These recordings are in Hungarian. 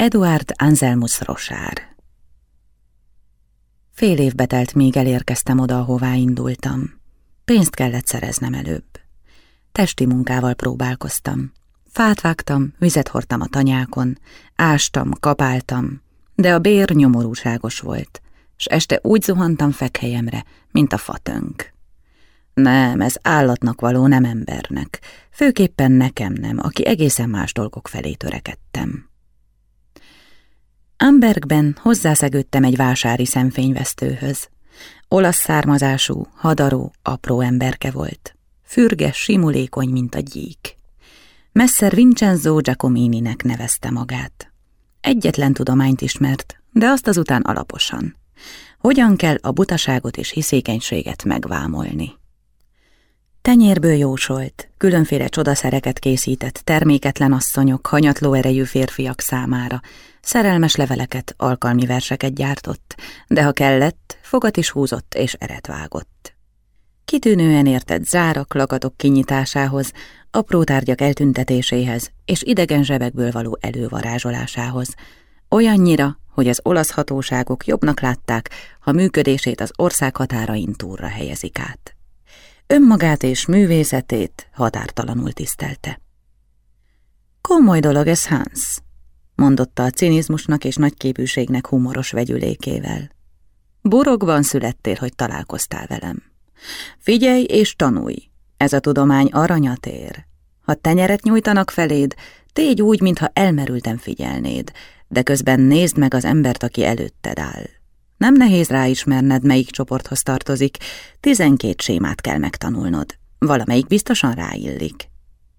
Eduard Anselmus Rosár Fél évbe telt, míg elérkeztem oda, ahová indultam. Pénzt kellett szereznem előbb. Testi munkával próbálkoztam. Fát vágtam, vizet hordtam a tanyákon, ástam, kapáltam, de a bér nyomorúságos volt, s este úgy zuhantam fekhelyemre, mint a fatönk. Nem, ez állatnak való, nem embernek. Főképpen nekem nem, aki egészen más dolgok felé törekedtem. Ambergben hozzászegődtem egy vásári szemfényvesztőhöz. Olasz származású, hadaró, apró emberke volt. Fürges, simulékony, mint a gyík. Messer Vincenzo Giacomininek nevezte magát. Egyetlen tudományt ismert, de azt azután alaposan. Hogyan kell a butaságot és hiszékenységet megvámolni. Tenyérből jósolt, különféle csodaszereket készített terméketlen asszonyok, hanyatló erejű férfiak számára, szerelmes leveleket, alkalmi verseket gyártott, de ha kellett, fogat is húzott és eret vágott. Kitűnően értett zárak, lagatok kinyitásához, apró tárgyak eltüntetéséhez és idegen zsebekből való elővarázsolásához, olyannyira, hogy az olasz hatóságok jobbnak látták, ha működését az ország határain túlra helyezik át. Önmagát és művészetét határtalanul tisztelte. Komoly dolog ez, Hans, mondotta a cinizmusnak és nagyképűségnek humoros vegyülékével. Borogban születtél, hogy találkoztál velem. Figyelj és tanulj, ez a tudomány aranyat ér. Ha tenyeret nyújtanak feléd, tégy úgy, mintha elmerülten figyelnéd, de közben nézd meg az embert, aki előtted áll. Nem nehéz ráismerned, melyik csoporthoz tartozik, tizenkét sémát kell megtanulnod. Valamelyik biztosan ráillik.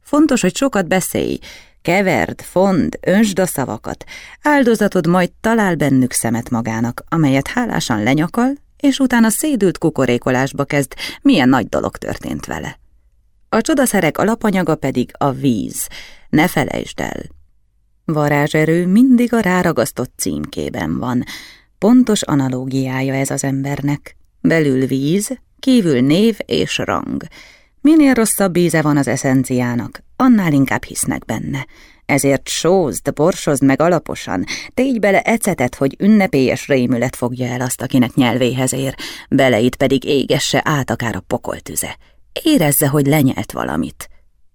Fontos, hogy sokat beszélj, keverd, fond, önsd a szavakat, áldozatod majd talál bennük szemet magának, amelyet hálásan lenyakal, és utána szédült kukorékolásba kezd, milyen nagy dolog történt vele. A csodaszerek alapanyaga pedig a víz, ne felejtsd el. Varázserő mindig a ráragasztott címkében van, pontos analógiája ez az embernek. Belül víz, kívül név és rang. Minél rosszabb íze van az eszenciának, annál inkább hisznek benne. Ezért sózd, borsozd meg alaposan, tégy bele ecetet, hogy ünnepélyes rémület fogja el azt, akinek nyelvéhez ér, beleit pedig égesse át akár a pokoltüze. Érezze, hogy lenyelt valamit.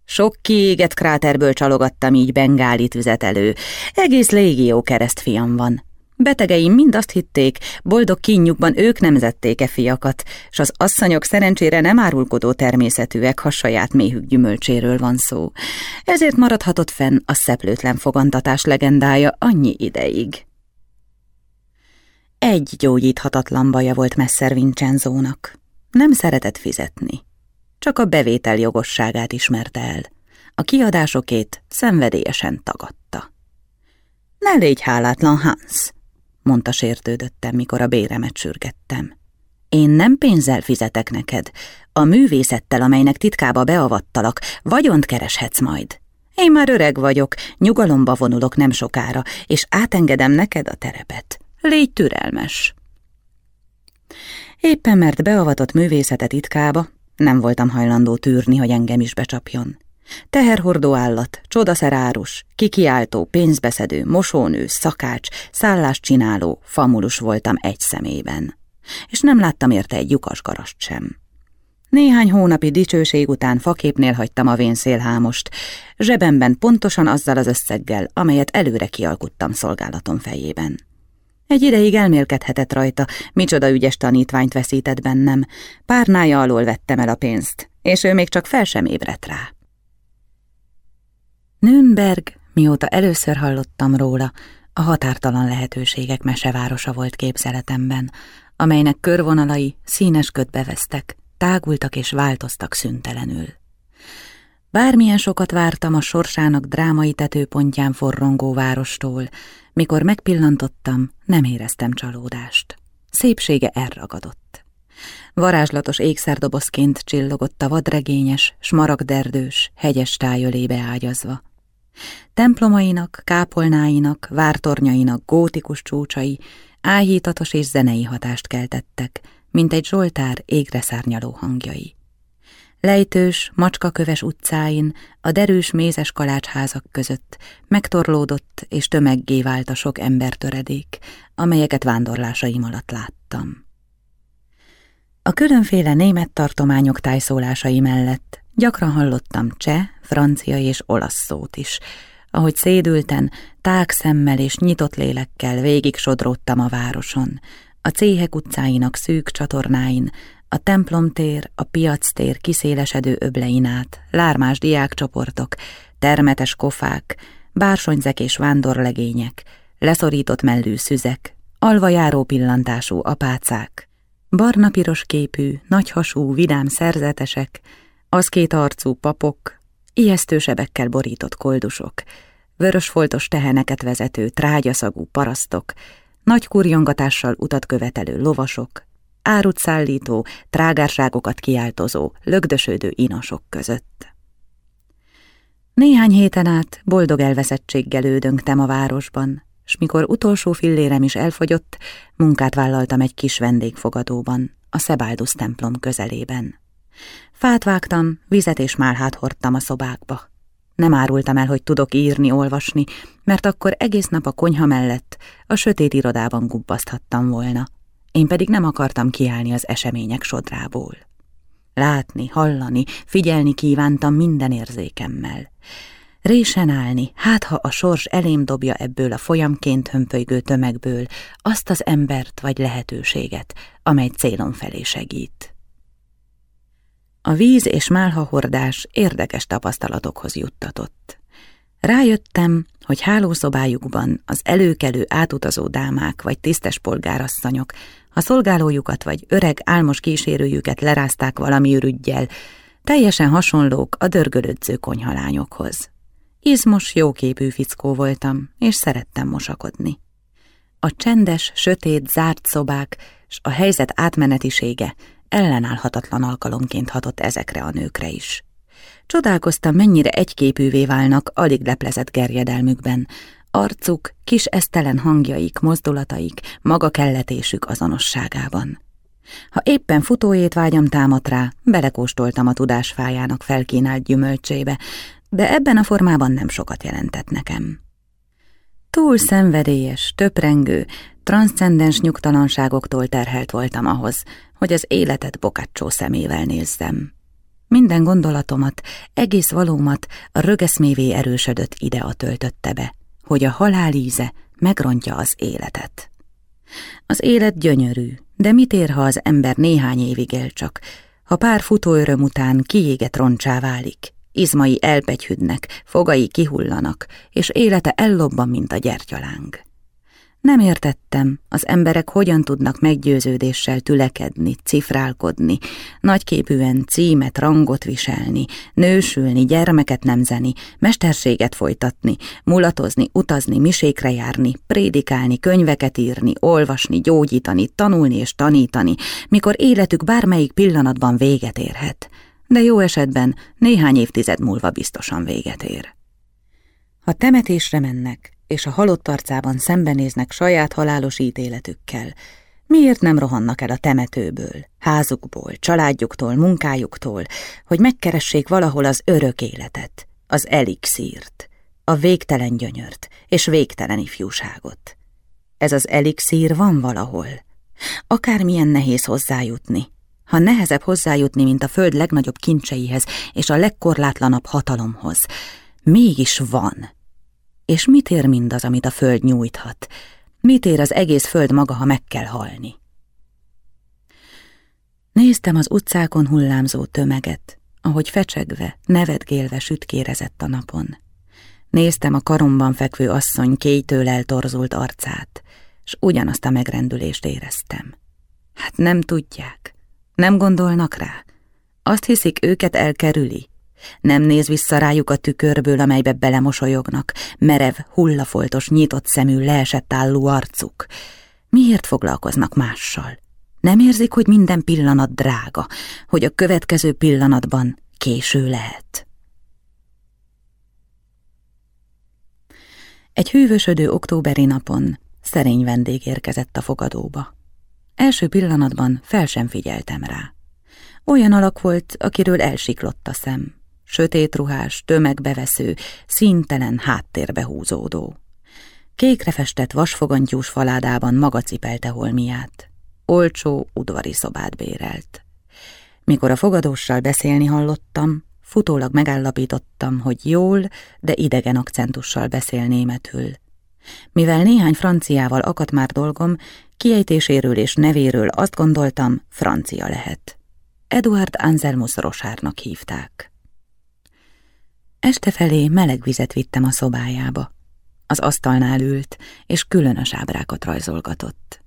Sok kiégett kráterből csalogattam így bengáli tüzet elő. Egész légió keresztfiam van. Betegeim mind azt hitték, boldog kínjukban ők nemzették-e fiakat, s az asszonyok szerencsére nem árulkodó természetűek, ha saját méhük gyümölcséről van szó. Ezért maradhatott fenn a szeplőtlen fogantatás legendája annyi ideig. Egy gyógyíthatatlan baja volt Messer Vincenzónak. Nem szeretett fizetni. Csak a bevétel jogosságát ismerte el. A kiadásokét szenvedélyesen tagadta. Ne légy hálátlan, Hans! Mondta sértődöttem, mikor a béremet sürgettem. Én nem pénzzel fizetek neked, a művészettel, amelynek titkába beavattalak, vagyont kereshetsz majd. Én már öreg vagyok, nyugalomba vonulok nem sokára, és átengedem neked a terepet. Légy türelmes. Éppen mert beavatott művészete titkába, nem voltam hajlandó tűrni, hogy engem is becsapjon. Teherhordó állat, csodaszerárus, kikiáltó, pénzbeszedő, mosónő, szakács, szálláscsináló, famulus voltam egy szemében. És nem láttam érte egy lyukas garast sem. Néhány hónapi dicsőség után faképnél hagytam a vénszélhámost, zsebemben pontosan azzal az összeggel, amelyet előre kialkuttam szolgálatom fejében. Egy ideig elmélkedhetett rajta, micsoda ügyes tanítványt veszített bennem. Párnája alól vettem el a pénzt, és ő még csak fel sem ébredt rá. Nürnberg, mióta először hallottam róla, a határtalan lehetőségek mesevárosa volt képzeletemben, amelynek körvonalai színes ködbe vesztek, tágultak és változtak szüntelenül. Bármilyen sokat vártam a sorsának drámai tetőpontján forrongó várostól, mikor megpillantottam, nem éreztem csalódást. Szépsége elragadott. Varázslatos ékszerdobozként csillogott a vadregényes, smaragderdős, hegyes tájölébe ágyazva. Templomainak, kápolnáinak, vártornyainak gótikus csúcsai áhítatos és zenei hatást keltettek, mint egy zsoltár égre szárnyaló hangjai. Lejtős, macskaköves utcáin, a derűs mézes kalácsházak között megtorlódott és tömeggé vált a sok embertöredék, amelyeket vándorlásaim alatt láttam. A különféle német tartományok tájszólásai mellett gyakran hallottam cseh, francia és olasz szót is, ahogy szédülten, tág szemmel és nyitott lélekkel végig sodródtam a városon, a céhek utcáinak szűk csatornáin, a templomtér, a piactér kiszélesedő öblein át, lármás diákcsoportok, termetes kofák, bársonyzek és vándorlegények, leszorított mellű szüzek, alvajáró pillantású apácák, barna-piros képű, nagyhasú, vidám szerzetesek, az két arcú papok, ijesztősebekkel borított koldusok, vörösfoltos teheneket vezető, trágyaszagú parasztok, nagy kurjongatással utat követelő lovasok, árut szállító, trágárságokat kiáltozó, lögdösödő inosok között. Néhány héten át boldog elveszettséggel ődöngtem a városban, s mikor utolsó fillérem is elfogyott, munkát vállaltam egy kis vendégfogadóban, a Szebáldus templom közelében. Fát vágtam, vizet és málhát hordtam a szobákba. Nem árultam el, hogy tudok írni, olvasni, mert akkor egész nap a konyha mellett a sötét irodában gubbaszthattam volna. Én pedig nem akartam kiállni az események sodrából. Látni, hallani, figyelni kívántam minden érzékemmel. Résen állni, hát ha a sors elém dobja ebből a folyamként hömpölygő tömegből azt az embert vagy lehetőséget, amely célom felé segít. A víz és málhahordás érdekes tapasztalatokhoz juttatott. Rájöttem, hogy hálószobájukban az előkelő átutazó dámák vagy tisztes polgárasszonyok, ha szolgálójukat vagy öreg álmos kísérőjüket lerázták valami ürüggyel, teljesen hasonlók a dörgölödző konyhalányokhoz. Izmos, jóképű fickó voltam, és szerettem mosakodni. A csendes, sötét, zárt szobák s a helyzet átmenetisége ellenállhatatlan alkalomként hatott ezekre a nőkre is. Csodálkoztam, mennyire egyképűvé válnak alig leplezett gerjedelmükben, arcuk, kis esztelen hangjaik, mozdulataik, maga kelletésük azonosságában. Ha éppen futóét vágyam támadt rá, belekóstoltam a tudásfájának felkínált gyümölcsébe, de ebben a formában nem sokat jelentett nekem. Túl szenvedélyes, töprengő, transzcendens nyugtalanságoktól terhelt voltam ahhoz, hogy az életet bokácsó szemével nézzem. Minden gondolatomat, egész valómat a rögeszmévé erősödött ide töltötte be, hogy a halálíze megrontja az életet. Az élet gyönyörű, de mit ér, ha az ember néhány évig él csak, ha pár futóöröm után kiégett roncsá válik, izmai elpegyhüdnek, fogai kihullanak, és élete ellobban, mint a gyertyaláng. Nem értettem, az emberek hogyan tudnak meggyőződéssel tülekedni, cifrálkodni, nagyképűen címet, rangot viselni, nősülni, gyermeket nemzeni, mesterséget folytatni, mulatozni, utazni, misékre járni, prédikálni, könyveket írni, olvasni, gyógyítani, tanulni és tanítani, mikor életük bármelyik pillanatban véget érhet. De jó esetben néhány évtized múlva biztosan véget ér. Ha temetésre mennek, és a halott arcában szembenéznek saját halálos ítéletükkel, miért nem rohannak el a temetőből, házukból, családjuktól, munkájuktól, hogy megkeressék valahol az örök életet, az elixírt, a végtelen gyönyört és végtelen ifjúságot. Ez az elixír van valahol. Akármilyen nehéz hozzájutni, ha nehezebb hozzájutni, mint a föld legnagyobb kincseihez és a legkorlátlanabb hatalomhoz, mégis van. És mit ér mindaz, amit a föld nyújthat? Mit ér az egész föld maga, ha meg kell halni? Néztem az utcákon hullámzó tömeget, ahogy fecsegve, nevetgélve sütkérezett a napon. Néztem a karomban fekvő asszony kéjtől eltorzult arcát, s ugyanazt a megrendülést éreztem. Hát nem tudják, nem gondolnak rá. Azt hiszik, őket elkerüli, nem néz vissza rájuk a tükörből, amelybe belemosolyognak, merev, hullafoltos, nyitott szemű, leesett álló arcuk. Miért foglalkoznak mással? Nem érzik, hogy minden pillanat drága, hogy a következő pillanatban késő lehet. Egy hűvösödő októberi napon szerény vendég érkezett a fogadóba. Első pillanatban fel sem figyeltem rá. Olyan alak volt, akiről elsiklott a szem. Sötét ruhás, tömegbevesző, színtelen háttérbe húzódó. Kékre festett vasfogantyús faládában maga cipelte holmiát. Olcsó, udvari szobát bérelt. Mikor a fogadóssal beszélni hallottam, futólag megállapítottam, hogy jól, de idegen akcentussal beszél németül. Mivel néhány franciával akadt már dolgom, kiejtéséről és nevéről azt gondoltam, francia lehet. Eduard Anselmus Rosárnak hívták. Este felé meleg vizet vittem a szobájába. Az asztalnál ült, és különös ábrákat rajzolgatott.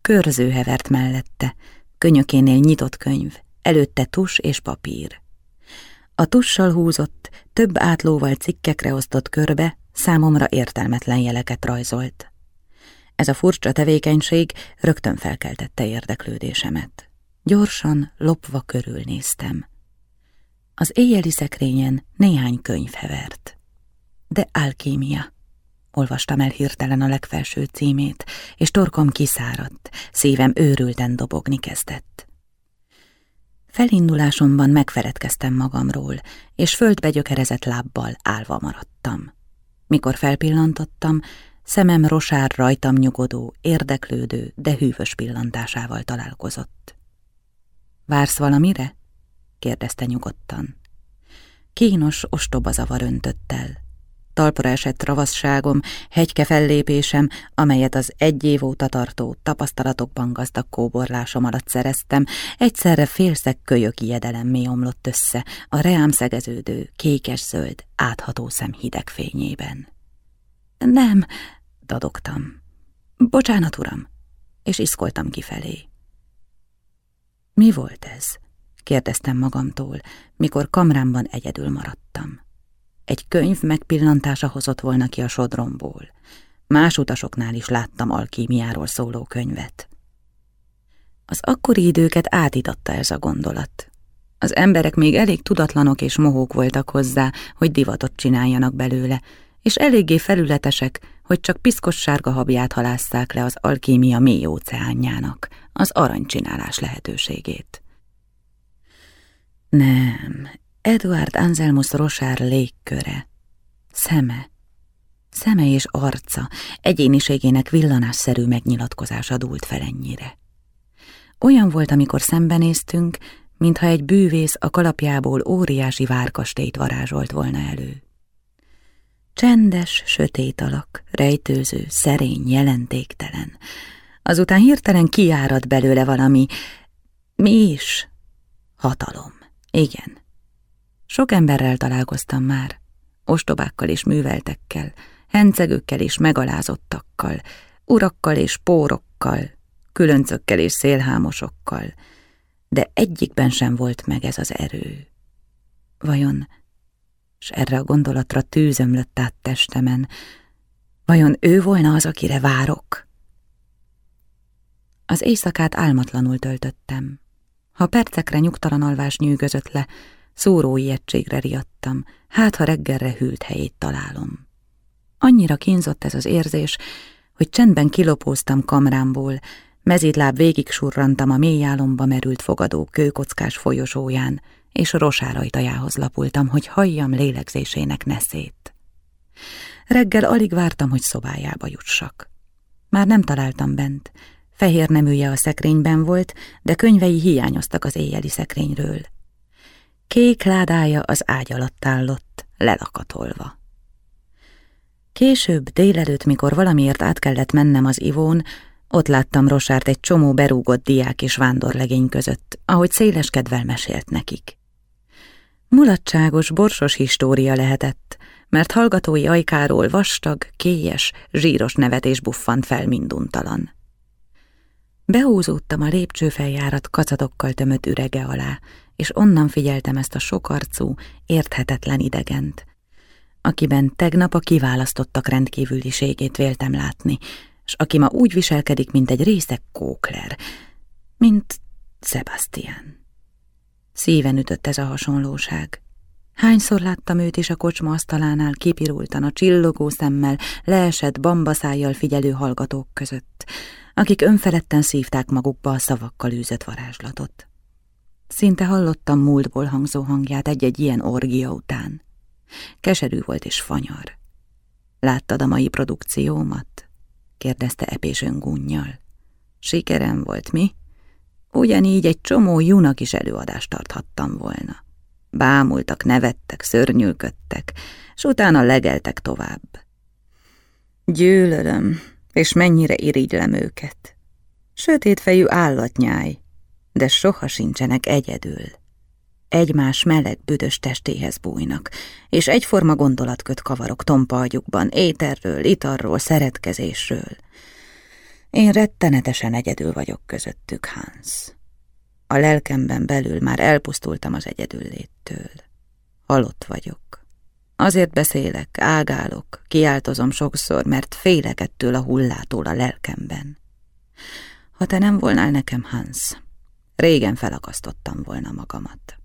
Körző hevert mellette, könyökénél nyitott könyv, előtte tus és papír. A tussal húzott, több átlóval cikkekre osztott körbe, számomra értelmetlen jeleket rajzolt. Ez a furcsa tevékenység rögtön felkeltette érdeklődésemet. Gyorsan, lopva körülnéztem. Az éjjeli szekrényen néhány könyv hevert. De alkímia. Olvastam el hirtelen a legfelső címét, és torkom kiszáradt, szívem őrülten dobogni kezdett. Felindulásomban megfeledkeztem magamról, és földbe gyökerezett lábbal állva maradtam. Mikor felpillantottam, szemem rosár rajtam nyugodó, érdeklődő, de hűvös pillantásával találkozott. Vársz valamire? kérdezte nyugodtan. Kínos, ostoba zavar öntött el talpra esett ravasságom, hegyke fellépésem, amelyet az egy év óta tartó tapasztalatokban gazdag kóborlásom alatt szereztem, egyszerre félszeg kölyök ijedelemmé omlott össze a reám szegeződő, kékes-zöld, átható szem hideg fényében. Nem, dadogtam. Bocsánat, uram, és iszkoltam kifelé. Mi volt ez? kérdeztem magamtól, mikor kamrámban egyedül maradtam. Egy könyv megpillantása hozott volna ki a sodromból. Más utasoknál is láttam alkímiáról szóló könyvet. Az akkori időket átitatta ez a gondolat. Az emberek még elég tudatlanok és mohók voltak hozzá, hogy divatot csináljanak belőle, és eléggé felületesek, hogy csak piszkos sárga habját halásszák le az alkímia mély óceánjának, az aranycsinálás lehetőségét. Nem, Eduard Anselmus Rosár légköre, szeme, szeme és arca, egyéniségének villanásszerű megnyilatkozása dúlt fel ennyire. Olyan volt, amikor szembenéztünk, mintha egy bűvész a kalapjából óriási várkastélyt varázsolt volna elő. Csendes, sötét alak, rejtőző, szerény, jelentéktelen. Azután hirtelen kiárad belőle valami. Mi is? Hatalom. Igen, sok emberrel találkoztam már, ostobákkal és műveltekkel, hencegőkkel és megalázottakkal, urakkal és pórokkal, különcökkel és szélhámosokkal, de egyikben sem volt meg ez az erő. Vajon, s erre a gondolatra tűzömlött át testemen, vajon ő volna az, akire várok? Az éjszakát álmatlanul töltöttem. Ha percekre nyugtalan alvás nyűgözött le, Szóró ijegységre riadtam, hát ha reggelre hűlt helyét találom. Annyira kínzott ez az érzés, hogy csendben kilopóztam kamrámból, mezítláb végig surrantam a mély álomba merült fogadó kőkockás folyosóján, és rosárajtajához lapultam, hogy halljam lélegzésének neszét. Reggel alig vártam, hogy szobájába jussak. Már nem találtam bent, fehér neműje a szekrényben volt, de könyvei hiányoztak az éjjeli szekrényről. Kék ládája az ágy alatt állott, lelakatolva. Később, délelőtt, mikor valamiért át kellett mennem az ivón, ott láttam Rosárt egy csomó berúgott diák és vándorlegény között, ahogy széles kedvel mesélt nekik. Mulatságos, borsos história lehetett, mert hallgatói ajkáról vastag, kélyes, zsíros nevetés buffant fel minduntalan. Behúzódtam a lépcsőfeljárat kacatokkal tömött ürege alá, és onnan figyeltem ezt a sokarcú, érthetetlen idegent, akiben tegnap a kiválasztottak rendkívüliségét véltem látni, és aki ma úgy viselkedik, mint egy részek kókler, mint Sebastian. Szíven ütött ez a hasonlóság. Hányszor láttam őt is a kocsma asztalánál kipirultan a csillogó szemmel, leesett bambaszájjal figyelő hallgatók között, akik önfeledten szívták magukba a szavakkal űzött varázslatot. Szinte hallottam múltból hangzó hangját egy-egy ilyen orgia után. Keserű volt és fanyar. Láttad a mai produkciómat? kérdezte epés öngunnyal. Sikerem volt, mi? Ugyanígy egy csomó jónak is előadást tarthattam volna. Bámultak, nevettek, szörnyűködtek, s utána legeltek tovább. Gyűlölöm, és mennyire irigylem őket. Sötétfejű állatnyáj, de soha sincsenek egyedül. Egymás meleg, büdös testéhez bújnak, és egyforma gondolatköt kavarok tompa agyukban, éterről, italról, szeretkezésről. Én rettenetesen egyedül vagyok közöttük, Hans. A lelkemben belül már elpusztultam az egyedülléttől. Halott vagyok. Azért beszélek, ágálok, kiáltozom sokszor, mert félek ettől a hullától a lelkemben. Ha te nem volnál nekem, Hans, régen felakasztottam volna magamat.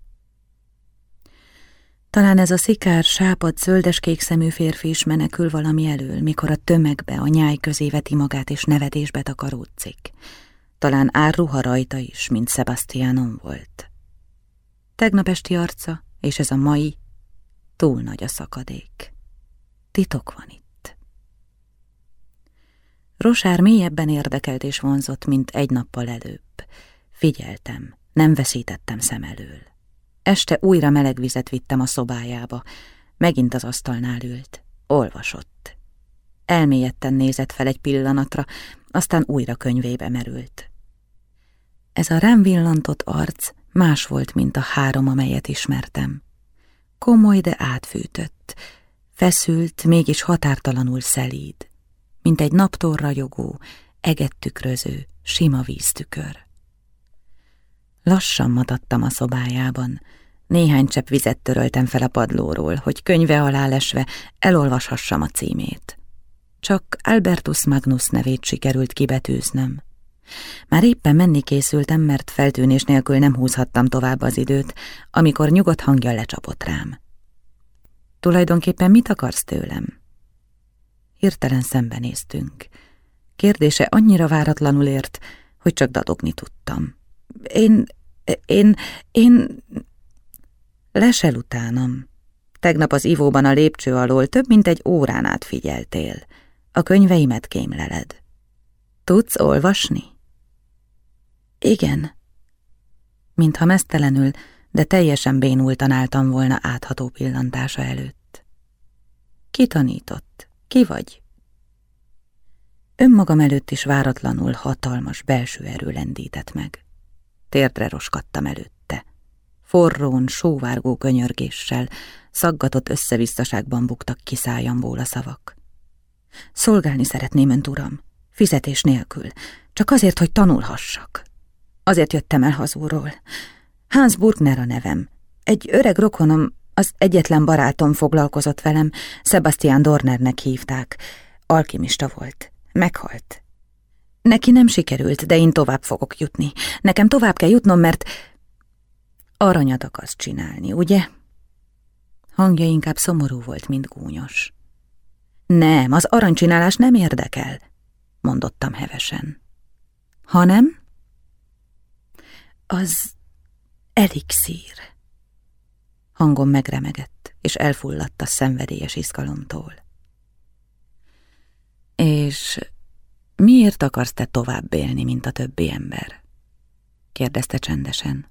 Talán ez a szikár, sápad, zöldeskék szemű férfi is menekül valami elől, mikor a tömegbe, a nyáj közé veti magát és nevetésbe takaródzik. Talán árruha rajta is, mint Sebastianon volt. Tegnap esti arca, és ez a mai, túl nagy a szakadék. Titok van itt. Rosár mélyebben érdekelt és vonzott, mint egy nappal előbb. Figyeltem, nem veszítettem szem elől. Este újra meleg vizet vittem a szobájába. Megint az asztalnál ült. Olvasott. Elmélyedten nézett fel egy pillanatra, aztán újra könyvébe merült. Ez a rám villantott arc más volt, mint a három, amelyet ismertem. Komoly, de átfűtött, feszült, mégis határtalanul szelíd, mint egy naptól ragyogó, eget tükröző, sima víztükör. Lassan matattam a szobájában, néhány csepp vizet töröltem fel a padlóról, hogy könyve alá lesve elolvashassam a címét. Csak Albertus Magnus nevét sikerült kibetűznöm. Már éppen menni készültem, mert feltűnés nélkül nem húzhattam tovább az időt, amikor nyugodt hangja lecsapott rám. Tulajdonképpen mit akarsz tőlem? Hirtelen szembenéztünk. Kérdése annyira váratlanul ért, hogy csak dadogni tudtam. Én, én, én... Lesel utánam. Tegnap az ivóban a lépcső alól több mint egy órán át figyeltél. A könyveimet kémleled. Tudsz olvasni? Igen. Mintha mesztelenül, de teljesen bénultan álltam volna átható pillantása előtt. Ki tanított? Ki vagy? Önmagam előtt is váratlanul hatalmas belső erő lendített meg. Térdre roskadtam előtte. Forrón, sóvárgó könyörgéssel, szaggatott összevisszaságban buktak ki szájamból a szavak. Szolgálni szeretném önt, uram, fizetés nélkül, csak azért, hogy tanulhassak. Azért jöttem el hazúról. Hans Burgner a nevem. Egy öreg rokonom, az egyetlen barátom foglalkozott velem, Sebastian Dornernek hívták. Alkimista volt. Meghalt. Neki nem sikerült, de én tovább fogok jutni. Nekem tovább kell jutnom, mert aranyat akarsz csinálni, ugye? Hangja inkább szomorú volt, mint gúnyos. Nem, az aranycsinálás nem érdekel, mondottam hevesen. Hanem? Az elixír. Hangom megremegett, és elfulladt a szenvedélyes izgalomtól. És miért akarsz te tovább élni, mint a többi ember? kérdezte csendesen.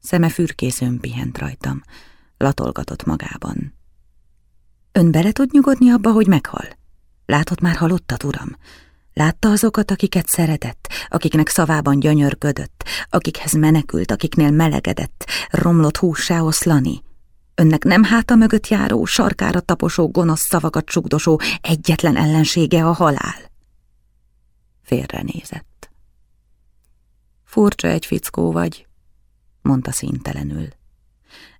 Szeme fürkészőn pihent rajtam, latolgatott magában. Ön bele tud nyugodni abba, hogy meghal? Látott már halottat, uram? Látta azokat, akiket szeretett, akiknek szavában gyönyörködött, akikhez menekült, akiknél melegedett, romlott hússá oszlani? Önnek nem háta mögött járó, sarkára taposó, gonosz szavakat csugdosó egyetlen ellensége a halál? Félrenézett. Furcsa egy fickó vagy, mondta színtelenül.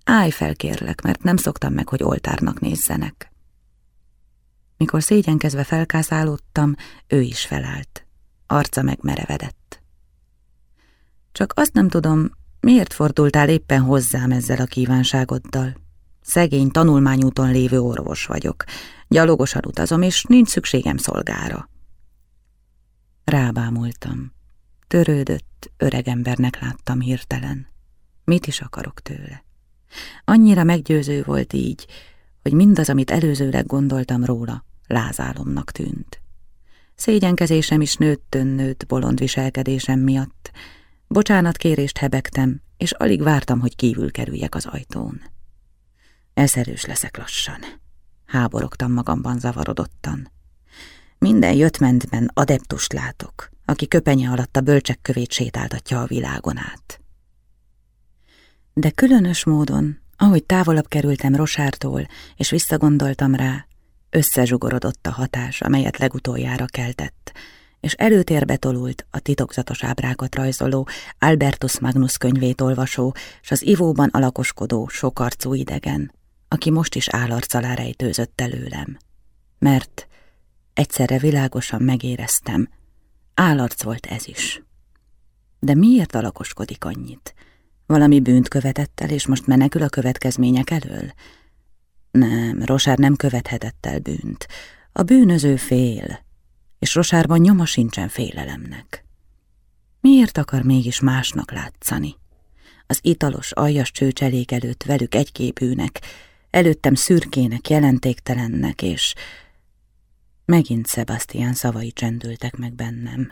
Állj fel, kérlek, mert nem szoktam meg, hogy oltárnak nézzenek. Mikor szégyenkezve felkászálódtam, ő is felállt. Arca megmerevedett. Csak azt nem tudom, miért fordultál éppen hozzám ezzel a kívánságoddal. Szegény tanulmányúton lévő orvos vagyok. Gyalogosan utazom, és nincs szükségem szolgára. Rábámultam. Törődött, öregembernek láttam hirtelen. Mit is akarok tőle? Annyira meggyőző volt így, hogy mindaz, amit előzőleg gondoltam róla, lázálomnak tűnt. Szégyenkezésem is nőtt nőtt bolond viselkedésem miatt. Bocsánatkérést hebegtem, és alig vártam, hogy kívül kerüljek az ajtón. Eszerős leszek lassan. Háborogtam magamban zavarodottan. Minden jöttmentben adeptust látok, aki köpenye alatt a bölcsek kövét sétáltatja a világon át. De különös módon, ahogy távolabb kerültem Rosártól, és visszagondoltam rá, összezsugorodott a hatás, amelyet legutoljára keltett, és előtérbe tolult a titokzatos ábrákat rajzoló Albertus Magnus könyvét olvasó, s az ivóban alakoskodó, sokarcú idegen, aki most is állarc alá rejtőzött előlem. Mert egyszerre világosan megéreztem, állarc volt ez is. De miért alakoskodik annyit? Valami bűnt követett el, és most menekül a következmények elől? Nem, Rosár nem követhetett el bűnt. A bűnöző fél, és Rosárban nyoma sincsen félelemnek. Miért akar mégis másnak látszani? Az italos, aljas csőcselék előtt velük egyképűnek, előttem szürkének, jelentéktelennek, és megint Sebastian szavai csendültek meg bennem.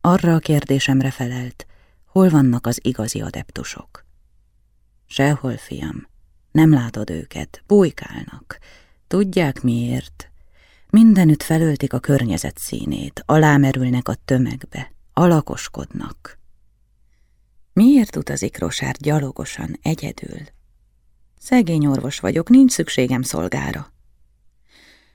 Arra a kérdésemre felelt, hol vannak az igazi adeptusok. Sehol, fiam, nem látod őket, bujkálnak. Tudják miért? Mindenütt felöltik a környezet színét, alámerülnek a tömegbe, alakoskodnak. Miért utazik Rosár gyalogosan, egyedül? Szegény orvos vagyok, nincs szükségem szolgára.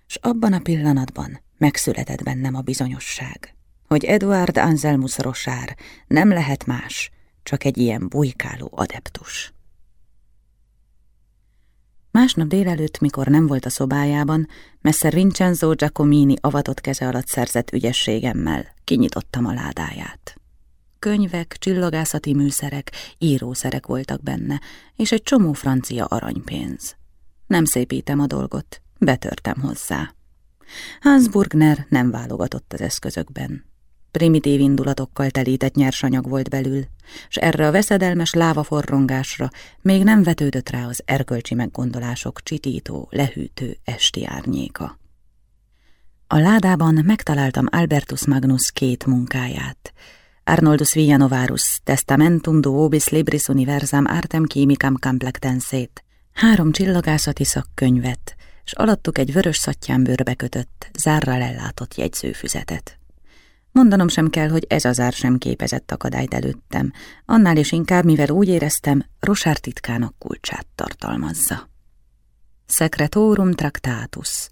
S abban a pillanatban megszületett bennem a bizonyosság, hogy Eduard Anselmus Rosár nem lehet más, csak egy ilyen bujkáló adeptus. Másnap délelőtt, mikor nem volt a szobájában, Messer Vincenzo Giacomini avatott keze alatt szerzett ügyességemmel kinyitottam a ládáját. Könyvek, csillagászati műszerek, írószerek voltak benne, és egy csomó francia aranypénz. Nem szépítem a dolgot, betörtem hozzá. Hans Burgner nem válogatott az eszközökben. Primitív indulatokkal telített nyersanyag volt belül, s erre a veszedelmes lávaforrongásra még nem vetődött rá az erkölcsi meggondolások csitító, lehűtő esti árnyéka. A ládában megtaláltam Albertus Magnus két munkáját, Arnoldus Villanovarus Testamentum Duobis Libris Universam Artem Chemicam Complexensét, három csillagászati szakkönyvet, s alattuk egy vörös szattyán bőrbe kötött, zárral ellátott jegyzőfüzetet. Mondanom sem kell, hogy ez az ár sem képezett akadályt előttem, annál is inkább, mivel úgy éreztem, Rosár titkának kulcsát tartalmazza. Secretorum Tractatus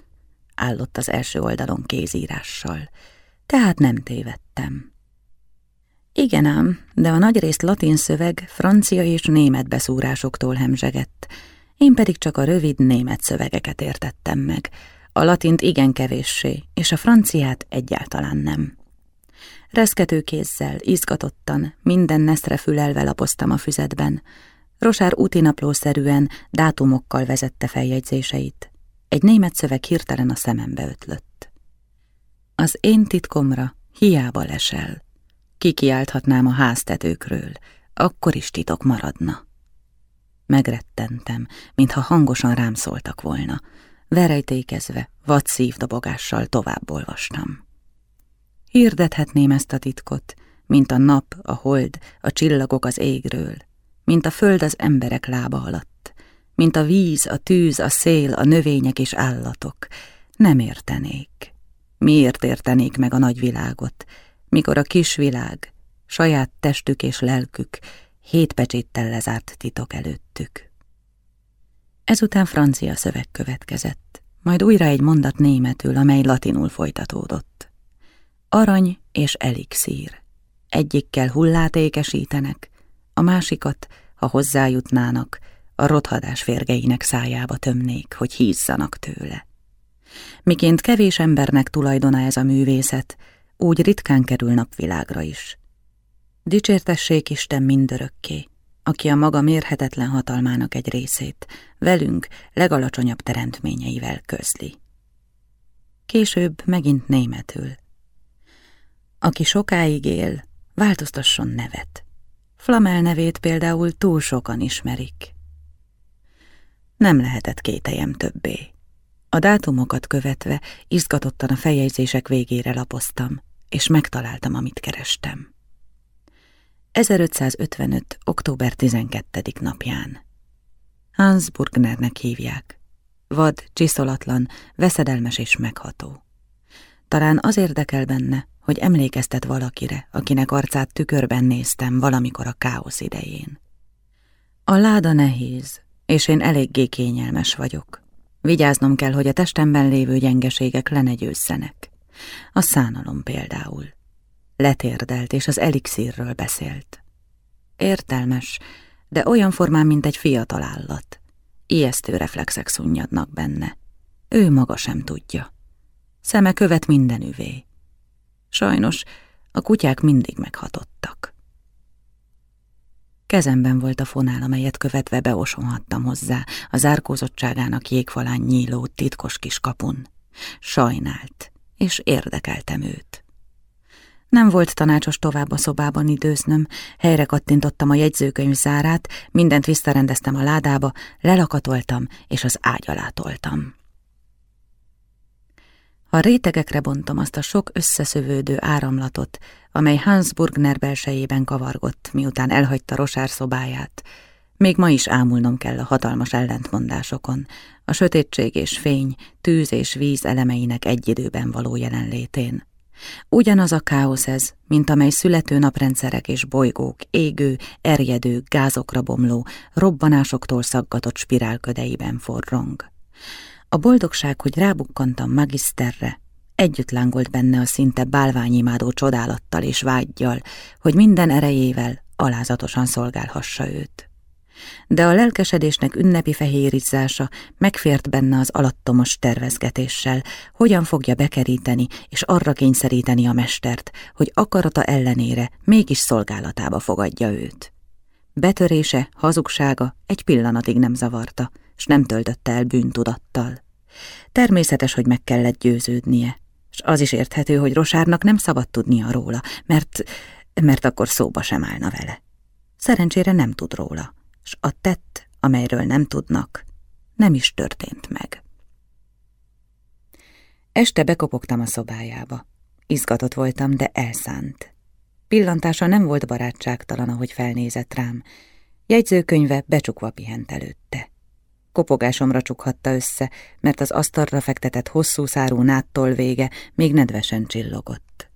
állott az első oldalon kézírással, tehát nem tévedtem. Igen ám, de a nagyrészt latin szöveg francia és német beszúrásoktól hemzsegett, én pedig csak a rövid német szövegeket értettem meg, a latint igen kevéssé, és a franciát egyáltalán nem. Reszkető kézzel, izgatottan, minden neszre fülelve lapoztam a füzetben. Rosár útinaplószerűen, dátumokkal vezette feljegyzéseit. Egy német szöveg hirtelen a szemembe ötlött. Az én titkomra hiába lesel. Kikiálthatnám a háztetőkről, akkor is titok maradna. Megrettentem, mintha hangosan rám szóltak volna. Verejtékezve, vad szívdobogással tovább olvastam. Hirdethetném ezt a titkot, mint a nap, a hold, a csillagok az égről, mint a föld az emberek lába alatt, mint a víz, a tűz, a szél, a növények és állatok. Nem értenék. Miért értenék meg a nagyvilágot, mikor a kisvilág, saját testük és lelkük hét pecséttel lezárt titok előttük. Ezután francia szöveg következett, majd újra egy mondat németül, amely latinul folytatódott. Arany és elixír. Egyikkel hullátékesítenek, a másikat, ha hozzájutnának, a rothadás férgeinek szájába tömnék, hogy hízzanak tőle. Miként kevés embernek tulajdona ez a művészet, úgy ritkán kerül napvilágra is. Dicsértessék Isten mindörökké, aki a maga mérhetetlen hatalmának egy részét velünk legalacsonyabb teremtményeivel közli. Később megint németül. Aki sokáig él, változtasson nevet. Flamel nevét például túl sokan ismerik. Nem lehetett kételjem többé. A dátumokat követve izgatottan a feljegyzések végére lapoztam, és megtaláltam, amit kerestem. 1555. október 12. napján. Hans Burgnernek hívják. Vad, csiszolatlan, veszedelmes és megható. Talán az érdekel benne, hogy emlékeztet valakire, akinek arcát tükörben néztem valamikor a káosz idején. A láda nehéz, és én eléggé kényelmes vagyok. Vigyáznom kell, hogy a testemben lévő gyengeségek le ne győzzenek. A szánalom például. Letérdelt, és az elixírről beszélt. Értelmes, de olyan formán, mint egy fiatal állat. Ijesztő reflexek szunnyadnak benne. Ő maga sem tudja. Szeme követ mindenüvé. Sajnos a kutyák mindig meghatottak. Kezemben volt a fonál, amelyet követve beosonhattam hozzá a zárkózottságának jégfalán nyíló titkos kis kapun. Sajnált, és érdekeltem őt. Nem volt tanácsos tovább a szobában időznöm, helyre kattintottam a jegyzőkönyv zárát, mindent visszarendeztem a ládába, lelakatoltam, és az ágy alá toltam. A rétegekre bontom azt a sok összeszövődő áramlatot, amely Hans Burgner belsejében kavargott, miután elhagyta Rosár szobáját. Még ma is ámulnom kell a hatalmas ellentmondásokon, a sötétség és fény, tűz és víz elemeinek egy időben való jelenlétén. Ugyanaz a káosz ez, mint amely születő naprendszerek és bolygók, égő, erjedő, gázokra bomló, robbanásoktól szaggatott spirálködeiben forrong. A boldogság, hogy rábukkantam magiszterre, együtt lángolt benne a szinte bálványimádó csodálattal és vágyjal, hogy minden erejével alázatosan szolgálhassa őt. De a lelkesedésnek ünnepi fehérizzása megfért benne az alattomos tervezgetéssel, hogyan fogja bekeríteni és arra kényszeríteni a mestert, hogy akarata ellenére mégis szolgálatába fogadja őt. Betörése, hazugsága egy pillanatig nem zavarta, s nem töltötte el bűntudattal. Természetes, hogy meg kellett győződnie, és az is érthető, hogy Rosárnak nem szabad tudnia róla, mert, mert akkor szóba sem állna vele. Szerencsére nem tud róla, s a tett, amelyről nem tudnak, nem is történt meg. Este bekopogtam a szobájába. Izgatott voltam, de elszánt. Pillantása nem volt barátságtalan, ahogy felnézett rám. Jegyzőkönyve becsukva pihent előtte. Kopogásomra csukhatta össze, mert az asztalra fektetett hosszú szárú náttól vége még nedvesen csillogott.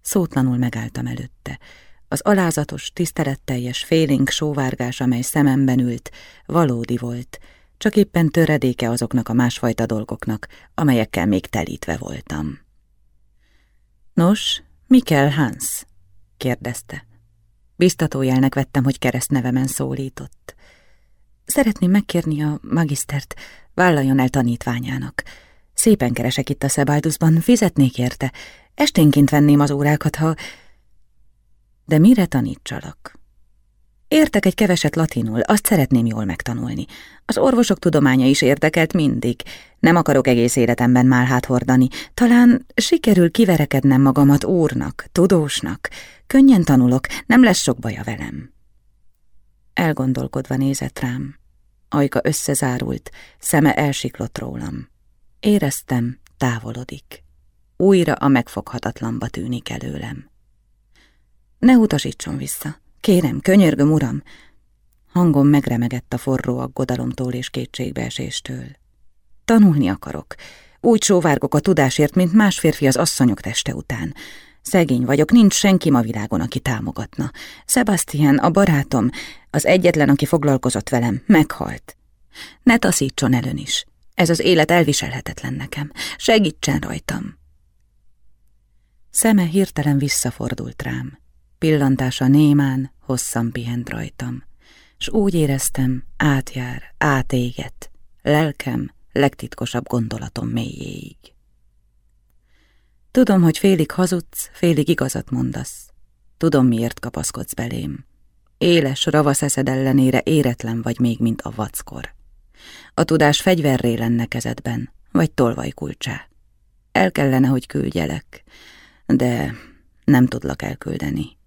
Szótlanul megálltam előtte. Az alázatos, tiszteletteljes, félénk sóvárgás, amely szememben ült, valódi volt, csak éppen töredéke azoknak a másfajta dolgoknak, amelyekkel még telítve voltam. Nos, mi kell, Hans? kérdezte. Biztatójelnek vettem, hogy keresztnevemen szólított. Szeretném megkérni a magisztert, vállaljon el tanítványának. Szépen keresek itt a Szebáldusban, fizetnék érte. Esténként venném az órákat, ha... De mire tanítsalak? Értek egy keveset latinul, azt szeretném jól megtanulni. Az orvosok tudománya is érdekelt mindig. Nem akarok egész életemben málhát hordani. Talán sikerül kiverekednem magamat úrnak, tudósnak. Könnyen tanulok, nem lesz sok baja velem. Elgondolkodva nézett rám. Ajka összezárult, szeme elsiklott rólam. Éreztem, távolodik. Újra a megfoghatatlanba tűnik előlem. Ne utasítson vissza. Kérem, könyörgöm, uram. Hangom megremegett a forró aggodalomtól és kétségbeeséstől. Tanulni akarok. Úgy sóvárgok a tudásért, mint más férfi az asszonyok teste után. Szegény vagyok, nincs senki a világon, aki támogatna. Sebastian, a barátom, az egyetlen, aki foglalkozott velem, meghalt. Ne taszítson elön is. Ez az élet elviselhetetlen nekem. Segítsen rajtam. Szeme hirtelen visszafordult rám. Pillantása némán, hosszan pihent rajtam, s úgy éreztem, átjár, átéget, lelkem legtitkosabb gondolatom mélyéig. Tudom, hogy félig hazudsz, félig igazat mondasz. Tudom, miért kapaszkodsz belém. Éles, ravasz eszed ellenére éretlen vagy még, mint a vackor. A tudás fegyverré lenne kezedben, vagy tolvaj kulcsá. El kellene, hogy küldjelek, de nem tudlak elküldeni.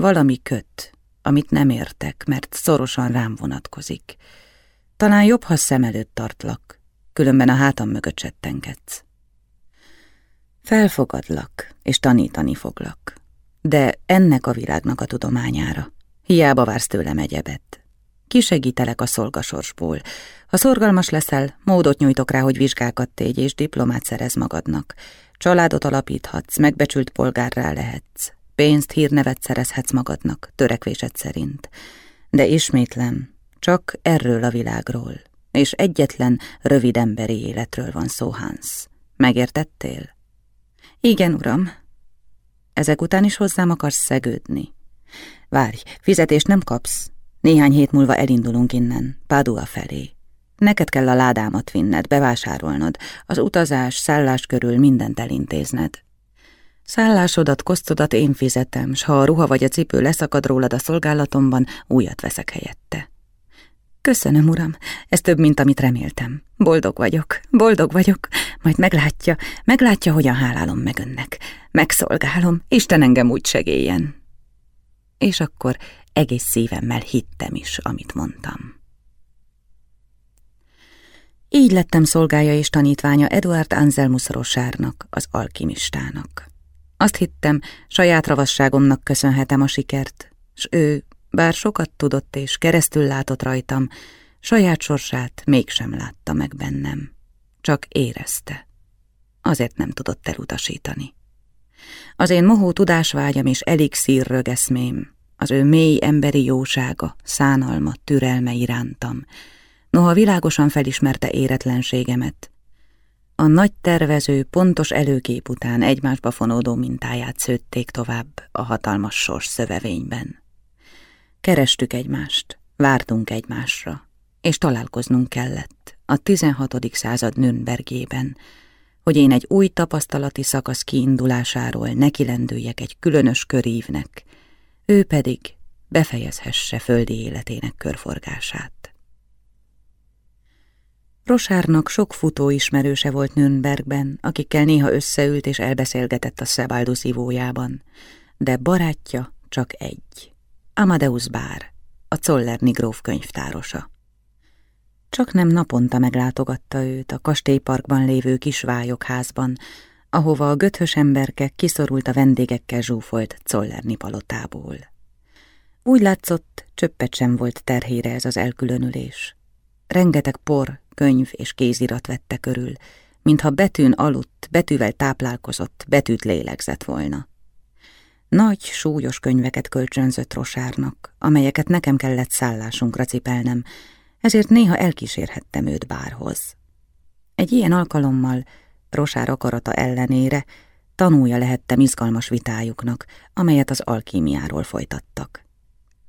Valami köt, amit nem értek, mert szorosan rám vonatkozik. Talán jobb, ha szem előtt tartlak, különben a hátam mögött csettenkedsz. Felfogadlak, és tanítani foglak. De ennek a világnak a tudományára. Hiába vársz tőlem egyebet. Kisegítelek a szolgasorsból. Ha szorgalmas leszel, módot nyújtok rá, hogy vizsgákat tégy és diplomát szerez magadnak. Családot alapíthatsz, megbecsült polgárrá lehetsz. Pénzt, hírnevet szerezhetsz magadnak, törekvésed szerint. De ismétlem, csak erről a világról, és egyetlen rövid emberi életről van szó, Hans. Megértettél? Igen, uram. Ezek után is hozzám akarsz szegődni. Várj, fizetést nem kapsz. Néhány hét múlva elindulunk innen, Pádua felé. Neked kell a ládámat vinned, bevásárolnod, az utazás, szállás körül mindent elintézned. Szállásodat, kosztodat én fizetem, s ha a ruha vagy a cipő leszakad rólad a szolgálatomban, újat veszek helyette. Köszönöm, uram, ez több, mint amit reméltem. Boldog vagyok, boldog vagyok, majd meglátja, meglátja, hogyan hálálom meg önnek. Megszolgálom, Isten engem úgy segéljen. És akkor egész szívemmel hittem is, amit mondtam. Így lettem szolgája és tanítványa Eduard Anselmus Rosárnak, az alkimistának. Azt hittem, saját ravasságomnak köszönhetem a sikert, s ő, bár sokat tudott és keresztül látott rajtam, saját sorsát mégsem látta meg bennem. Csak érezte. Azért nem tudott elutasítani. Az én mohó tudásvágyam és elixír rögeszmém, az ő mély emberi jósága, szánalma, türelme irántam, noha világosan felismerte éretlenségemet, a nagy tervező pontos előkép után egymásba fonódó mintáját szőtték tovább a hatalmas sors szövevényben. Kerestük egymást, vártunk egymásra, és találkoznunk kellett a 16. század Nürnbergében, hogy én egy új tapasztalati szakasz kiindulásáról nekilendüljek egy különös körívnek, ő pedig befejezhesse földi életének körforgását. Rosárnak sok futó ismerőse volt Nürnbergben, akikkel néha összeült és elbeszélgetett a Szebáldus ivójában, de barátja csak egy, Amadeus Bár, a Zollerni gróf könyvtárosa. Csak nem naponta meglátogatta őt a kastélyparkban lévő kis vályokházban, ahova a göthös emberke kiszorult a vendégekkel zsúfolt Zollerni palotából. Úgy látszott, csöppet sem volt terhére ez az elkülönülés. Rengeteg por, könyv és kézirat vette körül, mintha betűn aludt, betűvel táplálkozott, betűt lélegzett volna. Nagy, súlyos könyveket kölcsönzött Rosárnak, amelyeket nekem kellett szállásunkra cipelnem, ezért néha elkísérhettem őt bárhoz. Egy ilyen alkalommal, Rosár akarata ellenére, tanulja lehettem izgalmas vitájuknak, amelyet az alkímiáról folytattak.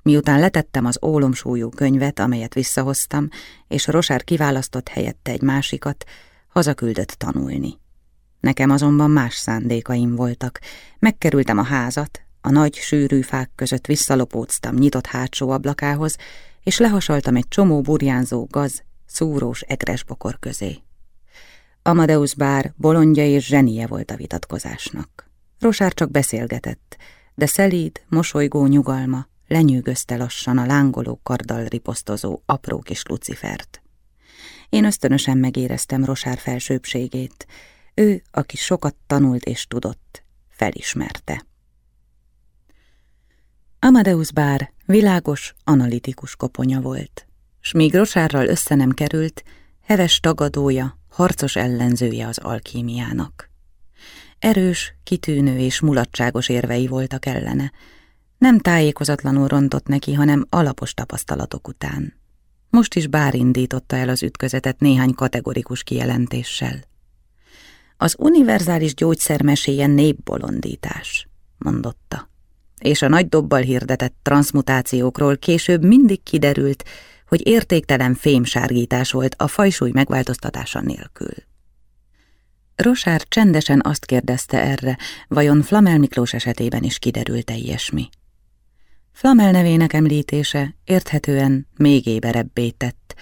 Miután letettem az ólomsúlyú könyvet, amelyet visszahoztam, és Rosár kiválasztott helyette egy másikat, hazaküldött tanulni. Nekem azonban más szándékaim voltak. Megkerültem a házat, a nagy, sűrű fák között visszalopóztam nyitott hátsó ablakához, és lehasaltam egy csomó burjánzó gaz, szúrós egresbokor közé. Amadeus bár bolondja és zsenie volt a vitatkozásnak. Rosár csak beszélgetett, de szelíd, mosolygó nyugalma lenyűgözte lassan a lángoló karddal riposztozó apró kis lucifert. Én ösztönösen megéreztem Rosár felsőbségét. Ő, aki sokat tanult és tudott, felismerte. Amadeus bár világos, analitikus koponya volt, s míg Rosárral össze nem került, heves tagadója, harcos ellenzője az alkímiának. Erős, kitűnő és mulatságos érvei voltak ellene, nem tájékozatlanul rontott neki, hanem alapos tapasztalatok után. Most is bár indította el az ütközetet néhány kategorikus kijelentéssel. Az univerzális gyógyszer meséje népbolondítás, mondotta, és a nagy dobbal hirdetett transmutációkról később mindig kiderült, hogy értéktelen fémsárgítás volt a fajsúly megváltoztatása nélkül. Rosár csendesen azt kérdezte erre, vajon Flamel Miklós esetében is kiderült-e ilyesmi. Flamel nevének említése érthetően még éberebbé tett,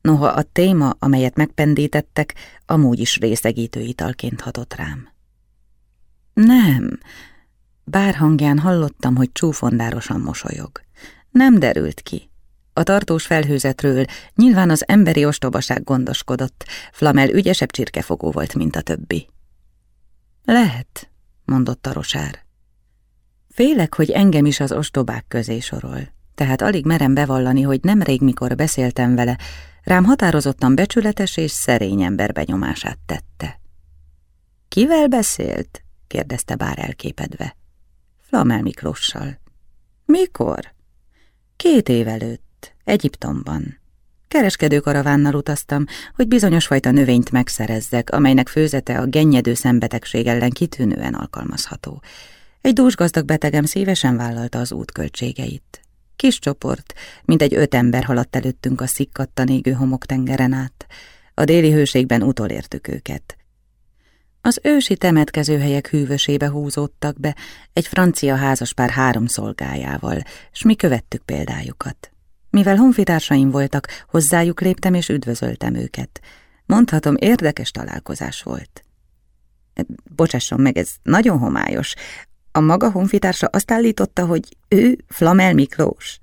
noha a téma, amelyet megpendítettek, amúgy is részegítő italként hatott rám. Nem, bár hangján hallottam, hogy csúfondárosan mosolyog. Nem derült ki. A tartós felhőzetről nyilván az emberi ostobaság gondoskodott, Flamel ügyesebb csirkefogó volt, mint a többi. Lehet, mondott a rosár. Félek, hogy engem is az ostobák közé sorol, tehát alig merem bevallani, hogy nemrég, mikor beszéltem vele, rám határozottan becsületes és szerény ember benyomását tette. Kivel beszélt? kérdezte bár elképedve. Flamel Miklóssal. Mikor? Két év előtt, Egyiptomban. Kereskedőkaravánnal utaztam, hogy bizonyos fajta növényt megszerezzek, amelynek főzete a gennyedő szembetegség ellen kitűnően alkalmazható. Egy dúsgazdag betegem szívesen vállalta az útköltségeit. Kis csoport, mint egy öt ember haladt előttünk a szikkattan égő homoktengeren át. A déli hőségben utolértük őket. Az ősi temetkezőhelyek hűvösébe húzódtak be egy francia házaspár három szolgájával, s mi követtük példájukat. Mivel honfitársaim voltak, hozzájuk léptem és üdvözöltem őket. Mondhatom, érdekes találkozás volt. Bocsásson meg, ez nagyon homályos. A maga honfitársa azt állította, hogy ő Flamel Miklós.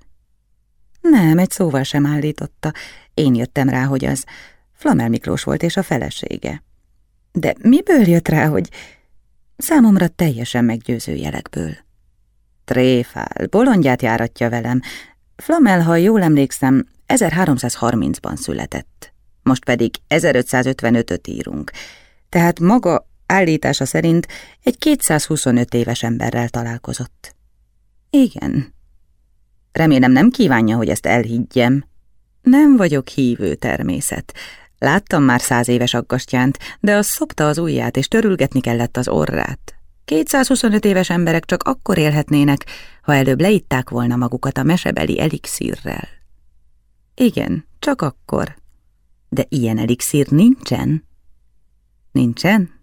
Nem, egy szóval sem állította. Én jöttem rá, hogy az Flamel Miklós volt és a felesége. De miből jött rá, hogy számomra teljesen meggyőző jelekből? Tréfál, bolondját járatja velem. Flamel, ha jól emlékszem, 1330-ban született. Most pedig 1555-öt írunk. Tehát maga állítása szerint egy 225 éves emberrel találkozott. Igen. Remélem nem kívánja, hogy ezt elhiggyem. Nem vagyok hívő természet. Láttam már száz éves aggastyánt, de az szopta az ujját, és törülgetni kellett az orrát. 225 éves emberek csak akkor élhetnének, ha előbb leitták volna magukat a mesebeli elixírrel. Igen, csak akkor. De ilyen elixír nincsen. Nincsen?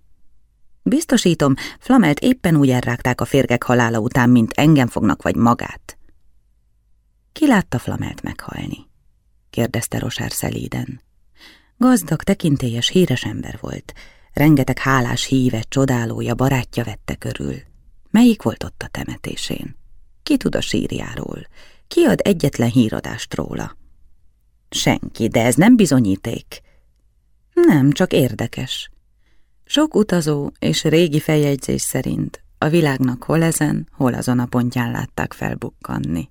Biztosítom, Flamelt éppen úgy elrágták a férgek halála után, mint engem fognak vagy magát. Ki látta Flamelt meghalni? kérdezte Rosár szelíden. Gazdag, tekintélyes, híres ember volt. Rengeteg hálás híve, csodálója, barátja vette körül. Melyik volt ott a temetésén? Ki tud a sírjáról? Ki ad egyetlen híradást róla? Senki, de ez nem bizonyíték. Nem, csak érdekes. Sok utazó és régi feljegyzés szerint a világnak hol ezen, hol azon a pontján látták felbukkanni.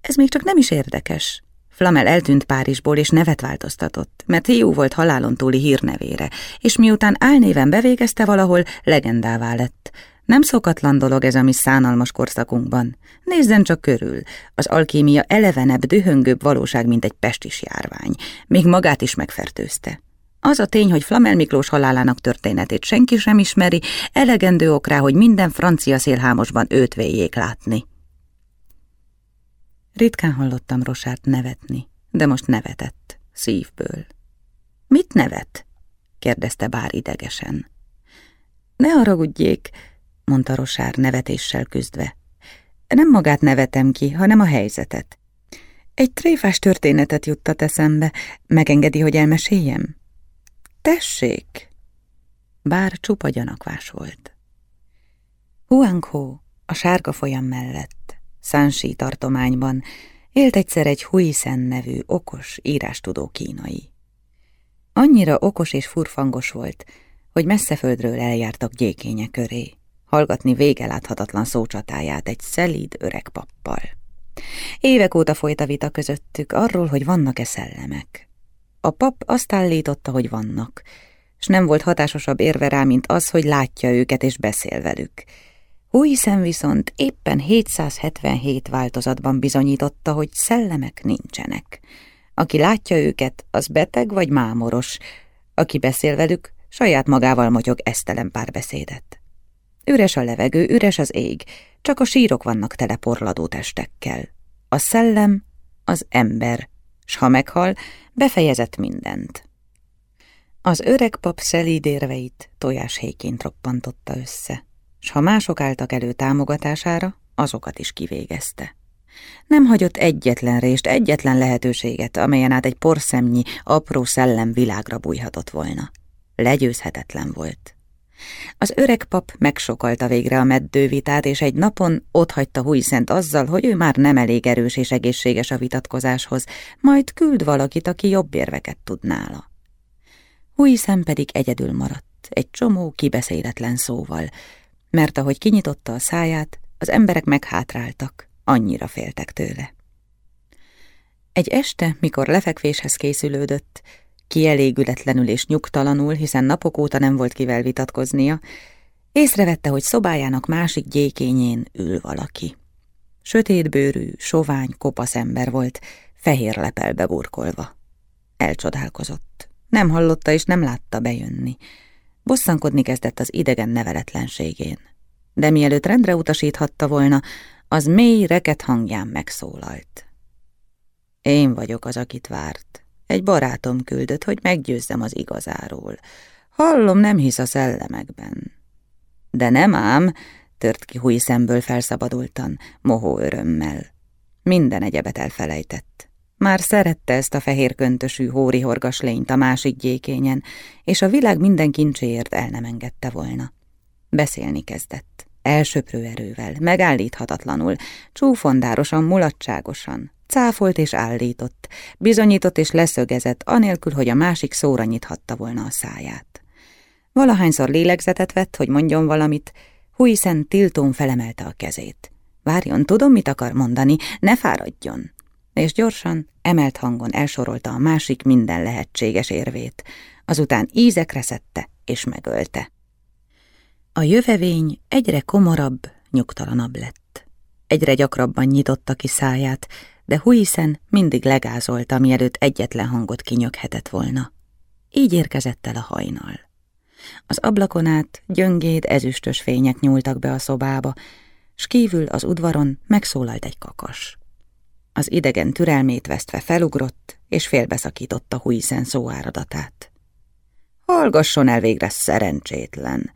Ez még csak nem is érdekes. Flamel eltűnt Párizsból és nevet változtatott, mert hiú volt halálon túli hírnevére, és miután álnéven bevégezte valahol, legendává lett. Nem szokatlan dolog ez a mi szánalmas korszakunkban. Nézzen csak körül, az alkímia elevenebb, dühöngőbb valóság, mint egy pestis járvány. Még magát is megfertőzte. Az a tény, hogy Flamel Miklós halálának történetét senki sem ismeri, elegendő ok rá, hogy minden francia szélhámosban őt véljék látni. Ritkán hallottam Rosárt nevetni, de most nevetett, szívből. Mit nevet? kérdezte bár idegesen. Ne haragudjék, mondta Rosár nevetéssel küzdve. Nem magát nevetem ki, hanem a helyzetet. Egy tréfás történetet juttat eszembe, megengedi, hogy elmeséljem? Tessék! Bár csupa gyanakvás volt. Huangho, a sárga folyam mellett, Sanshi tartományban, élt egyszer egy Huisen nevű okos, írástudó kínai. Annyira okos és furfangos volt, hogy messzeföldről eljártak gyékénye köré, hallgatni vége láthatatlan szócsatáját egy szelíd öreg pappal. Évek óta folyt a vita közöttük arról, hogy vannak-e szellemek. A pap azt állította, hogy vannak, és nem volt hatásosabb érve rá, mint az, hogy látja őket és beszél velük. Újszem viszont éppen 777 változatban bizonyította, hogy szellemek nincsenek. Aki látja őket, az beteg vagy mámoros. Aki beszél velük, saját magával motyog esztelen párbeszédet. Üres a levegő, üres az ég, csak a sírok vannak tele porladó testekkel. A szellem az ember, s ha meghal, befejezett mindent. Az öreg pap szelíd érveit tojáshéjként roppantotta össze, s ha mások álltak elő támogatására, azokat is kivégezte. Nem hagyott egyetlen rést, egyetlen lehetőséget, amelyen át egy porszemnyi, apró szellem világra bújhatott volna. Legyőzhetetlen volt. Az öreg pap megsokalta végre a meddővitát, és egy napon otthagyta Hújszent azzal, hogy ő már nem elég erős és egészséges a vitatkozáshoz, majd küld valakit, aki jobb érveket tud nála. Hújszem pedig egyedül maradt, egy csomó kibeszéletlen szóval, mert ahogy kinyitotta a száját, az emberek meghátráltak, annyira féltek tőle. Egy este, mikor lefekvéshez készülődött, kielégületlenül és nyugtalanul, hiszen napok óta nem volt kivel vitatkoznia, észrevette, hogy szobájának másik gyékényén ül valaki. Sötétbőrű, sovány, kopasz ember volt, fehér lepelbe burkolva. Elcsodálkozott. Nem hallotta és nem látta bejönni. Bosszankodni kezdett az idegen neveletlenségén. De mielőtt rendre utasíthatta volna, az mély reket hangján megszólalt. Én vagyok az, akit várt. Egy barátom küldött, hogy meggyőzzem az igazáról. Hallom, nem hisz a szellemekben. De nem ám, tört ki húj szemből felszabadultan, mohó örömmel. Minden egyebet elfelejtett. Már szerette ezt a fehér köntösű hóri horgas lényt a másik gyékényen, és a világ minden kincséért el nem engedte volna. Beszélni kezdett. Elsöprő erővel, megállíthatatlanul, csúfondárosan, mulatságosan, cáfolt és állított, bizonyított és leszögezett, anélkül, hogy a másik szóra nyithatta volna a száját. Valahányszor lélegzetet vett, hogy mondjon valamit, Huisen tiltón felemelte a kezét. Várjon, tudom, mit akar mondani, ne fáradjon. És gyorsan, emelt hangon elsorolta a másik minden lehetséges érvét, azután ízekre szedte és megölte. A jövevény egyre komorabb, nyugtalanabb lett. Egyre gyakrabban nyitotta ki száját, de Huisen mindig legázolta, mielőtt egyetlen hangot kinyöghetett volna. Így érkezett el a hajnal. Az ablakon át gyöngéd, ezüstös fények nyúltak be a szobába, s kívül az udvaron megszólalt egy kakas. Az idegen türelmét vesztve felugrott, és félbeszakította Huisen szóáradatát. Hallgasson el végre szerencsétlen!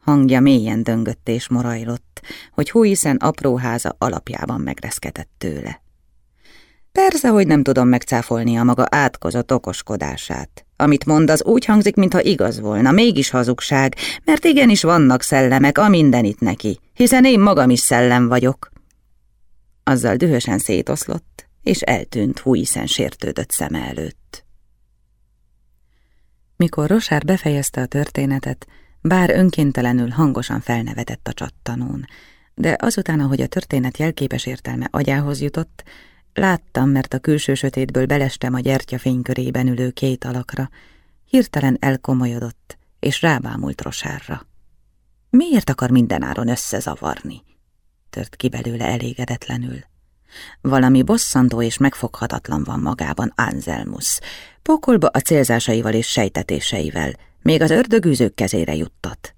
Hangja mélyen döngött és morajlott, hogy Huisen apróháza alapjában megreszketett tőle. Persze, hogy nem tudom megcáfolni a maga átkozott okoskodását. Amit mond, az úgy hangzik, mintha igaz volna, mégis hazugság, mert igenis vannak szellemek, a mindenit neki, hiszen én magam is szellem vagyok. Azzal dühösen szétoszlott, és eltűnt hújszen sértődött szeme előtt. Mikor Rosár befejezte a történetet, bár önkéntelenül hangosan felnevetett a csattanón, de azután, ahogy a történet jelképes értelme agyához jutott, Láttam, mert a külső sötétből belestem a gyertyafény körében ülő két alakra. Hirtelen elkomolyodott, és rábámult Rosárra. Miért akar mindenáron összezavarni? Tört ki belőle elégedetlenül. Valami bosszantó és megfoghatatlan van magában Anselmus. Pokolba a célzásaival és sejtetéseivel, még az ördögűzők kezére juttat.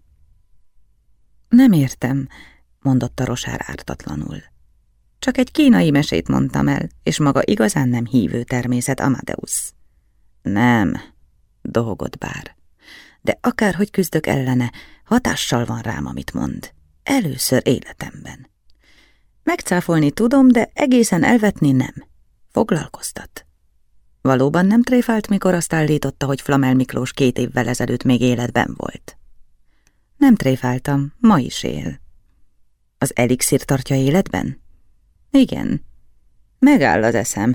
Nem értem, mondotta Rosár ártatlanul. Csak egy kínai mesét mondtam el, és maga igazán nem hívő természet Amadeus. Nem, dohogott bár. De akárhogy küzdök ellene, hatással van rám, amit mond. Először életemben. Megcáfolni tudom, de egészen elvetni nem. Foglalkoztat. Valóban nem tréfált, mikor azt állította, hogy Flamel Miklós két évvel ezelőtt még életben volt. Nem tréfáltam, ma is él. Az elixír tartja életben? Igen. Megáll az eszem.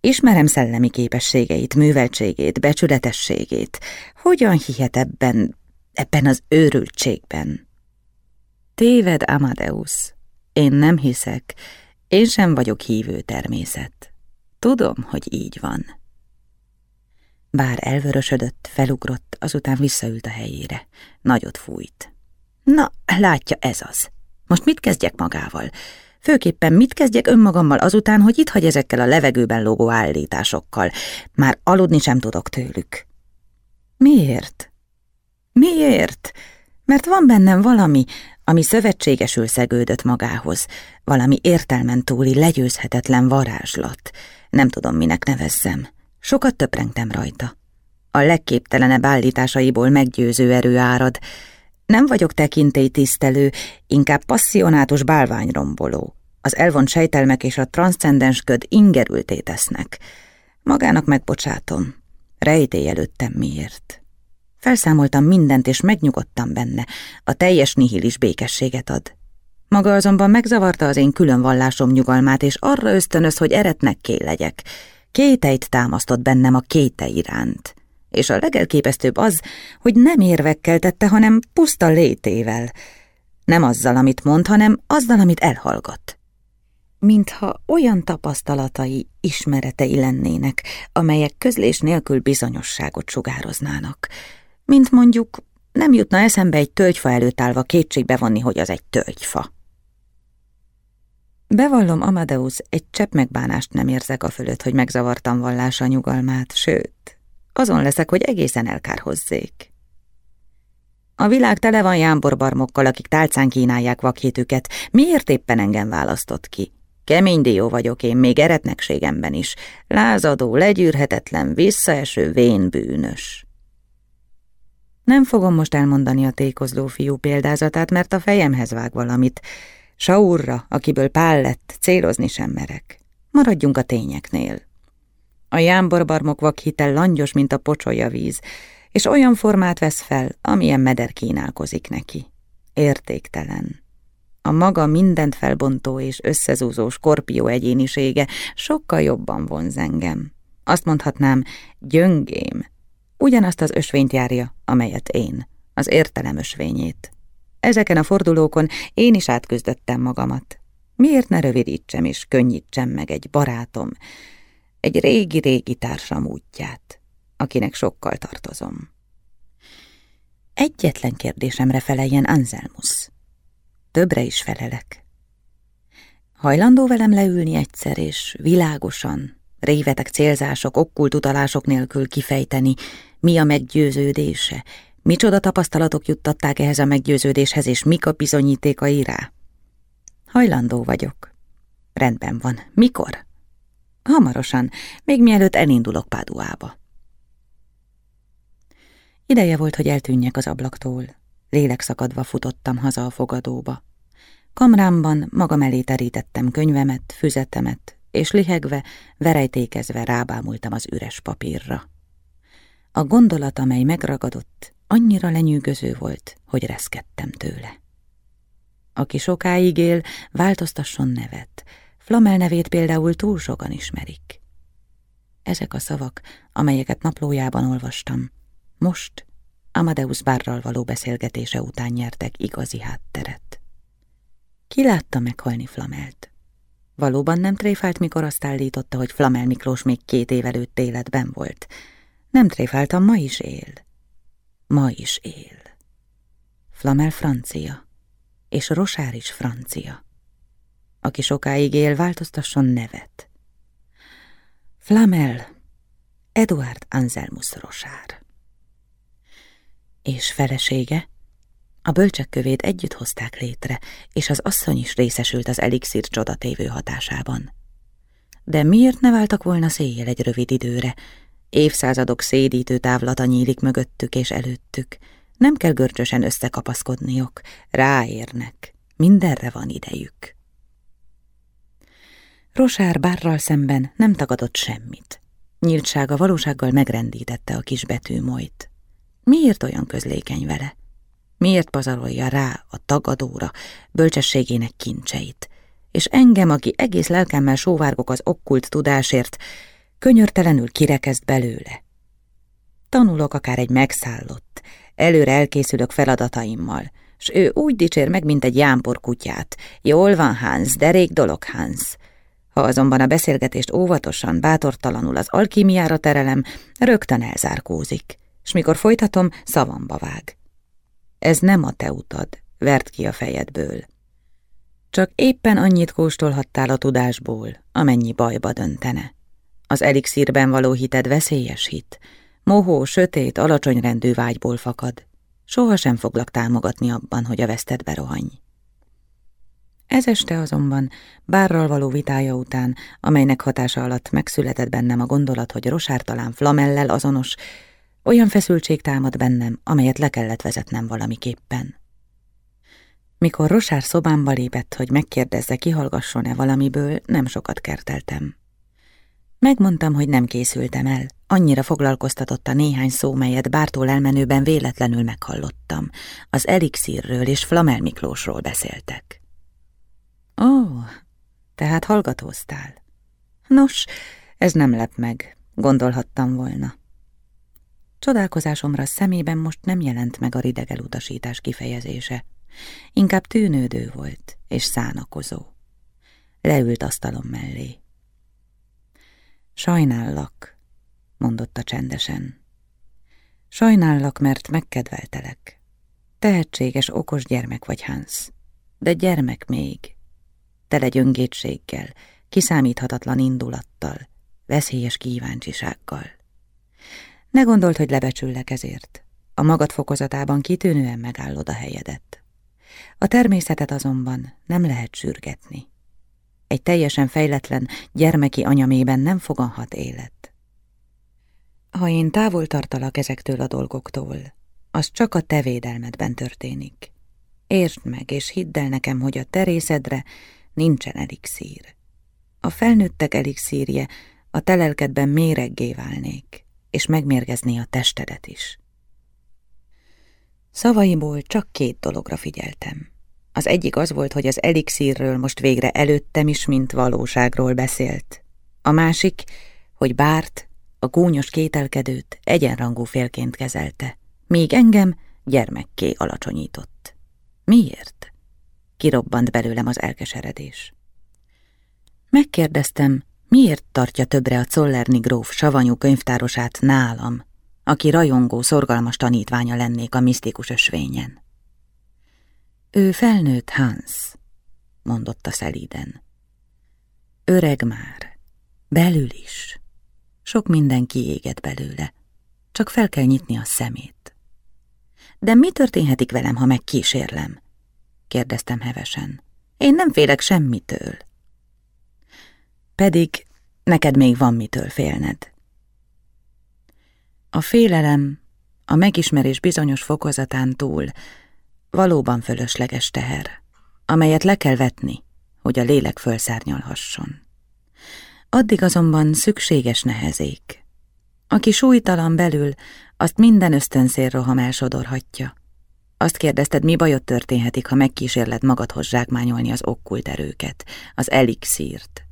Ismerem szellemi képességeit, műveltségét, becsületességét. Hogyan hihet ebben, ebben az őrültségben? Téved, Amadeus. Én nem hiszek. Én sem vagyok hívő természet. Tudom, hogy így van. Bár elvörösödött, felugrott, azután visszaült a helyére. Nagyot fújt. Na, látja, ez az. Most mit kezdjek magával? Főképpen mit kezdjek önmagammal azután, hogy itt hagy ezekkel a levegőben lógó állításokkal. Már aludni sem tudok tőlük. Miért? Miért? Mert van bennem valami, ami szövetségesül szegődött magához, valami értelmen túli, legyőzhetetlen varázslat. Nem tudom, minek nevezzem. Sokat töprengtem rajta. A legképtelenebb állításaiból meggyőző erő árad, nem vagyok tekintélytisztelő, inkább passzionátus bálványromboló. Az elvont sejtelmek és a transzcendens köd ingerülté tesznek. Magának megbocsátom. Rejtély előttem miért. Felszámoltam mindent, és megnyugodtam benne. A teljes nihilis békességet ad. Maga azonban megzavarta az én külön vallásom nyugalmát, és arra ösztönöz, hogy eretnek legyek. Kéteit támasztott bennem a kéte iránt. És a legelképesztőbb az, hogy nem érvekkel tette, hanem puszta létével. Nem azzal, amit mond, hanem azzal, amit elhallgat. Mintha olyan tapasztalatai, ismeretei lennének, amelyek közlés nélkül bizonyosságot sugároznának. Mint mondjuk, nem jutna eszembe egy tölgyfa előtt állva kétségbe vonni, hogy az egy tölgyfa. Bevallom, Amadeus, egy csepp megbánást nem érzek a fölött, hogy megzavartam vallása nyugalmát, sőt, azon leszek, hogy egészen elkárhozzék. A világ tele van jámborbarmokkal, akik tálcán kínálják vakhétüket. Miért éppen engem választott ki? Kemény dió vagyok én, még eretnekségemben is. Lázadó, legyűrhetetlen, visszaeső, vén bűnös. Nem fogom most elmondani a tékozló fiú példázatát, mert a fejemhez vág valamit, Saurra, akiből Pál lett, célozni sem merek. Maradjunk a tényeknél. A jámborbarmok vakhitel langyos, mint a pocsolya víz, és olyan formát vesz fel, amilyen meder kínálkozik neki. Értéktelen. A maga mindent felbontó és összezúzó skorpió egyénisége sokkal jobban vonz engem. Azt mondhatnám, gyöngém. Ugyanazt az ösvényt járja, amelyet én, az értelem ösvényét. Ezeken a fordulókon én is átküzdöttem magamat. Miért ne rövidítsem és könnyítsem meg egy barátom, egy régi-régi társam útját, akinek sokkal tartozom. Egyetlen kérdésemre feleljen Anselmus. Többre is felelek. Hajlandó velem leülni egyszer, és világosan, révetek célzások, okkult utalások nélkül kifejteni, mi a meggyőződése, Micsoda tapasztalatok juttatták ehhez a meggyőződéshez, és mik a bizonyítékai rá? Hajlandó vagyok. Rendben van. Mikor? Hamarosan, még mielőtt elindulok Páduába. Ideje volt, hogy eltűnjek az ablaktól. Lélekszakadva futottam haza a fogadóba. Kamrámban magam elé terítettem könyvemet, füzetemet, és lihegve, verejtékezve rábámultam az üres papírra. A gondolat, amely megragadott, annyira lenyűgöző volt, hogy reszkedtem tőle. Aki sokáig él, változtasson nevet. Flamel nevét például túl sokan ismerik. Ezek a szavak, amelyeket naplójában olvastam, most Amadeus Bárral való beszélgetése után nyertek igazi hátteret. Ki látta meghalni Flamelt? Valóban nem tréfált, mikor azt állította, hogy Flamel Miklós még két év előtt életben volt. Nem tréfáltam, ma is él ma is él. Flamel francia, és Rosár is francia. Aki sokáig él, változtasson nevet. Flamel, Eduard Anselmus Rosár. És felesége? A bölcsek kövét együtt hozták létre, és az asszony is részesült az elixír csodatévő hatásában. De miért ne váltak volna széjjel egy rövid időre, Évszázadok szédítő távlata nyílik mögöttük és előttük. Nem kell görcsösen összekapaszkodniok, ráérnek, mindenre van idejük. Rosár bárral szemben nem tagadott semmit. Nyíltsága valósággal megrendítette a kis betűmolyt. Miért olyan közlékeny vele? Miért pazarolja rá a tagadóra bölcsességének kincseit? És engem, aki egész lelkemmel sóvárgok az okkult tudásért, könyörtelenül kirekezd belőle. Tanulok akár egy megszállott, előre elkészülök feladataimmal, s ő úgy dicsér meg, mint egy jámpor kutyát. Jól van, Hans, de rég dolog, Hans. Ha azonban a beszélgetést óvatosan, bátortalanul az alkímiára terelem, rögtön elzárkózik, s mikor folytatom, szavamba vág. Ez nem a te utad, vert ki a fejedből. Csak éppen annyit kóstolhattál a tudásból, amennyi bajba döntene. Az elixírben való hited veszélyes hit. Mohó, sötét, alacsony rendű vágyból fakad. Soha sem foglak támogatni abban, hogy a vesztedbe rohanj. Ez este azonban, bárral való vitája után, amelynek hatása alatt megszületett bennem a gondolat, hogy Rosár talán flamellel azonos, olyan feszültség támad bennem, amelyet le kellett vezetnem valamiképpen. Mikor Rosár szobámba lépett, hogy megkérdezze, kihallgasson-e valamiből, nem sokat kerteltem. Megmondtam, hogy nem készültem el. Annyira foglalkoztatott a néhány szó, melyet bártól elmenőben véletlenül meghallottam. Az elixírről és Flamel Miklósról beszéltek. Ó, tehát hallgatóztál. Nos, ez nem lep meg, gondolhattam volna. Csodálkozásomra szemében most nem jelent meg a rideg elutasítás kifejezése. Inkább tűnődő volt és szánakozó. Leült asztalom mellé. Sajnállak, mondotta csendesen. Sajnállak, mert megkedveltelek. Tehetséges, okos gyermek vagy, Hans. De gyermek még. Tele gyöngétséggel, kiszámíthatatlan indulattal, veszélyes kíváncsisággal. Ne gondolt, hogy lebecsüllek ezért. A magad fokozatában kitűnően megállod a helyedet. A természetet azonban nem lehet sürgetni. Egy teljesen fejletlen, gyermeki anyamében nem foganhat élet. Ha én távol tartalak ezektől a dolgoktól, az csak a te védelmedben történik. Értsd meg, és hidd el nekem, hogy a terészedre nincsen elixír. A felnőttek elixírje a telelkedben méreggé válnék, és megmérgezné a testedet is. Szavaiból csak két dologra figyeltem. Az egyik az volt, hogy az elixírről most végre előttem is, mint valóságról beszélt. A másik, hogy Bárt, a gúnyos kételkedőt egyenrangú félként kezelte, míg engem gyermekké alacsonyított. Miért? Kirobbant belőlem az elkeseredés. Megkérdeztem, miért tartja többre a Czollerni gróf savanyú könyvtárosát nálam, aki rajongó, szorgalmas tanítványa lennék a misztikus ösvényen. Ő felnőtt Hans, mondotta szelíden. Öreg már, belül is. Sok minden kiégett belőle, csak fel kell nyitni a szemét. De mi történhetik velem, ha megkísérlem? kérdeztem hevesen. Én nem félek semmitől. Pedig neked még van mitől félned. A félelem, a megismerés bizonyos fokozatán túl valóban fölösleges teher, amelyet le kell vetni, hogy a lélek fölszárnyalhasson. Addig azonban szükséges nehezék. Aki súlytalan belül, azt minden ösztönszér roham elsodorhatja. Azt kérdezted, mi bajot történhetik, ha megkísérled magadhoz zsákmányolni az okkult erőket, az elixírt.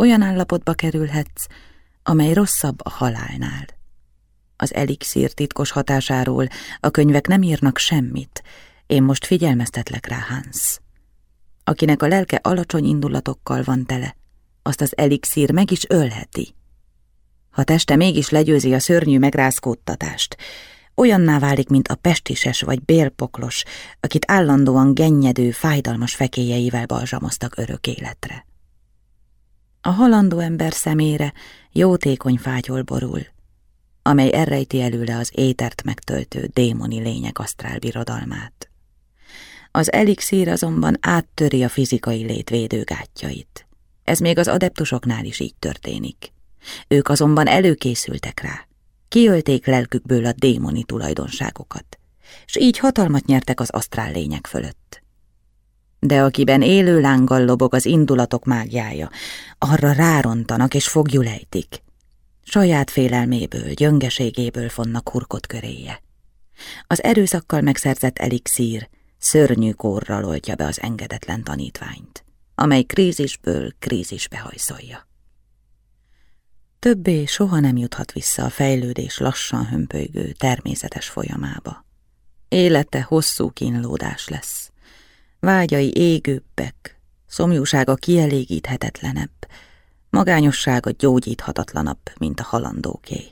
Olyan állapotba kerülhetsz, amely rosszabb a halálnál. Az elixír titkos hatásáról a könyvek nem írnak semmit, én most figyelmeztetlek rá, Hans. Akinek a lelke alacsony indulatokkal van tele, azt az elixír meg is ölheti. Ha teste mégis legyőzi a szörnyű megrázkódtatást, olyanná válik, mint a pestises vagy bélpoklos, akit állandóan gennyedő, fájdalmas fekélyeivel balzsamoztak örök életre. A halandó ember szemére jótékony fátyol borul, amely elrejti előle az étert megtöltő démoni lények asztrálbirodalmát. Az elixír azonban áttöri a fizikai létvédő gátjait. Ez még az adeptusoknál is így történik. Ők azonban előkészültek rá. Kiölték lelkükből a démoni tulajdonságokat, és így hatalmat nyertek az asztrál lények fölött. De akiben élő lánggal lobog az indulatok mágiája, arra rárontanak és fogjulejtik. Saját félelméből, gyöngeségéből fonnak hurkot köréje. Az erőszakkal megszerzett elixír szörnyű korral oltja be az engedetlen tanítványt, amely krízisből krízisbe hajszolja. Többé soha nem juthat vissza a fejlődés lassan hömpölygő természetes folyamába. Élete hosszú kínlódás lesz. Vágyai égőbbek, szomjúsága kielégíthetetlenebb, magányossága gyógyíthatatlanabb, mint a halandóké.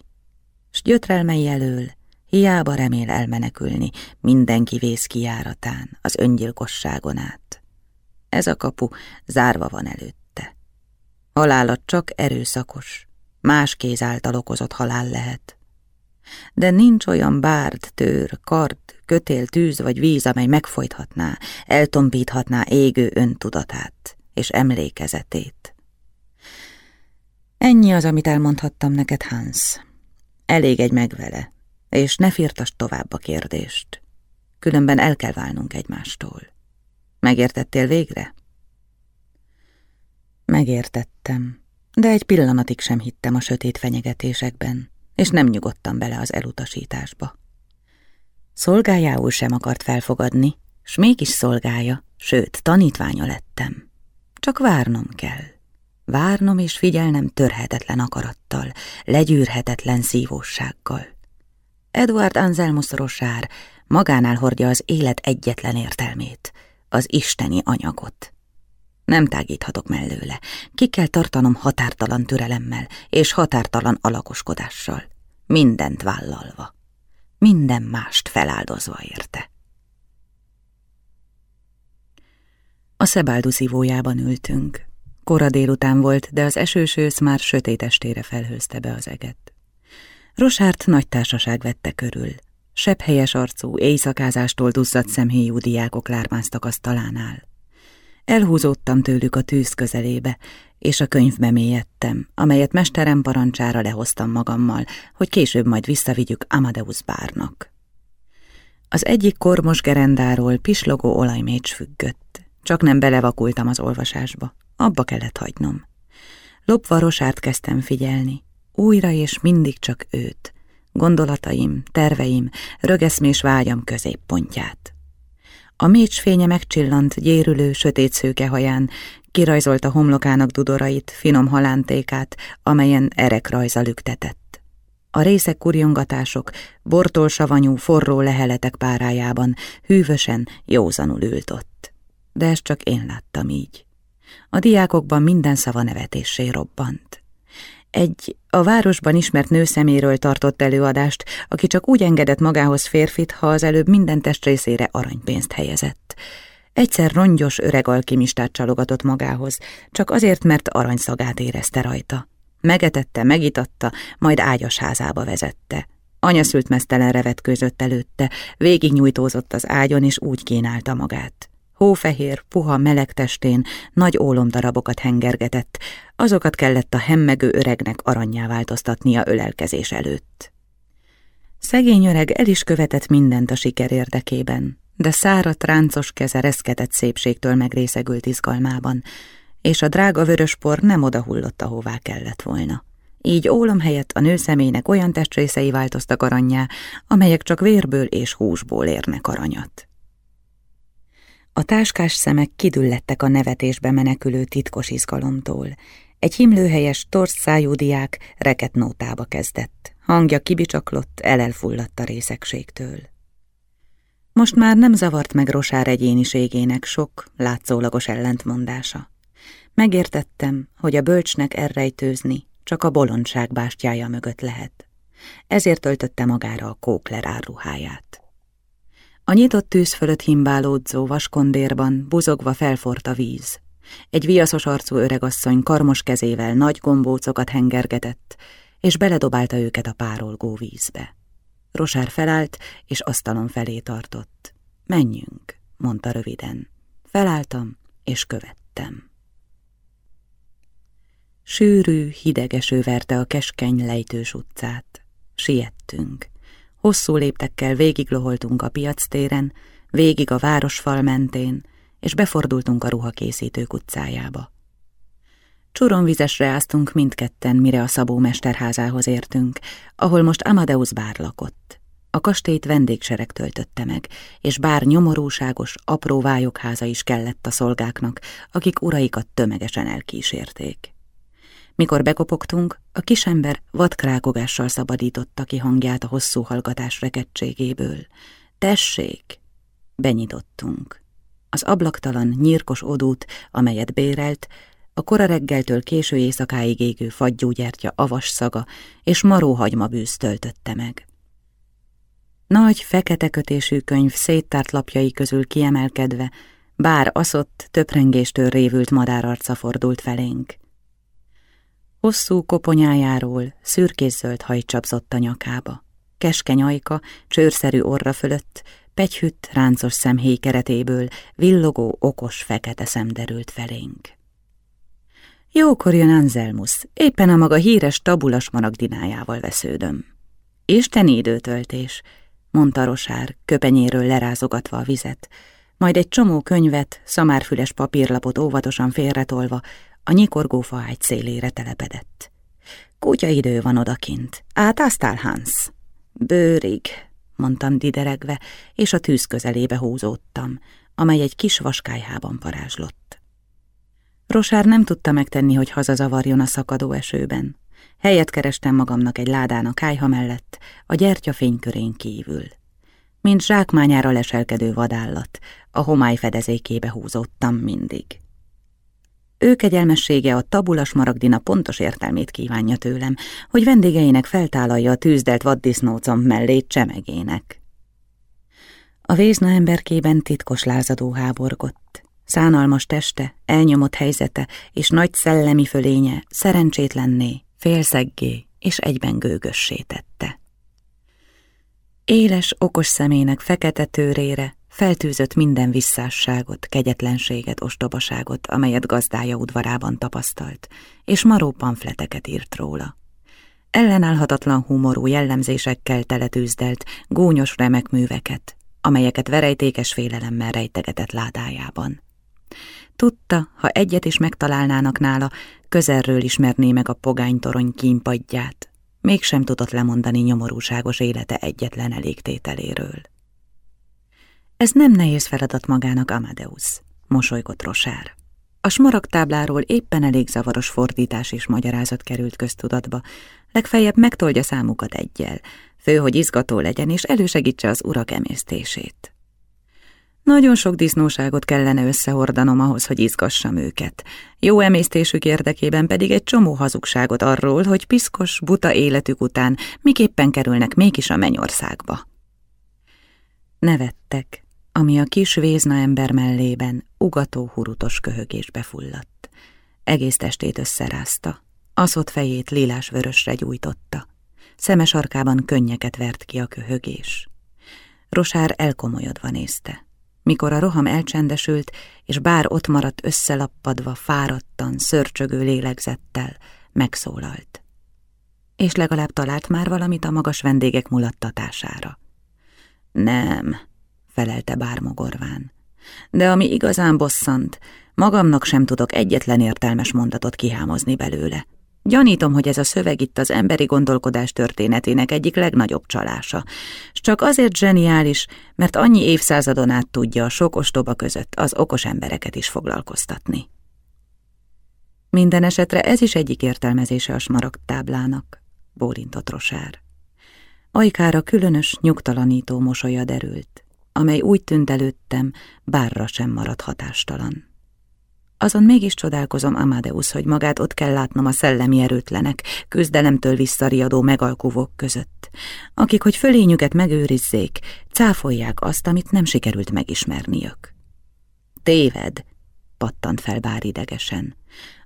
S gyötrelmei elől Hiába remél elmenekülni mindenki vész kijáratán, az öngyilkosságon át. Ez a kapu zárva van előtte. Halála csak erőszakos, más kéz által okozott halál lehet. De nincs olyan bárd, tőr, kard, kötél, tűz vagy víz, amely megfojthatná, eltompíthatná égő öntudatát és emlékezetét. Ennyi az, amit elmondhattam neked, Hans. Elég egy megvele, és ne firtasd tovább a kérdést. Különben el kell válnunk egymástól. Megértettél végre? Megértettem, de egy pillanatig sem hittem a sötét fenyegetésekben, és nem nyugodtam bele az elutasításba. Szolgájául sem akart felfogadni, s mégis szolgája, sőt, tanítványa lettem. Csak várnom kell. Várnom és figyelnem törhetetlen akarattal, legyűrhetetlen szívósággal. Edward Anselmus Rosár magánál hordja az élet egyetlen értelmét, az isteni anyagot. Nem tágíthatok mellőle, ki kell tartanom határtalan türelemmel és határtalan alakoskodással, mindent vállalva, minden mást feláldozva érte. A Szebáldu szívójában ültünk. Kora délután volt, de az esős ősz már sötét estére felhőzte be az eget. Rosárt nagy társaság vette körül. Sebb helyes arcú, éjszakázástól duzzadt szemhéjú diákok lármáztak asztalánál. Elhúzódtam tőlük a tűz közelébe, és a könyvbe mélyedtem, amelyet mesterem parancsára lehoztam magammal, hogy később majd visszavigyük Amadeus bárnak. Az egyik kormos gerendáról pislogó olajmécs függött. Csak nem belevakultam az olvasásba. Abba kellett hagynom. Lopva Rosárt kezdtem figyelni. Újra és mindig csak őt. Gondolataim, terveim, rögeszmés vágyam középpontját. A mécsfénye megcsillant, gyérülő, sötét szőke haján, kirajzolta homlokának dudorait, finom halántékát, amelyen erek rajza lüktetett. A részek kurjongatások, bortól savanyú, forró leheletek párájában hűvösen, józanul ült ott. De ezt csak én láttam így. A diákokban minden szava nevetésé robbant. Egy a városban ismert nő szeméről tartott előadást, aki csak úgy engedett magához férfit, ha az előbb minden testrészére aranypénzt helyezett. Egyszer rongyos öreg alkimistát csalogatott magához, csak azért, mert aranyszagát érezte rajta. Megetette, megitatta, majd ágyas házába vezette. Anyaszült mesztelen revetkőzött előtte, végignyújtózott az ágyon, és úgy kínálta magát. Hófehér, puha meleg testén nagy ólomdarabokat hengergetett, azokat kellett a hemmegő öregnek aranyjá változtatnia ölelkezés előtt. Szegény öreg el is követett mindent a siker érdekében, de szárat, ráncos keze reszketett szépségtől megrészegült izgalmában, és a drága vöröspor nem odahullott, ahová kellett volna. Így ólom helyett a nő személynek olyan testrészei változtak aranyjá, amelyek csak vérből és húsból érnek aranyat. A táskás szemek kidüllettek a nevetésbe menekülő titkos izgalomtól. Egy himlőhelyes, torsz szájú diák reket nótába kezdett. Hangja kibicsaklott, elelfulladt a részegségtől. Most már nem zavart meg Rosár egyéniségének sok, látszólagos ellentmondása. Megértettem, hogy a bölcsnek errejtőzni csak a bolondság bástyája mögött lehet. Ezért töltötte magára a kókler áruháját. A nyitott tűz fölött himbálódzó vaskondérban buzogva felfort a víz. Egy viaszos arcú öregasszony karmos kezével nagy gombócokat hengergetett, és beledobálta őket a párolgó vízbe. Rosár felállt, és asztalon felé tartott. Menjünk, mondta röviden. Felálltam, és követtem. Sűrű, hidegeső verte a keskeny lejtős utcát. Siettünk. Hosszú léptekkel végigloholtunk a piactéren, végig a városfal mentén, és befordultunk a ruhakészítők utcájába. Csuronvizesre áztunk mindketten, mire a Szabó mesterházához értünk, ahol most Amadeus bár lakott. A kastélyt vendégsereg töltötte meg, és bár nyomorúságos, apró vályokháza is kellett a szolgáknak, akik uraikat tömegesen elkísérték. Mikor bekopogtunk, a kisember vadkrákogással szabadította ki hangját a hosszú hallgatás rekedtségéből. Tessék! Benyitottunk. Az ablaktalan, nyírkos odút, amelyet bérelt, a kora reggeltől késő éjszakáig égő fagyúgyertya avas szaga és maróhagyma bűz töltötte meg. Nagy, fekete kötésű könyv széttárt lapjai közül kiemelkedve, bár aszott, töprengéstől révült madárarca fordult felénk. Hosszú koponyájáról szürkészöld haj csapzott a nyakába. Keskeny ajka, csőrszerű orra fölött, pegyhütt, ráncos szemhéj keretéből villogó, okos, fekete szem derült felénk. Jókor jön Anselmus, éppen a maga híres tabulas maragdinájával vesződöm. Isteni időtöltés, mondta Rosár, köpenyéről lerázogatva a vizet, majd egy csomó könyvet, szamárfüles papírlapot óvatosan félretolva, a nyikorgó faágy szélére telepedett. Kutya idő van odakint. Átáztál, Hans? Bőrig, mondtam dideregve, és a tűz közelébe húzódtam, amely egy kis vaskályhában varázslott. Rosár nem tudta megtenni, hogy hazazavarjon a szakadó esőben. Helyet kerestem magamnak egy ládán a kájha mellett, a gyertya fénykörén kívül. Mint zsákmányára leselkedő vadállat, a homály fedezékébe húzódtam mindig. Ő kegyelmessége a tabulas maragdina pontos értelmét kívánja tőlem, hogy vendégeinek feltálalja a tűzdelt vaddisznócom mellé csemegének. A vézna emberkében titkos lázadó háborgott. Szánalmas teste, elnyomott helyzete és nagy szellemi fölénye szerencsétlenné, félszeggé és egyben gőgössé tette. Éles, okos szemének fekete tőrére feltűzött minden visszásságot, kegyetlenséget, ostobaságot, amelyet gazdája udvarában tapasztalt, és maró pamfleteket írt róla. Ellenállhatatlan humorú jellemzésekkel teletűzdelt, gúnyos remek műveket, amelyeket verejtékes félelemmel rejtegetett ládájában. Tudta, ha egyet is megtalálnának nála, közelről ismerné meg a pogánytorony kínpadját, mégsem tudott lemondani nyomorúságos élete egyetlen elégtételéről. Ez nem nehéz feladat magának, Amadeus, mosolygott Rosár. A smaragtábláról éppen elég zavaros fordítás és magyarázat került köztudatba, legfeljebb megtolja számukat egyel, fő, hogy izgató legyen és elősegítse az urak emésztését. Nagyon sok disznóságot kellene összehordanom ahhoz, hogy izgassam őket. Jó emésztésük érdekében pedig egy csomó hazugságot arról, hogy piszkos, buta életük után miképpen kerülnek mégis a mennyországba. Nevettek, ami a kis vézna ember mellében ugató hurutos köhögésbe fulladt. Egész testét összerázta, aszott fejét lilás-vörösre gyújtotta. Szemes arkában könnyeket vert ki a köhögés. Rosár elkomolyodva nézte. Mikor a roham elcsendesült, és bár ott maradt összelappadva, fáradtan, szörcsögő lélegzettel, megszólalt. És legalább talált már valamit a magas vendégek mulattatására. Nem, felelte bármogorván. De ami igazán bosszant, magamnak sem tudok egyetlen értelmes mondatot kihámozni belőle. Gyanítom, hogy ez a szöveg itt az emberi gondolkodás történetének egyik legnagyobb csalása, s csak azért zseniális, mert annyi évszázadon át tudja a sok ostoba között az okos embereket is foglalkoztatni. Minden esetre ez is egyik értelmezése a smaragd táblának, bólintott Rosár. Ajkára különös, nyugtalanító mosolya derült amely úgy tűnt előttem, bárra sem maradt hatástalan. Azon mégis csodálkozom, Amadeus, hogy magát ott kell látnom a szellemi erőtlenek, küzdelemtől visszariadó megalkuvók között, akik, hogy fölényüket megőrizzék, cáfolják azt, amit nem sikerült megismerniük. Téved, pattant fel bár idegesen.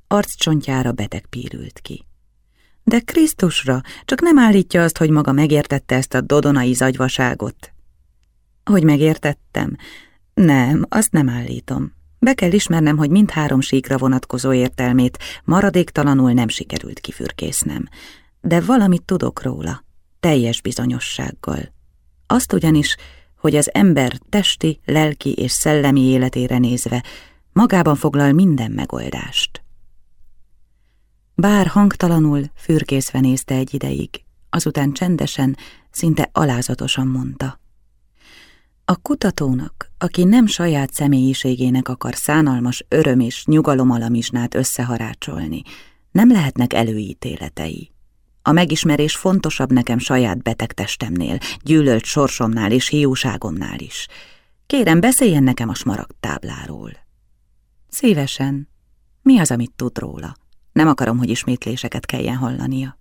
Arccsontjára beteg pírült ki. De Krisztusra, csak nem állítja azt, hogy maga megértette ezt a dodonai zagyvaságot, hogy megértettem? Nem, azt nem állítom. Be kell ismernem, hogy mindhárom síkra vonatkozó értelmét maradéktalanul nem sikerült kifürkésznem. De valamit tudok róla, teljes bizonyossággal. Azt ugyanis, hogy az ember testi, lelki és szellemi életére nézve magában foglal minden megoldást. Bár hangtalanul, fürkészve nézte egy ideig, azután csendesen, szinte alázatosan mondta. A kutatónak, aki nem saját személyiségének akar szánalmas öröm és nyugalomalamizsnát összeharácsolni, nem lehetnek előítéletei. A megismerés fontosabb nekem saját betegtestemnél, gyűlölt sorsomnál és hiúságomnál is. Kérem, beszéljen nekem a smaragd tábláról. Szívesen. Mi az, amit tud róla? Nem akarom, hogy ismétléseket kelljen hallania.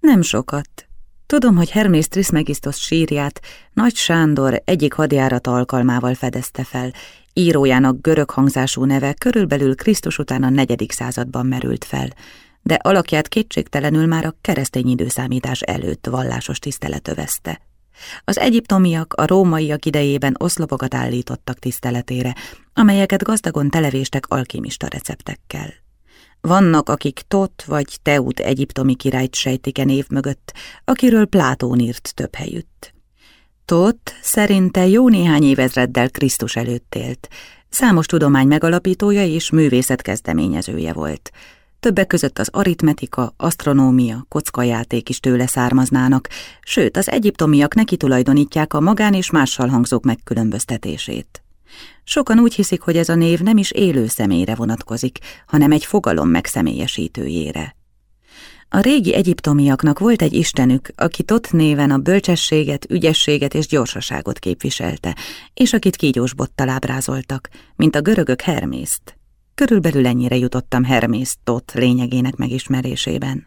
Nem sokat, Tudom, hogy Hermész Trismegistos sírját Nagy Sándor egyik hadjárat alkalmával fedezte fel, írójának görög hangzású neve körülbelül Krisztus után a negyedik században merült fel, de alakját kétségtelenül már a keresztény időszámítás előtt vallásos tisztelet övezte. Az egyiptomiak a rómaiak idejében oszlopokat állítottak tiszteletére, amelyeket gazdagon televéstek alkimista receptekkel. Vannak, akik Tot vagy Teut egyiptomi királyt sejtik név mögött, akiről Plátón írt több helyütt. Tot szerinte jó néhány évezreddel Krisztus előtt élt, Számos tudomány megalapítója és művészet kezdeményezője volt. Többek között az aritmetika, asztronómia, kockajáték is tőle származnának, sőt az egyiptomiak neki tulajdonítják a magán és mással hangzók megkülönböztetését. Sokan úgy hiszik, hogy ez a név nem is élő személyre vonatkozik, hanem egy fogalom megszemélyesítőjére. A régi egyiptomiaknak volt egy istenük, aki Tot néven a bölcsességet, ügyességet és gyorsaságot képviselte, és akit kígyósbottal ábrázoltak, mint a görögök Hermészt. Körülbelül ennyire jutottam Hermész Tot lényegének megismerésében.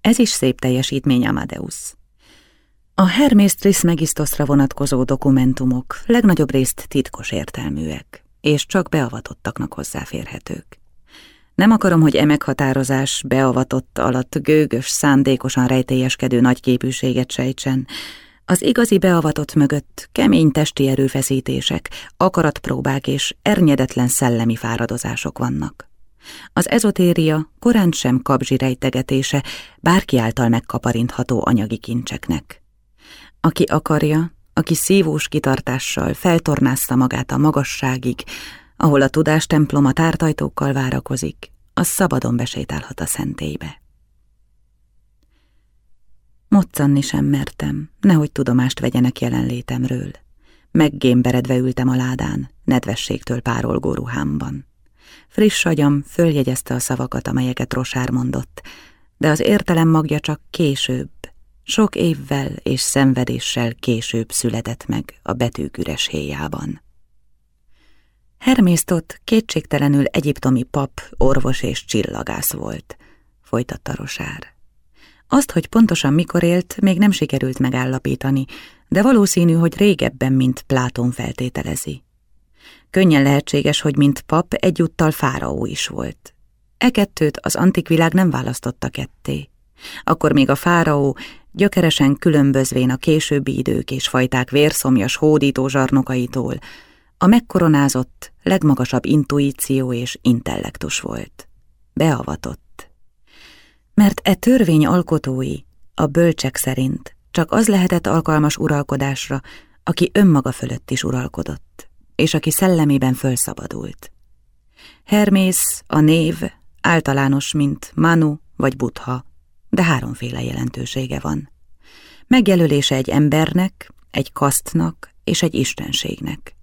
Ez is szép teljesítmény, Amadeus. A Hermész Trismegistusra vonatkozó dokumentumok legnagyobb részt titkos értelműek, és csak beavatottaknak hozzáférhetők. Nem akarom, hogy e meghatározás beavatott alatt gőgös, szándékosan rejtélyeskedő nagyképűséget sejtsen. Az igazi beavatott mögött kemény testi erőfeszítések, akaratpróbák és ernyedetlen szellemi fáradozások vannak. Az ezotéria korán sem kabzsi rejtegetése bárki által megkaparintható anyagi kincseknek. Aki akarja, aki szívós kitartással feltornázta magát a magasságig, ahol a tudás temploma tártajtókkal várakozik, az szabadon besétálhat a szentélybe. Moccanni sem mertem, nehogy tudomást vegyenek jelenlétemről. Meggémberedve ültem a ládán, nedvességtől párolgó ruhámban. Friss agyam följegyezte a szavakat, amelyeket Rosár mondott, de az értelem magja csak később, sok évvel és szenvedéssel később született meg a betűk üres héjában. Hermésztot kétségtelenül egyiptomi pap, orvos és csillagász volt, folytatta Rosár. Azt, hogy pontosan mikor élt, még nem sikerült megállapítani, de valószínű, hogy régebben, mint Plátón feltételezi. Könnyen lehetséges, hogy mint pap egyúttal fáraó is volt. E kettőt az antik világ nem választotta ketté. Akkor még a fáraó gyökeresen különbözvén a későbbi idők és fajták vérszomjas hódító zsarnokaitól, a megkoronázott, legmagasabb intuíció és intellektus volt. Beavatott. Mert e törvény alkotói, a bölcsek szerint csak az lehetett alkalmas uralkodásra, aki önmaga fölött is uralkodott, és aki szellemében fölszabadult. Hermész, a név, általános, mint Manu vagy Buddha, de háromféle jelentősége van. Megjelölése egy embernek, egy kasztnak és egy istenségnek.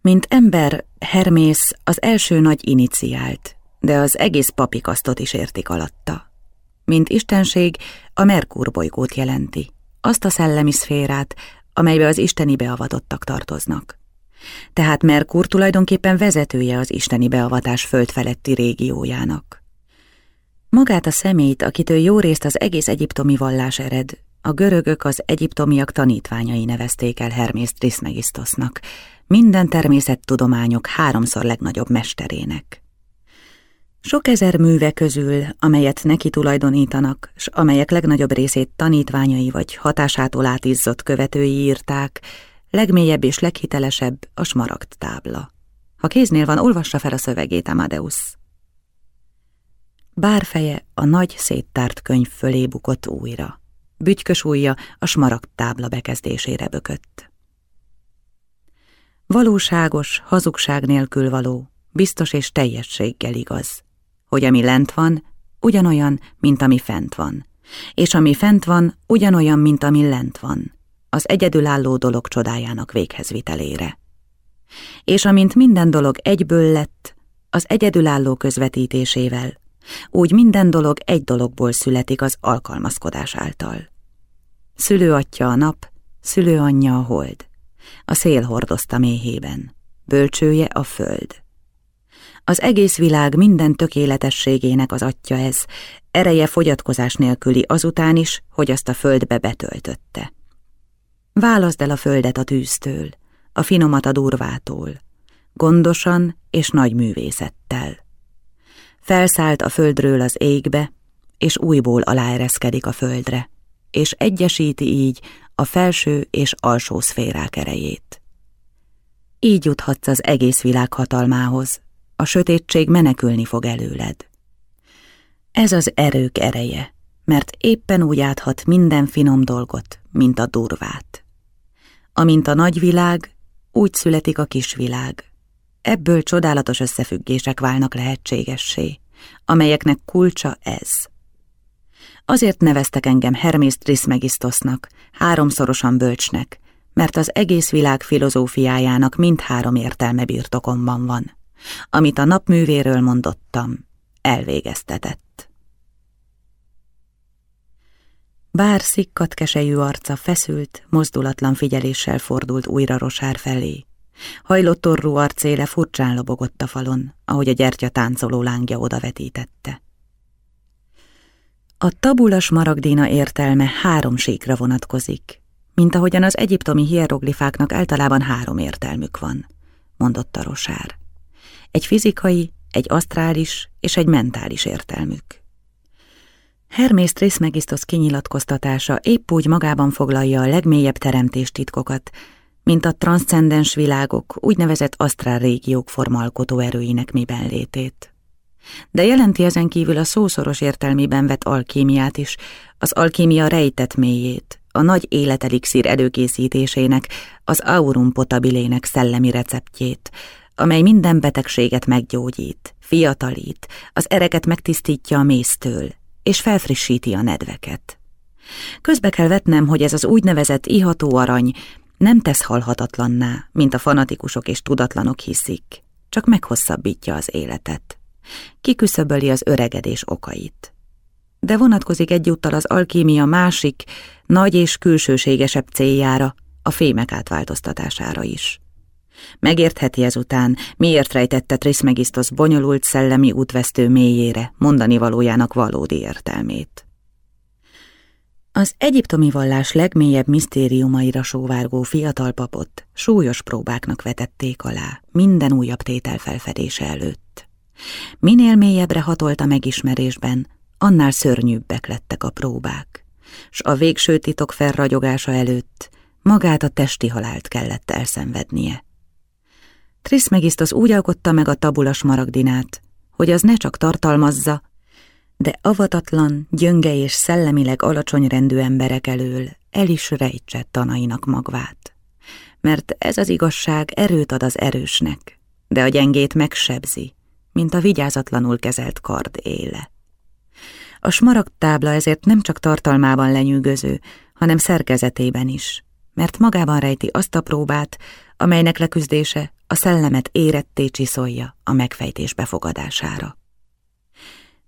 Mint ember, Hermész az első nagy iniciált, de az egész papikasztot is értik alatta. Mint istenség, a Merkur bolygót jelenti, azt a szellemi szférát, amelybe az isteni beavatottak tartoznak. Tehát Merkur tulajdonképpen vezetője az isteni beavatás földfeletti régiójának. Magát a szemét, akitől jó részt az egész egyiptomi vallás ered, a görögök az egyiptomiak tanítványai nevezték el Hermész Trismegisztosnak, minden természettudományok háromszor legnagyobb mesterének. Sok ezer műve közül, amelyet neki tulajdonítanak, s amelyek legnagyobb részét tanítványai vagy hatásától átizzott követői írták, legmélyebb és leghitelesebb a smaragd tábla. Ha kéznél van, olvassa fel a szövegét, Amadeus. Bárfeje a nagy széttárt könyv fölé bukott újra. Bütykös ujja a smaragd tábla bekezdésére bökött. Valóságos, hazugság nélkül való, biztos és teljességgel igaz, hogy ami lent van, ugyanolyan, mint ami fent van, és ami fent van, ugyanolyan, mint ami lent van, az egyedülálló dolog csodájának véghezvitelére. És amint minden dolog egyből lett, az egyedülálló közvetítésével, úgy minden dolog egy dologból születik az alkalmazkodás által. Szülőatja a nap, szülőanyja a hold. A szél hordozta méhében, bölcsője a föld. Az egész világ minden tökéletességének az atya ez, ereje fogyatkozás nélküli azután is, hogy azt a földbe betöltötte. Válaszd el a földet a tűztől, a finomat a durvától, gondosan és nagy művészettel. Felszállt a földről az égbe, és újból aláereszkedik a földre, és egyesíti így a felső és alsó szférák erejét. Így juthatsz az egész világ hatalmához, a sötétség menekülni fog előled. Ez az erők ereje, mert éppen úgy áthat minden finom dolgot, mint a durvát. Amint a nagyvilág, úgy születik a kisvilág. Ebből csodálatos összefüggések válnak lehetségessé, amelyeknek kulcsa ez. Azért neveztek engem Hermész Trismegisztosznak, háromszorosan bölcsnek, mert az egész világ filozófiájának mindhárom értelme birtokomban van. Amit a napművéről mondottam, elvégeztetett. Bár szikkat kesejű arca feszült, mozdulatlan figyeléssel fordult újra Rosár felé. Hajlott torrú arcéle furcsán lobogott a falon, ahogy a gyertya táncoló lángja odavetítette. A tabulas maragdína értelme három síkra vonatkozik, mint ahogyan az egyiptomi hieroglifáknak általában három értelmük van, mondotta Rosár. Egy fizikai, egy asztrális és egy mentális értelmük. Hermész Trismegistos kinyilatkoztatása épp úgy magában foglalja a legmélyebb teremtéstitkokat, mint a transzcendens világok, úgynevezett asztrál régiók formalkotó erőinek miben létét. De jelenti ezen kívül a szószoros értelmében vett alkímiát is, az alkímia rejtett mélyét, a nagy életelixír előkészítésének, az aurum potabilének szellemi receptjét, amely minden betegséget meggyógyít, fiatalít, az ereket megtisztítja a méztől, és felfrissíti a nedveket. Közbe kell vetnem, hogy ez az úgynevezett iható arany nem tesz halhatatlanná, mint a fanatikusok és tudatlanok hiszik, csak meghosszabbítja az életet. Kiküszöböli az öregedés okait. De vonatkozik egyúttal az alkímia másik, nagy és külsőségesebb céljára, a fémek átváltoztatására is. Megértheti ezután, miért rejtette Trismegistos bonyolult szellemi útvesztő mélyére mondani valójának valódi értelmét. Az egyiptomi vallás legmélyebb misztériumaira sóvárgó fiatal papot súlyos próbáknak vetették alá minden újabb tétel felfedése előtt. Minél mélyebbre hatolt a megismerésben, annál szörnyűbbek lettek a próbák, s a végső titok felragyogása előtt magát a testi halált kellett elszenvednie. Trismegistos úgy alkotta meg a tabulas maragdinát, hogy az ne csak tartalmazza, de avatatlan, gyönge és szellemileg alacsony rendű emberek elől el is rejtse tanainak magvát. Mert ez az igazság erőt ad az erősnek, de a gyengét megsebzi, mint a vigyázatlanul kezelt kard éle. A smaragdtábla ezért nem csak tartalmában lenyűgöző, hanem szerkezetében is, mert magában rejti azt a próbát, amelynek leküzdése a szellemet éretté csiszolja a megfejtés befogadására.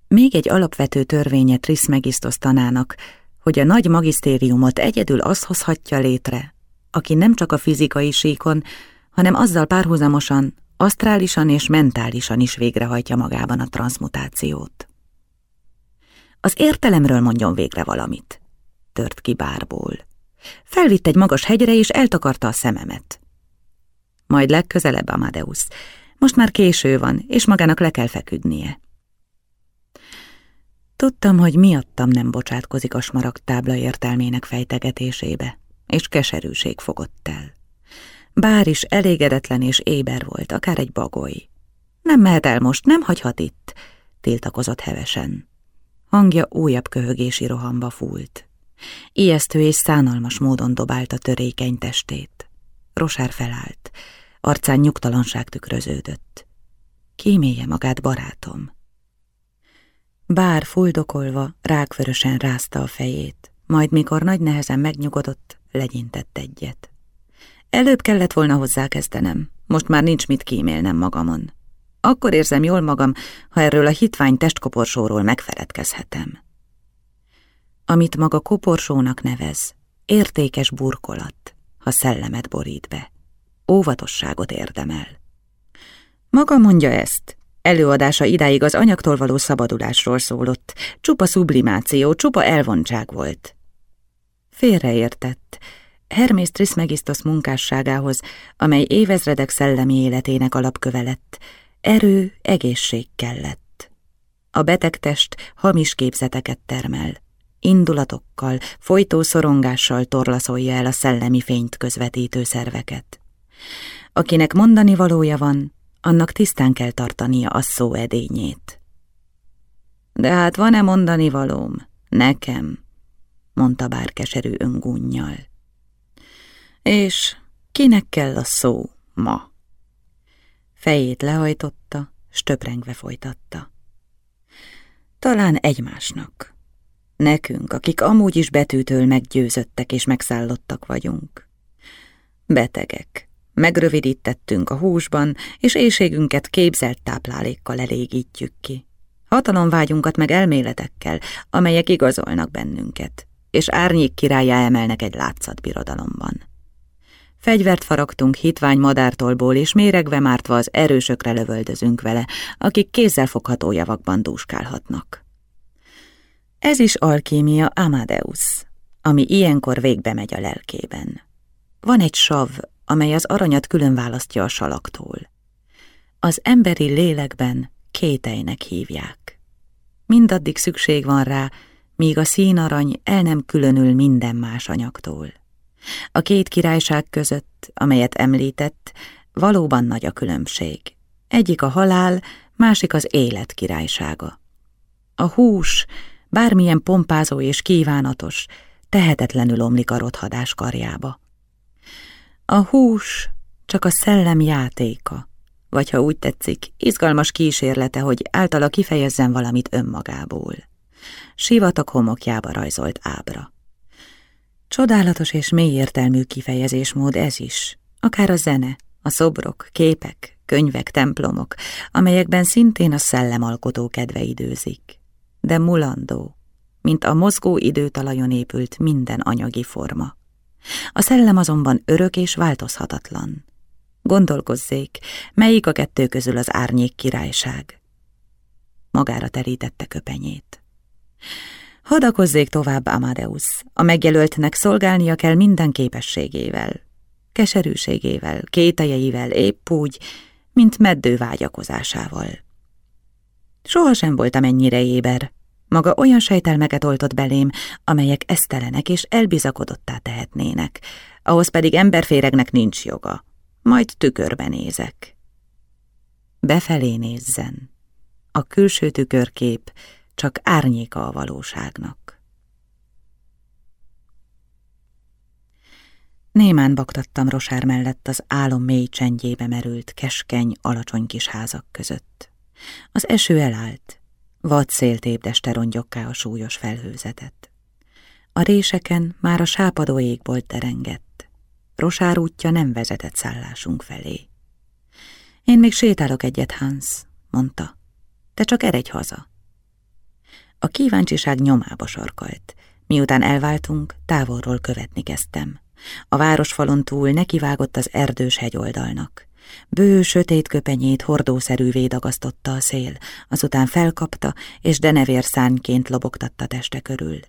Még egy alapvető törvénye Trismegistos tanának, hogy a nagy magisztériumot egyedül az hozhatja létre, aki nem csak a fizikai síkon, hanem azzal párhuzamosan, asztrálisan és mentálisan is végrehajtja magában a transmutációt. Az értelemről mondjon végre valamit, tört ki bárból. Felvitt egy magas hegyre, és eltakarta a szememet. Majd legközelebb, Amadeus. Most már késő van, és magának le kell feküdnie. Tudtam, hogy miattam nem bocsátkozik a smaragdtábla értelmének fejtegetésébe, és keserűség fogott el. Bár is elégedetlen és éber volt, akár egy bagoly. Nem mehet el most, nem hagyhat itt, tiltakozott hevesen. Hangja újabb köhögési rohamba fúlt. Ijesztő és szánalmas módon dobálta törékeny testét. Rosár felállt, arcán nyugtalanság tükröződött. Kímélje magát, barátom. Bár fuldokolva, rákvörösen rázta a fejét, majd mikor nagy nehezen megnyugodott, legyintett egyet. Előbb kellett volna hozzá kezdenem, most már nincs mit kímélnem magamon. Akkor érzem jól magam, ha erről a hitvány testkoporsóról megfeledkezhetem. Amit maga koporsónak nevez, értékes burkolat, ha szellemet borít be. Óvatosságot érdemel. Maga mondja ezt, Előadása idáig az anyagtól való szabadulásról szólott, csupa sublimáció, csupa elvontság volt. Félreértett. Hermész Trismegistos munkásságához, amely évezredek szellemi életének alapköve lett, erő, egészség kellett. A betegtest hamis képzeteket termel. Indulatokkal, folytó szorongással torlaszolja el a szellemi fényt közvetítő szerveket. Akinek mondani valója van, annak tisztán kell tartania a szó edényét. De hát van-e mondani valóm? Nekem, mondta bár keserű öngúnnyal. És kinek kell a szó? ma. Fejét lehajtotta, stöprengve folytatta. Talán egymásnak. Nekünk, akik amúgy is betűtől meggyőzöttek és megszállottak vagyunk. Betegek. Megrövidítettünk a húsban, és éjségünket képzelt táplálékkal elégítjük ki. Hatalomvágyunkat meg elméletekkel, amelyek igazolnak bennünket, és árnyék királyá emelnek egy látszatbirodalomban. Fegyvert faragtunk hitvány madártolból, és méregve mártva az erősökre lövöldözünk vele, akik kézzelfogható javakban dúskálhatnak. Ez is alkímia Amadeus, ami ilyenkor végbe megy a lelkében. Van egy sav, amely az aranyat külön választja a salaktól. Az emberi lélekben kételynek hívják. Mindaddig szükség van rá, míg a színarany el nem különül minden más anyagtól. A két királyság között, amelyet említett, valóban nagy a különbség. Egyik a halál, másik az élet királysága. A hús, bármilyen pompázó és kívánatos, tehetetlenül omlik a rothadás karjába. A hús csak a szellem játéka, vagy ha úgy tetszik, izgalmas kísérlete, hogy általa kifejezzen valamit önmagából. Sivatag homokjába rajzolt ábra. Csodálatos és mélyértelmű kifejezésmód ez is, akár a zene, a szobrok, képek, könyvek, templomok, amelyekben szintén a szellemalkotó kedve időzik. De mulandó, mint a mozgó időtalajon épült minden anyagi forma. A szellem azonban örök és változhatatlan. Gondolkozzék, melyik a kettő közül az árnyék királyság. Magára terítette köpenyét. Hadakozzék tovább, Amadeus. A megjelöltnek szolgálnia kell minden képességével, keserűségével, kételjeivel, épp úgy, mint meddő vágyakozásával. Sohasem voltam ennyire éber. Maga olyan sejtelmeket oltott belém, amelyek esztelenek és elbizakodottá tehetnének, ahhoz pedig emberféregnek nincs joga. Majd tükörbe nézek. Befelé nézzen. A külső tükörkép csak árnyéka a valóságnak. Némán baktattam Rosár mellett az álom mély csendjébe merült, keskeny, alacsony kis házak között. Az eső elállt, vad szél rongyokká a súlyos felhőzetet. A réseken már a sápadó égbolt terengett. Rosár útja nem vezetett szállásunk felé. Én még sétálok egyet, Hans, mondta. Te csak eredj haza. A kíváncsiság nyomába sarkalt. Miután elváltunk, távolról követni kezdtem. A városfalon túl nekivágott az erdős hegyoldalnak. Bő, sötét köpenyét hordószerűvé dagasztotta a szél, azután felkapta, és denevér szárnyként lobogtatta teste körül.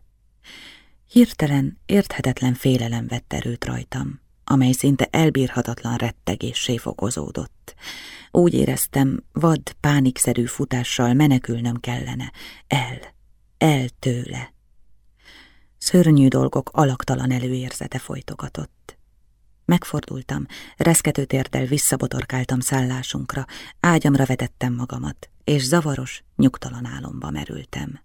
Hirtelen, érthetetlen félelem vett erőt rajtam, amely szinte elbírhatatlan rettegéssé fokozódott. Úgy éreztem, vad, pánikszerű futással menekülnöm kellene, el, el tőle. Szörnyű dolgok alaktalan előérzete folytogatott. Megfordultam, reszkető térdel visszabotorkáltam szállásunkra, ágyamra vetettem magamat, és zavaros, nyugtalan álomba merültem.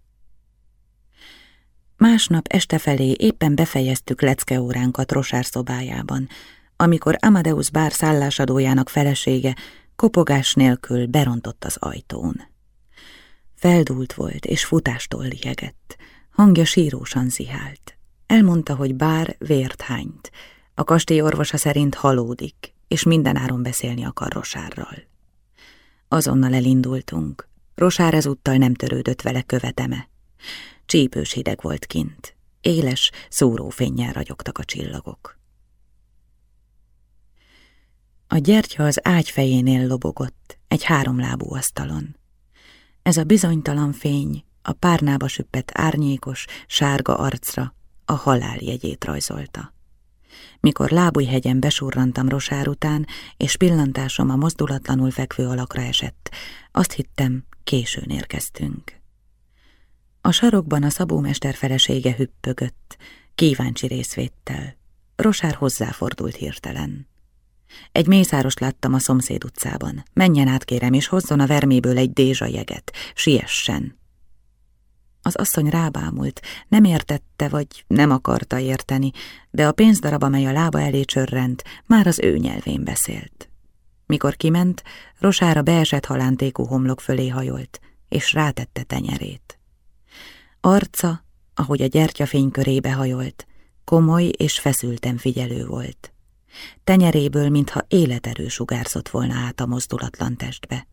Másnap este felé éppen befejeztük leckeóránkat Rosár szobájában, amikor Amadeus bár szállásadójának felesége kopogás nélkül berontott az ajtón. Feldúlt volt, és futástól liegett. Hangja sírósan zihált. Elmondta, hogy bár vért hányt. A kastély orvosa szerint halódik, és mindenáron beszélni akar Rosárral. Azonnal elindultunk. Rosár ezúttal nem törődött vele követeme. Csípős hideg volt kint. Éles, szóró fényjel ragyogtak a csillagok. A gyertya az ágy fejénél lobogott, egy háromlábú asztalon. Ez a bizonytalan fény a párnába süppett árnyékos, sárga arcra a halál jegyét rajzolta. Mikor lábújhegyen besurrantam Rosár után, és pillantásom a mozdulatlanul fekvő alakra esett, azt hittem, későn érkeztünk. A sarokban a szabómester felesége hüppögött, kíváncsi részvéttel. Rosár hozzáfordult hirtelen. Egy mészárost láttam a szomszéd utcában. Menjen át, kérem, és hozzon a verméből egy dézsa jeget. Siessen. Az asszony rábámult, nem értette, vagy nem akarta érteni, de a pénzdarab, amely a lába elé csörrent, már az ő nyelvén beszélt. Mikor kiment, Rosára beesett halántékú homlok fölé hajolt, és rátette tenyerét. Arca, ahogy a gyertyafény körébe hajolt, komoly és feszülten figyelő volt. Tenyeréből, mintha életerő sugárzott volna át a mozdulatlan testbe.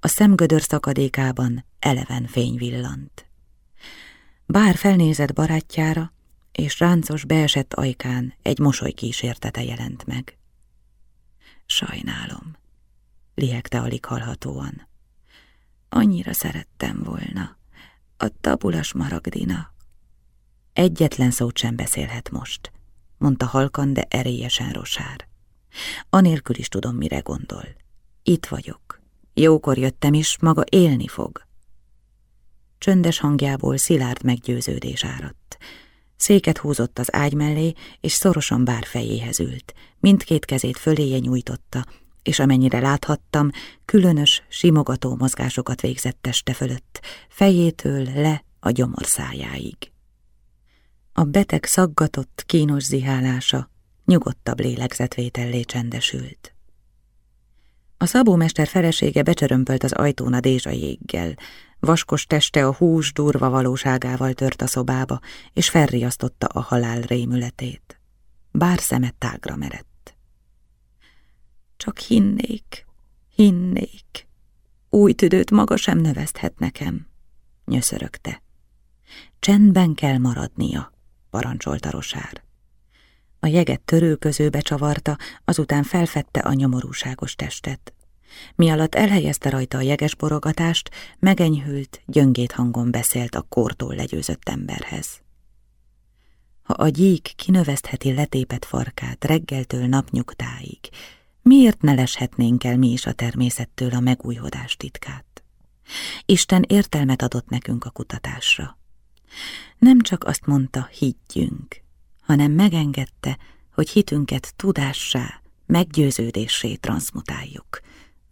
A szemgödör szakadékában eleven fény villant. Bár felnézett barátjára, és ráncos beesett ajkán egy mosoly kísértete jelent meg. Sajnálom, liegte alig hallhatóan. Annyira szerettem volna. A tabulas maragdina. Egyetlen szót sem beszélhet most, mondta halkan, de erélyesen Rosár. Anélkül is tudom, mire gondol. Itt vagyok. Jókor jöttem is, maga élni fog. Csöndes hangjából szilárd meggyőződés áradt. Széket húzott az ágy mellé, és szorosan bár fejéhez ült. Mindkét kezét föléje nyújtotta, és amennyire láthattam, különös, simogató mozgásokat végzett teste fölött, fejétől le a gyomorszájáig. A beteg szaggatott, kínos zihálása nyugodtabb lélegzetvétellé csendesült. A szabómester felesége becsörömpölt az ajtón a dézsa jéggel, Vaskos teste a hús durva valóságával tört a szobába, és felriasztotta a halál rémületét. Bár szemet tágra merett. Csak hinnék, hinnék. Új tüdőt maga sem növeszthet nekem, nyöszörögte. Csendben kell maradnia, parancsolta Rosár. A jeget törőközőbe csavarta, azután felfedte a nyomorúságos testet. Mi alatt elhelyezte rajta a jeges borogatást, megenyhült, gyöngét hangon beszélt a kortól legyőzött emberhez. Ha a gyík kinövesztheti letépet farkát reggeltől napnyugtáig, miért ne leshetnénk el mi is a természettől a megújhodás titkát? Isten értelmet adott nekünk a kutatásra. Nem csak azt mondta, higgyünk, hanem megengedte, hogy hitünket tudássá, meggyőződéssé transmutáljuk,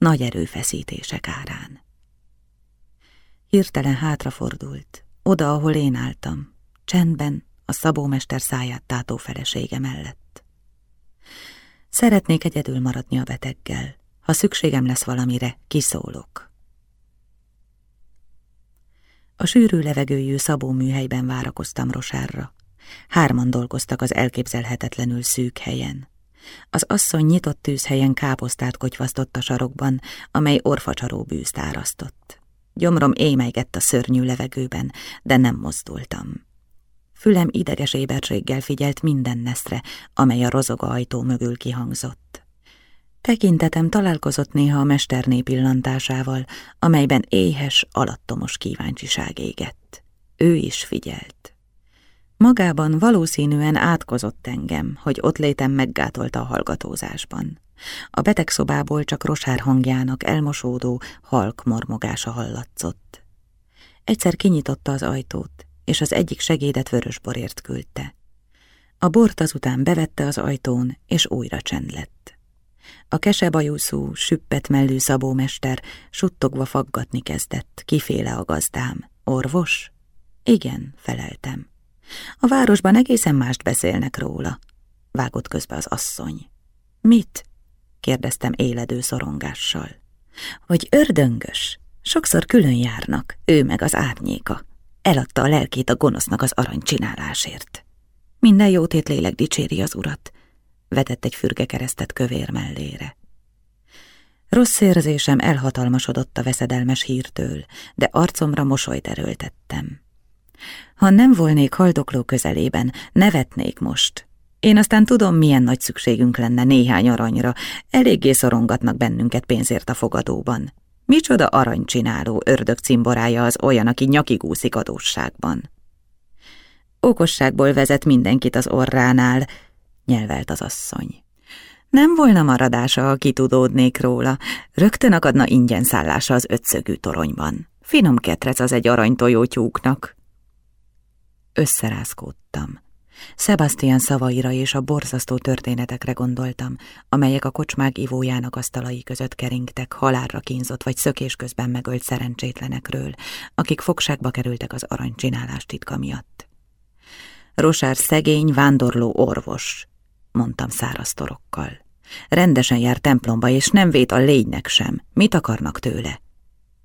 nagy erőfeszítések árán. Hirtelen hátrafordult, oda, ahol én álltam, csendben, a szabómester száját tátó felesége mellett. Szeretnék egyedül maradni a beteggel. Ha szükségem lesz valamire, kiszólok. A sűrű levegőjű szabó műhelyben várakoztam Rosárra. Hárman dolgoztak az elképzelhetetlenül szűk helyen. Az asszony nyitott tűzhelyen káposztát kotyvasztott a sarokban, amely orfacsaró bűzt árasztott. Gyomrom émeigett a szörnyű levegőben, de nem mozdultam. Fülem ideges éberséggel figyelt minden neszre, amely a rozoga ajtó mögül kihangzott. Tekintetem találkozott néha a mesterné pillantásával, amelyben éhes, alattomos kíváncsiság égett. Ő is figyelt. Magában valószínűen átkozott engem, hogy ott létem meggátolta a hallgatózásban. A betegszobából csak Rosár hangjának elmosódó, halk mormogása hallatszott. Egyszer kinyitotta az ajtót, és az egyik segédet vörösborért küldte. A bort azután bevette az ajtón, és újra csend lett. A kesebajuszú, süppet mellű szabómester suttogva faggatni kezdett, kiféle a gazdám. Orvos? Igen, feleltem. A városban egészen mást beszélnek róla, vágott közbe az asszony. Mit? kérdeztem éledő szorongással. Hogy ördöngös, sokszor külön járnak, ő meg az árnyéka. Eladta a lelkét a gonosznak az aranycsinálásért. Minden jótét lélek dicséri az urat, vetett egy fürge keresztet kövér mellére. Rossz érzésem elhatalmasodott a veszedelmes hírtől, de arcomra mosolyt erőltettem. Ha nem volnék haldokló közelében, nevetnék most. Én aztán tudom, milyen nagy szükségünk lenne néhány aranyra, eléggé szorongatnak bennünket pénzért a fogadóban. Micsoda aranycsináló ördög cimborája az olyan, aki nyakigúszik adósságban. Okosságból vezet mindenkit az orránál, nyelvelt az asszony. Nem volna maradása, ha kitudódnék róla, rögtön akadna ingyen szállása az ötszögű toronyban. Finom ketrec az egy aranytojótyúknak. Összerázkódtam. Sebastian szavaira és a borzasztó történetekre gondoltam, amelyek a kocsmák ivójának asztalai között keringtek halálra kínzott vagy szökés közben megölt szerencsétlenekről, akik fogságba kerültek az aranycsinálás titka miatt. Rosár szegény, vándorló orvos, mondtam száraz torokkal. Rendesen jár templomba, és nem vét a lénynek sem. Mit akarnak tőle?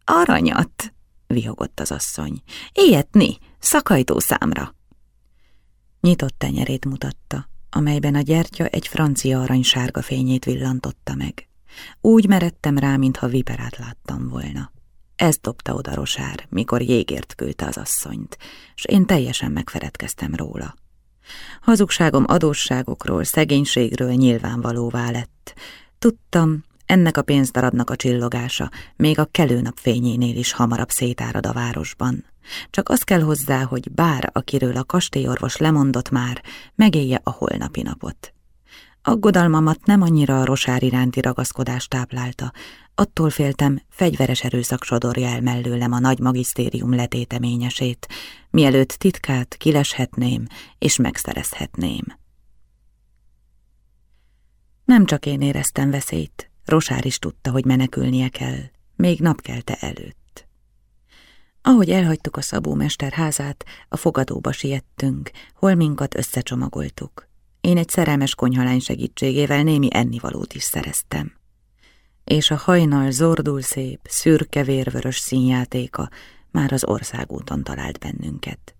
Aranyat, vihogott az asszony. Ilyetni, szakajtó számra. Nyitott tenyerét mutatta, amelyben a gyertya egy francia aranysárga fényét villantotta meg. Úgy meredtem rá, mintha viperát láttam volna. Ez dobta oda Rosár, mikor jégért küldte az asszonyt, és én teljesen megfeledkeztem róla. Hazugságom adósságokról, szegénységről nyilvánvalóvá lett. Tudtam, ennek a pénzdarabnak a csillogása még a kelőnap fényénél is hamarabb szétárad a városban. Csak az kell hozzá, hogy bár akiről a kastélyorvos lemondott már, megélje a holnapi napot. Aggodalmamat nem annyira a rosár iránti ragaszkodás táplálta, attól féltem, fegyveres erőszak sodorja el mellőlem a nagy magisztérium letéteményesét, mielőtt titkát kileshetném és megszerezhetném. Nem csak én éreztem veszélyt, Rosár is tudta, hogy menekülnie kell, még napkelte előtt. Ahogy elhagytuk a szabómester házát, a fogadóba siettünk, holminkat összecsomagoltuk. Én egy szerelmes konyhalány segítségével némi ennivalót is szereztem. És a hajnal zordul szép, szürke vérvörös színjátéka már az országúton talált bennünket.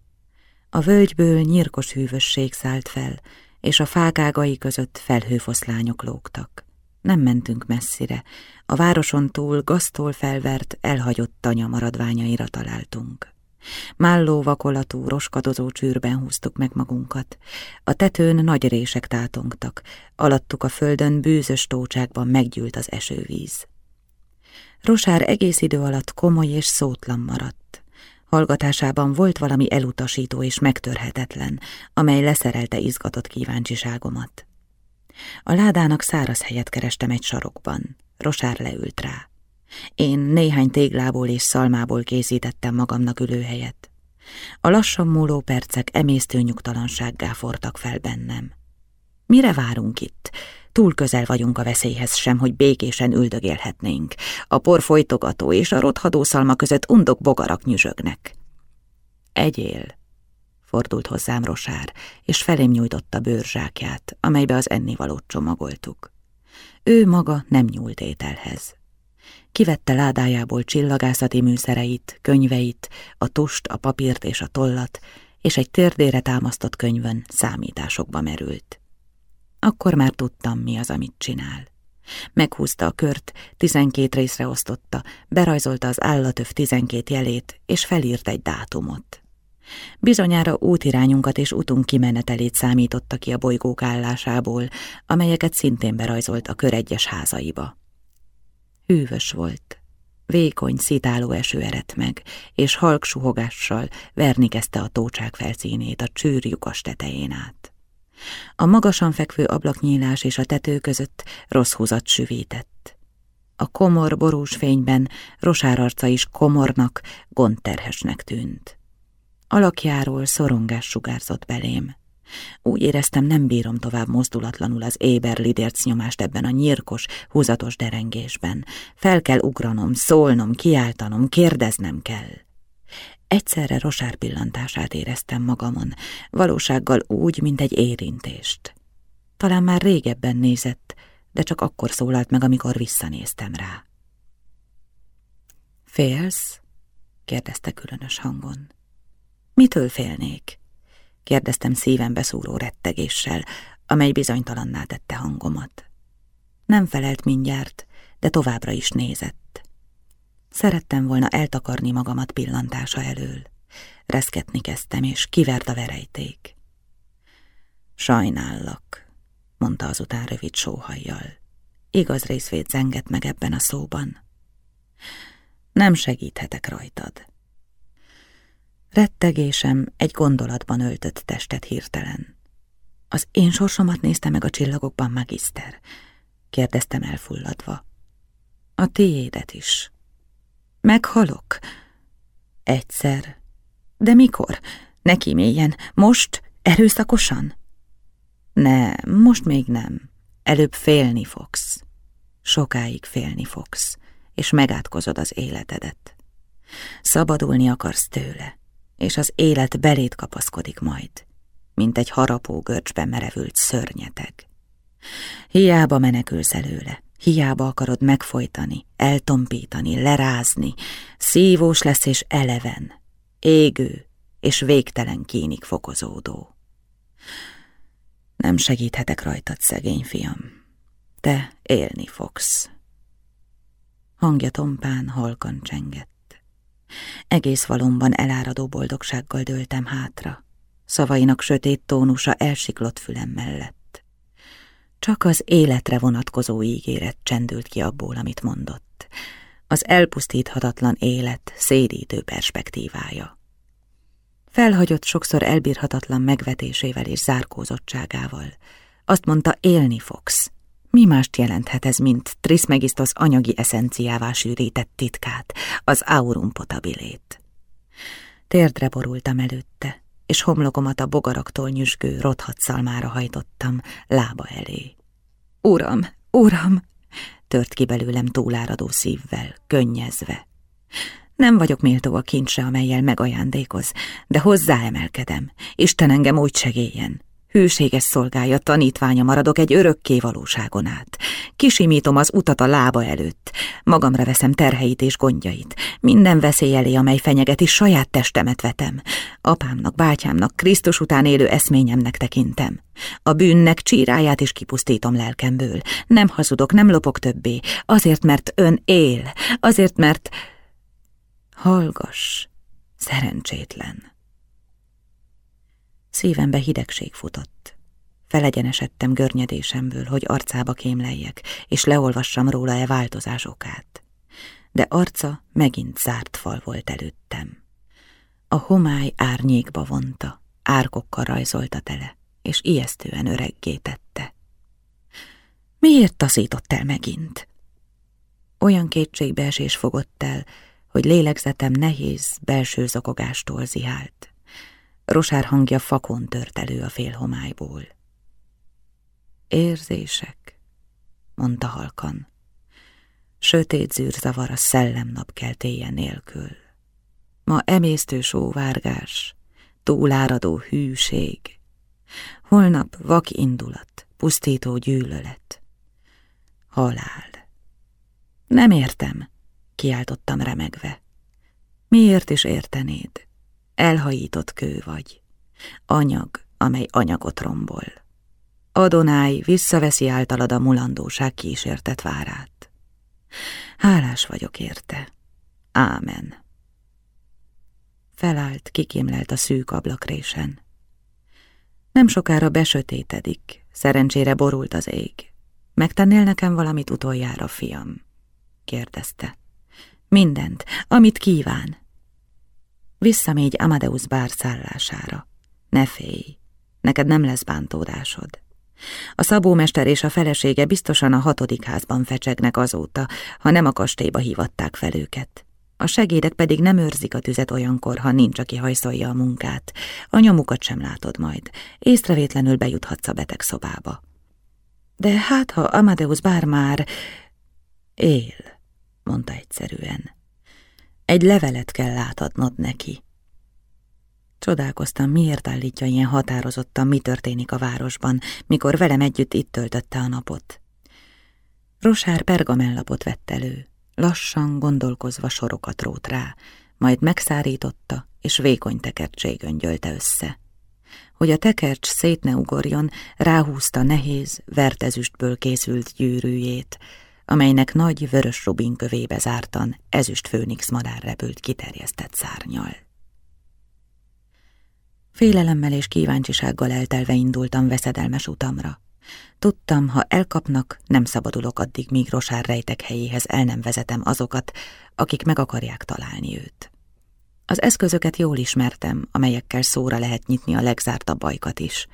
A völgyből nyírkos hűvösség szállt fel, és a fákágai között felhőfoszlányok lógtak. Nem mentünk messzire, a városon túl gaztól felvert, elhagyott tanya maradványaira találtunk. Málló vakolatú, roskadozó csűrben húztuk meg magunkat. A tetőn nagy rések tátongtak, alattuk a földön bűzös tócsákban meggyűlt az esővíz. Rosár egész idő alatt komoly és szótlan maradt. Hallgatásában volt valami elutasító és megtörhetetlen, amely leszerelte izgatott kíváncsiságomat. A ládának száraz helyet kerestem egy sarokban. Rosár leült rá. Én néhány téglából és szalmából készítettem magamnak ülőhelyet. A lassan múló percek emésztő nyugtalansággá fortak fel bennem. Mire várunk itt? Túl közel vagyunk a veszélyhez sem, hogy békésen üldögélhetnénk. A por folytogató és a rothadó szalma között undok bogarak nyüzsögnek. Egyél, fordult hozzám Rosár, és felém nyújtotta bőrzsákját, amelybe az ennivalót csomagoltuk. Ő maga nem nyúlt ételhez. Kivette ládájából csillagászati műszereit, könyveit, a tust, a papírt és a tollat, és egy térdére támasztott könyvön számításokba merült. Akkor már tudtam, mi az, amit csinál. Meghúzta a kört, tizenkét részre osztotta, berajzolta az állatöv tizenkét jelét, és felírt egy dátumot. Bizonyára útirányunkat és utunk kimenetelét számította ki a bolygók állásából, amelyeket szintén berajzolt a kör egyes házaiba. Hűvös volt. Vékony, szitáló eső erett meg, és halk suhogással verni kezdte a tócsák felszínét a csűr lyukas tetején át. A magasan fekvő ablaknyílás és a tető között rossz húzat süvített. A komor borús fényben rosárarca is komornak, gondterhesnek tűnt. Alakjáról szorongás sugárzott belém. Úgy éreztem, nem bírom tovább mozdulatlanul az éber lidérc nyomást ebben a nyírkos, húzatos derengésben. Fel kell ugranom, szólnom, kiáltanom, kérdeznem kell. Egyszerre Rosár pillantását éreztem magamon, valósággal úgy, mint egy érintést. Talán már régebben nézett, de csak akkor szólalt meg, amikor visszanéztem rá. Félsz? kérdezte különös hangon. Mitől félnék? kérdeztem szívembe szúró rettegéssel, amely bizonytalanná tette hangomat. Nem felelt mindjárt, de továbbra is nézett. Szerettem volna eltakarni magamat pillantása elől. Reszketni kezdtem, és kivert a verejték. Sajnállak, mondta azután rövid sóhajjal. Igaz részvét zengett meg ebben a szóban. Nem segíthetek rajtad. Rettegésem egy gondolatban öltött testet hirtelen. Az én sorsomat nézte meg a csillagokban, magiszter? kérdeztem elfulladva. A tiédet is. Meghalok? Egyszer. De mikor? Neki mélyen? Most? Erőszakosan? Ne, most még nem. Előbb félni fogsz. Sokáig félni fogsz, és megátkozod az életedet. Szabadulni akarsz tőle és az élet belét kapaszkodik majd, mint egy harapó görcsbe merevült szörnyeteg. Hiába menekülsz előle, hiába akarod megfojtani, eltompítani, lerázni, szívós lesz és eleven, égő és végtelen kínig fokozódó. Nem segíthetek rajtad, szegény fiam. Te élni fogsz. Hangja tompán halkan csengett. Egész valomban eláradó boldogsággal dőltem hátra. Szavainak sötét tónusa elsiklott fülem mellett. Csak az életre vonatkozó ígéret csendült ki abból, amit mondott. Az elpusztíthatatlan élet szédítő perspektívája. Felhagyott sokszor elbírhatatlan megvetésével és zárkózottságával. Azt mondta, élni fogsz. Mi mást jelenthet ez, mint Trismegistos anyagi eszenciává sűrített titkát, az aurum potabilét? Térdre borultam előtte, és homlokomat a bogaraktól nyüzsgő rothat szalmára hajtottam, lába elé. Uram, uram! tört ki belőlem túláradó szívvel, könnyezve. Nem vagyok méltó a kincsre, amelyel megajándékoz, de hozzáemelkedem. Isten engem úgy segéljen. Hűséges szolgája, tanítványa maradok egy örökké valóságon át. Kisimítom az utat a lába előtt. Magamra veszem terheit és gondjait. Minden veszély elé, amely fenyegeti, saját testemet vetem. Apámnak, bátyámnak, Krisztus után élő eszményemnek tekintem. A bűnnek csíráját is kipusztítom lelkemből. Nem hazudok, nem lopok többé. Azért, mert ön él. Azért, mert... Hallgass, szerencsétlen. Szívembe hidegség futott. Felegyenesedtem görnyedésemből, hogy arcába kémleljek, és leolvassam róla e változás okát. De arca megint zárt fal volt előttem. A homály árnyékba vonta, árkokkal rajzolta tele, és ijesztően öreggé tette. Miért taszított el megint? Olyan kétségbeesés fogott el, hogy lélegzetem nehéz, belső zokogástól zihált. Rosár hangja fakon tört elő a félhomályból. Érzések, mondta halkan. Sötét zűrzavar a szellemnap keltéje nélkül. Ma emésztő sóvárgás, túláradó hűség. Holnap vak indulat, pusztító gyűlölet. Halál. Nem értem, kiáltottam remegve. Miért is értenéd? Elhajított kő vagy. Anyag, amely anyagot rombol. Adonáj visszaveszi általad a mulandóság kísértet várát. Hálás vagyok érte. Ámen. Felállt, kikémlelt a szűk ablakrésen. Nem sokára besötétedik, szerencsére borult az ég. Megtennél nekem valamit utoljára, fiam? kérdezte. Mindent, amit kíván. Visszamégy Amadeus bár szállására. Ne félj, neked nem lesz bántódásod. A szabómester és a felesége biztosan a hatodik házban fecsegnek azóta, ha nem a kastélyba hívatták fel őket. A segédek pedig nem őrzik a tüzet olyankor, ha nincs, aki hajszolja a munkát. A nyomukat sem látod majd. Észrevétlenül bejuthatsz a beteg szobába. De hát, ha Amadeus bár már él mondta egyszerűen. Egy levelet kell átadnod neki. Csodálkoztam, miért állítja ilyen határozottan, mi történik a városban, mikor velem együtt itt töltötte a napot. Rosár pergamellapot vett elő, lassan gondolkozva sorokat rót rá, majd megszárította, és vékony tekercség öngyölte össze. Hogy a tekercs szét ne ugorjon, ráhúzta nehéz, vertezüstből készült gyűrűjét, amelynek nagy vörös rubin kövébe zártan ezüst főnix madár repült kiterjesztett szárnyal. Félelemmel és kíváncsisággal eltelve indultam veszedelmes utamra. Tudtam, ha elkapnak, nem szabadulok addig, míg Rosár rejtek helyéhez el nem vezetem azokat, akik meg akarják találni őt. Az eszközöket jól ismertem, amelyekkel szóra lehet nyitni a legzártabb ajkat is.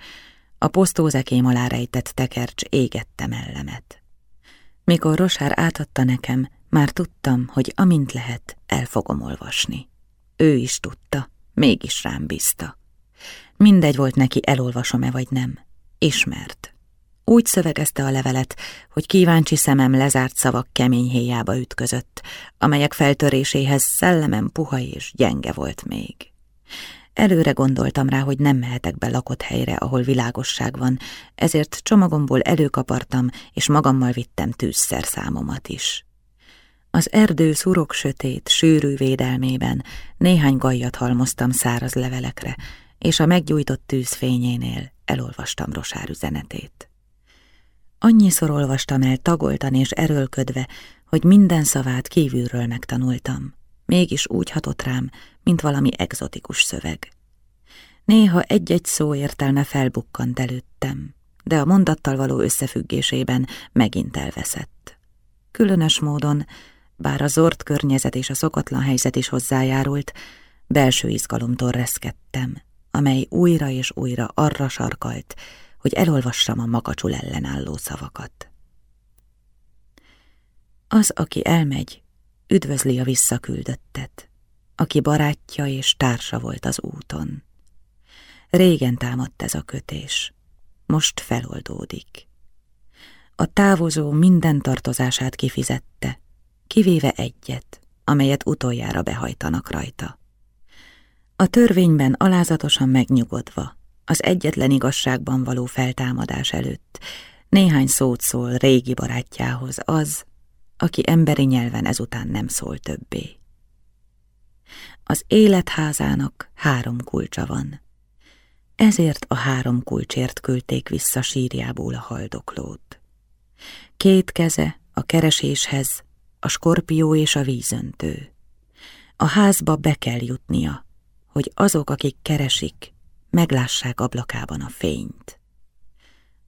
A posztózekém alá rejtett tekercs égette mellemet. Mikor Rosár átadta nekem, már tudtam, hogy amint lehet, el fogom olvasni. Ő is tudta, mégis rám bízta. Mindegy volt neki, elolvasom-e vagy nem. Ismert. Úgy szövegezte a levelet, hogy kíváncsi szemem lezárt szavak kemény héjába ütközött, amelyek feltöréséhez szellemem puha és gyenge volt még. Előre gondoltam rá, hogy nem mehetek be lakott helyre, ahol világosság van, ezért csomagomból előkapartam, és magammal vittem tűzszerszámomat is. Az erdő szurok sötét, sűrű védelmében néhány gajjat halmoztam száraz levelekre, és a meggyújtott tűz fényénél elolvastam Rosár üzenetét. Annyiszor olvastam el tagoltan és erőlködve, hogy minden szavát kívülről megtanultam. Mégis úgy hatott rám, mint valami egzotikus szöveg. Néha egy-egy szó értelme felbukkant előttem, de a mondattal való összefüggésében megint elveszett. Különös módon, bár a zord környezet és a szokatlan helyzet is hozzájárult, belső izgalomtól reszkedtem, amely újra és újra arra sarkalt, hogy elolvassam a magacsul ellenálló szavakat. Az, aki elmegy, üdvözli a visszaküldöttet, aki barátja és társa volt az úton. Régen támadt ez a kötés, most feloldódik. A távozó minden tartozását kifizette, kivéve egyet, amelyet utoljára behajtanak rajta. A törvényben alázatosan megnyugodva, az egyetlen igazságban való feltámadás előtt, néhány szót szól régi barátjához az, aki emberi nyelven ezután nem szól többé. Az életházának három kulcsa van. Ezért a három kulcsért küldték vissza sírjából a haldoklót. Két keze a kereséshez, a skorpió és a vízöntő. A házba be kell jutnia, hogy azok, akik keresik, meglássák ablakában a fényt.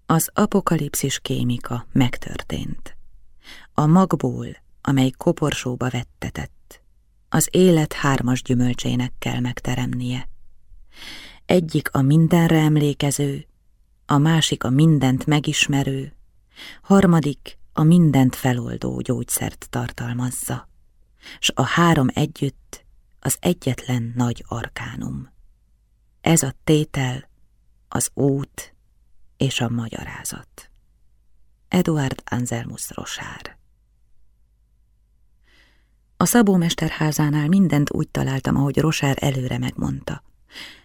Az apokalipszis kémika megtörtént. A magból, amely koporsóba vettetett, az élet hármas gyümölcsének kell megteremnie. Egyik a mindenre emlékező, a másik a mindent megismerő, harmadik a mindent feloldó gyógyszert tartalmazza, s a három együtt az egyetlen nagy arkánum. Ez a tétel, az út és a magyarázat. Eduard Anselmus Rosár A szabómesterházánál mindent úgy találtam, ahogy Rosár előre megmondta.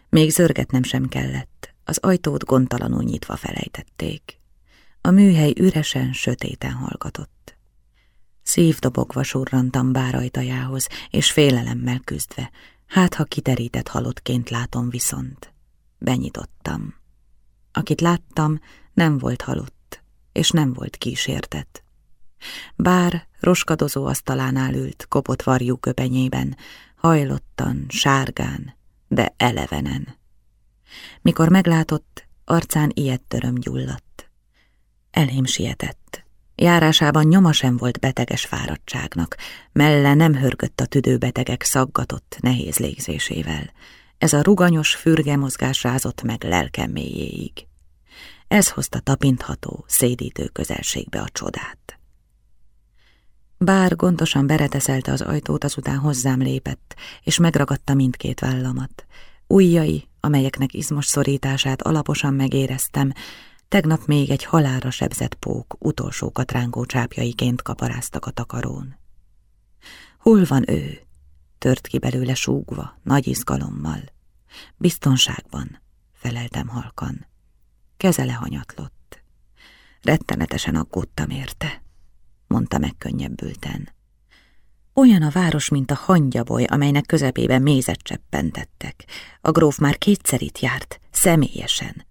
Még zörgetnem sem kellett, az ajtót gondtalanul nyitva felejtették. A műhely üresen, sötéten hallgatott. Szívdobogva surrantam bár ajtajához, és félelemmel küzdve, hát ha kiterített halottként látom viszont. Benyitottam. Akit láttam, nem volt halott, és nem volt kísértet. Bár roskadozó asztalánál ült, kopott varjú köpenyében, hajlottan, sárgán, de elevenen. Mikor meglátott, arcán ilyet töröm gyulladt. Elém sietett. Járásában nyoma sem volt beteges fáradtságnak, melle nem hörgött a tüdőbetegek szaggatott, nehéz légzésével. Ez a ruganyos fürge mozgás rázott meg lelkem mélyéig. Ez hozta tapintható, szédítő közelségbe a csodát. Bár gondosan bereteszelte az ajtót, azután hozzám lépett, és megragadta mindkét vállamat. Ujjai, amelyeknek izmos szorítását alaposan megéreztem, tegnap még egy halára sebzett pók utolsókat rángó csápjaiként kaparáztak a takarón. Hol van ő? Tört ki belőle súgva, nagy izgalommal. Biztonságban, feleltem halkan. Keze lehanyatlott. Rettenetesen aggódtam érte mondta megkönnyebbülten. Olyan a város, mint a hangyaboly, amelynek közepében mézet cseppentettek. A gróf már kétszer itt járt, személyesen.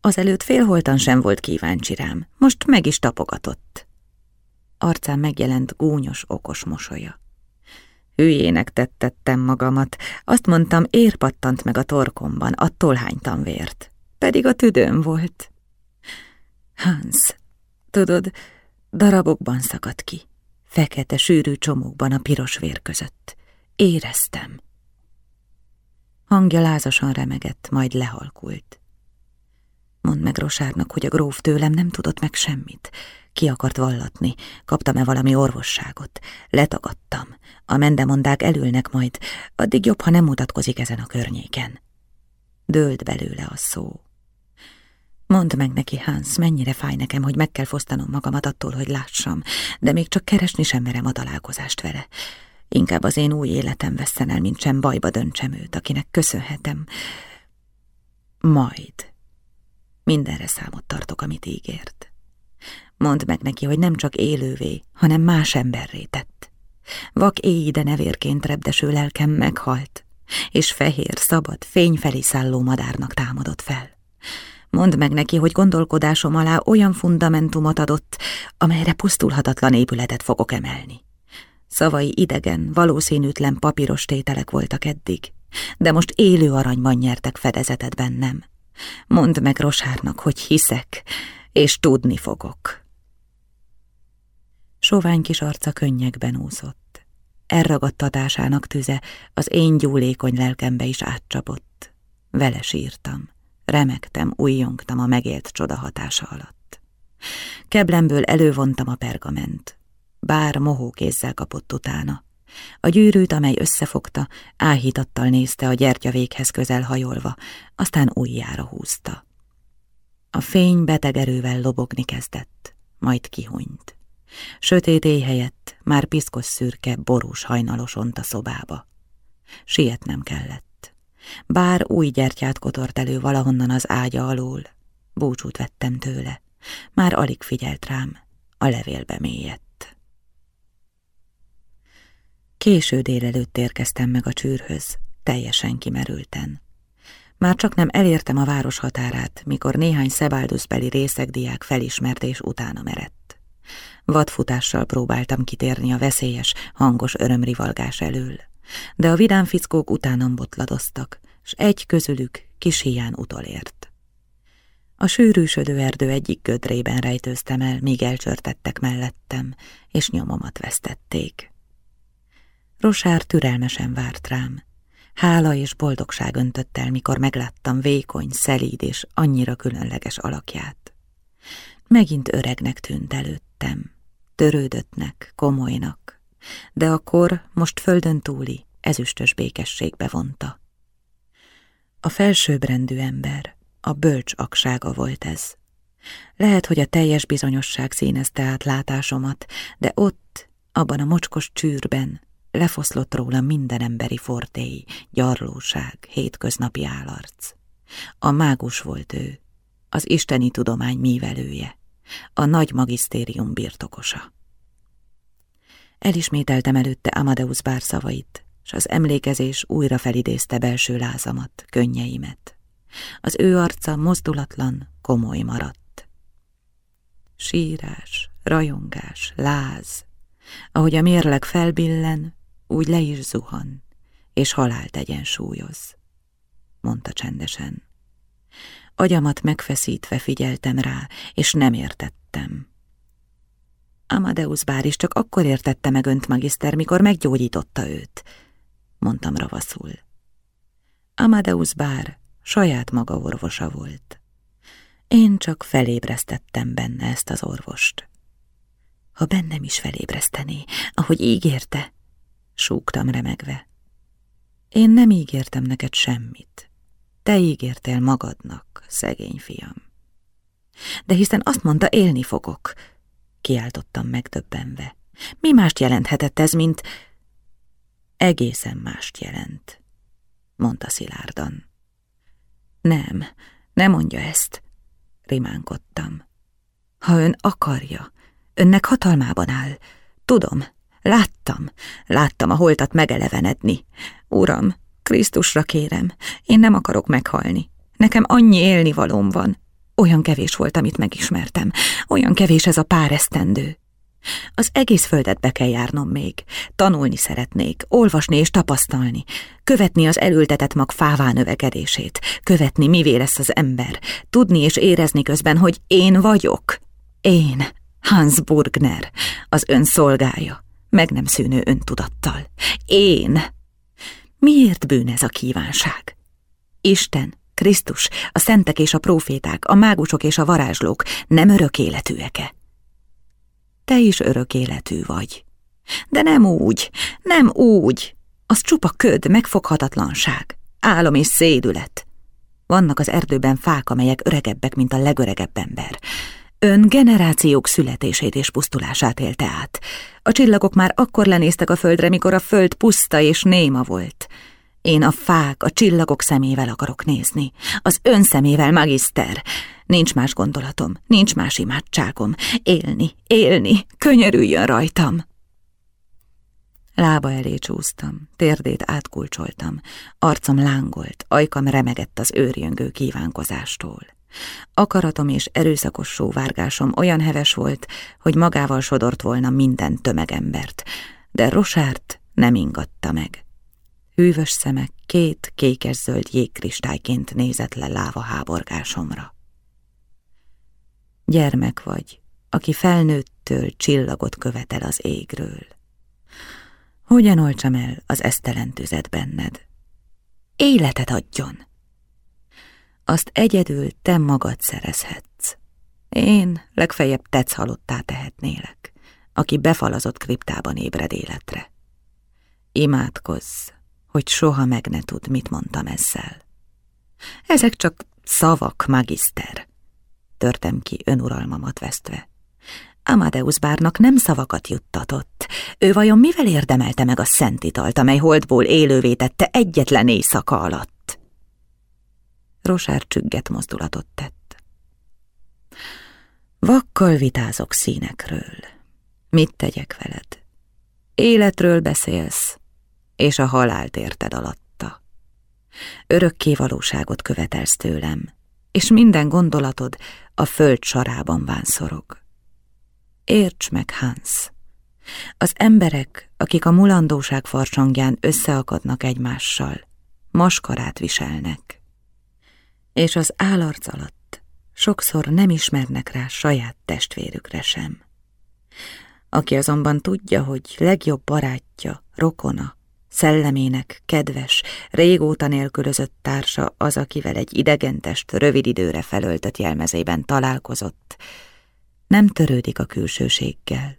Azelőtt félholtan sem volt kíváncsi rám, most meg is tapogatott. Arcán megjelent gúnyos, okos mosolya. Hülyének tettettem magamat, azt mondtam, érpattant meg a torkomban, attól hánytam vért. Pedig a tüdőm volt. Hans, tudod, Darabokban szakadt ki, fekete sűrű csomókban a piros vér között. Éreztem. Hangja lázasan remegett, majd lehalkult. Mondd meg Rosárnak, hogy a gróf tőlem nem tudott meg semmit. Ki akart vallatni, kaptam-e valami orvosságot. Letagadtam. A mendemondák elülnek majd, addig jobb, ha nem mutatkozik ezen a környéken. Dőlt belőle a szó. Mondd meg neki, Hans, mennyire fáj nekem, hogy meg kell fosztanom magamat attól, hogy lássam, de még csak keresni sem merem a találkozást vele. Inkább az én új életem vesszen el, mint sem bajba döntsem őt, akinek köszönhetem. Majd. Mindenre számot tartok, amit ígért. Mondd meg neki, hogy nem csak élővé, hanem más emberré tett. Vak éj, de nevérként repdeső lelkem meghalt, és fehér, szabad, fényfelé szálló madárnak támadott fel. Mondd meg neki, hogy gondolkodásom alá olyan fundamentumot adott, amelyre pusztulhatatlan épületet fogok emelni. Szavai idegen, valószínűtlen papíros tételek voltak eddig, de most élő aranyban nyertek fedezetet bennem. Mondd meg Rosárnak, hogy hiszek, és tudni fogok. Sovány kis arca könnyekben úszott. Elragadtatásának tüze az én gyúlékony lelkembe is átcsapott. Vele sírtam, remektem, újjongtam a megélt csoda hatása alatt. Keblemből elővontam a pergament, bár mohó kézzel kapott utána. A gyűrűt, amely összefogta, áhítattal nézte a gyertya véghez közel hajolva, aztán újjára húzta. A fény beteg erővel lobogni kezdett, majd kihunyt. Sötét éj helyett már piszkos szürke, borús hajnalos ont a szobába. Sietnem kellett. Bár új gyertyát kotort elő valahonnan az ágya alól, búcsút vettem tőle. Már alig figyelt rám, a levélbe mélyett. Késő délelőtt érkeztem meg a csűrhöz, teljesen kimerülten. Már csak nem elértem a város határát, mikor néhány szebálduszbeli részegdiák felismert és utána merett. Vadfutással próbáltam kitérni a veszélyes, hangos örömrivalgás elől, de a vidám fickók utánam botladoztak, s egy közülük kis hián utolért. A sűrűsödő erdő egyik gödrében rejtőztem el, míg elcsörtettek mellettem, és nyomomat vesztették. Rosár türelmesen várt rám. Hála és boldogság öntött el, mikor megláttam vékony, szelíd és annyira különleges alakját. Megint öregnek tűnt előttem, törődöttnek, komolynak, de akkor most földön túli, ezüstös békességbe vonta. A felsőbbrendű ember, a bölcs aksága volt ez. Lehet, hogy a teljes bizonyosság színezte át látásomat, de ott, abban a mocskos csűrben lefoszlott róla minden emberi fortéi, gyarlóság, hétköznapi állarc. A mágus volt ő, az isteni tudomány mívelője, a nagy magisztérium birtokosa. Elismételtem előtte Amadeus bár szavait, s az emlékezés újra felidézte belső lázamat, könnyeimet. Az ő arca mozdulatlan, komoly maradt. Sírás, rajongás, láz, ahogy a mérleg felbillen, úgy le is zuhan, és halált egyensúlyoz, mondta csendesen. Agyamat megfeszítve figyeltem rá, és nem értettem. Amadeus bár is csak akkor értette meg önt, magiszter, mikor meggyógyította őt, mondtam ravaszul. Amadeus bár saját maga orvosa volt. Én csak felébresztettem benne ezt az orvost. Ha bennem is felébresztené, ahogy ígérte, súgtam remegve. Én nem ígértem neked semmit. Te ígértél magadnak, szegény fiam. De hiszen azt mondta, élni fogok, kiáltottam megdöbbenve. Mi mást jelenthetett ez, mint... Egészen mást jelent, mondta szilárdan. Nem, ne mondja ezt, rimánkodtam. Ha ön akarja, önnek hatalmában áll. Tudom, láttam, láttam a holtat megelevenedni. Uram, Krisztusra kérem, én nem akarok meghalni. Nekem annyi élni valóm van. Olyan kevés volt, amit megismertem. Olyan kevés ez a pár esztendő. Az egész földet be kell járnom még. Tanulni szeretnék, olvasni és tapasztalni. Követni az elültetett mag fává növekedését. Követni, mivé lesz az ember. Tudni és érezni közben, hogy én vagyok. Én, Hans Burgner, az ön szolgája. Meg nem szűnő öntudattal. Én. Miért bűn ez a kívánság? Isten, Krisztus, a szentek és a próféták, a mágusok és a varázslók nem örök életűek-e? Te is örök életű vagy. De nem úgy, nem úgy. Az csupa köd, megfoghatatlanság, álom és szédület. Vannak az erdőben fák, amelyek öregebbek, mint a legöregebb ember. Ön generációk születését és pusztulását élte át. A csillagok már akkor lenéztek a földre, mikor a föld puszta és néma volt. Én a fák, a csillagok szemével akarok nézni. Az ön szemével, magiszter. Nincs más gondolatom, nincs más imádságom. Élni, élni, könyörüljön rajtam. Lába elé csúsztam, térdét átkulcsoltam, arcom lángolt, ajkam remegett az őrjöngő kívánkozástól. Akaratom és erőszakos sóvárgásom olyan heves volt, hogy magával sodort volna minden tömegembert, de Rosárt nem ingatta meg. Hűvös szemek két kékes-zöld jégkristályként nézett le láva háborgásomra. Gyermek vagy, aki felnőttől csillagot követel az égről. Hogyan olcsam el az esztelen tüzet benned? Életet adjon! Azt egyedül te magad szerezhetsz. Én legfeljebb tetsz halottá tehetnélek, aki befalazott kriptában ébred életre. Imádkozz, hogy soha meg ne tud, mit mondtam ezzel. Ezek csak szavak, magiszter. Törtem ki önuralmamat vesztve. Amadeus bárnak nem szavakat juttatott. Ő vajon mivel érdemelte meg a szent italt, amely holdból élővé tette egyetlen éjszaka alatt? Rosár csügget mozdulatot tett. Vakkal vitázok színekről. Mit tegyek veled? Életről beszélsz, és a halált érted alatta. Örökké valóságot követelsz tőlem, és minden gondolatod a föld sarában vánszorog. Érts meg, Hans! Az emberek, akik a mulandóság farsangján összeakadnak egymással, maskarát viselnek. És az állarc alatt sokszor nem ismernek rá saját testvérükre sem. Aki azonban tudja, hogy legjobb barátja, rokona, szellemének kedves, régóta nélkülözött társa az, akivel egy idegentest rövid időre felöltött jelmezében találkozott, nem törődik a külsőséggel,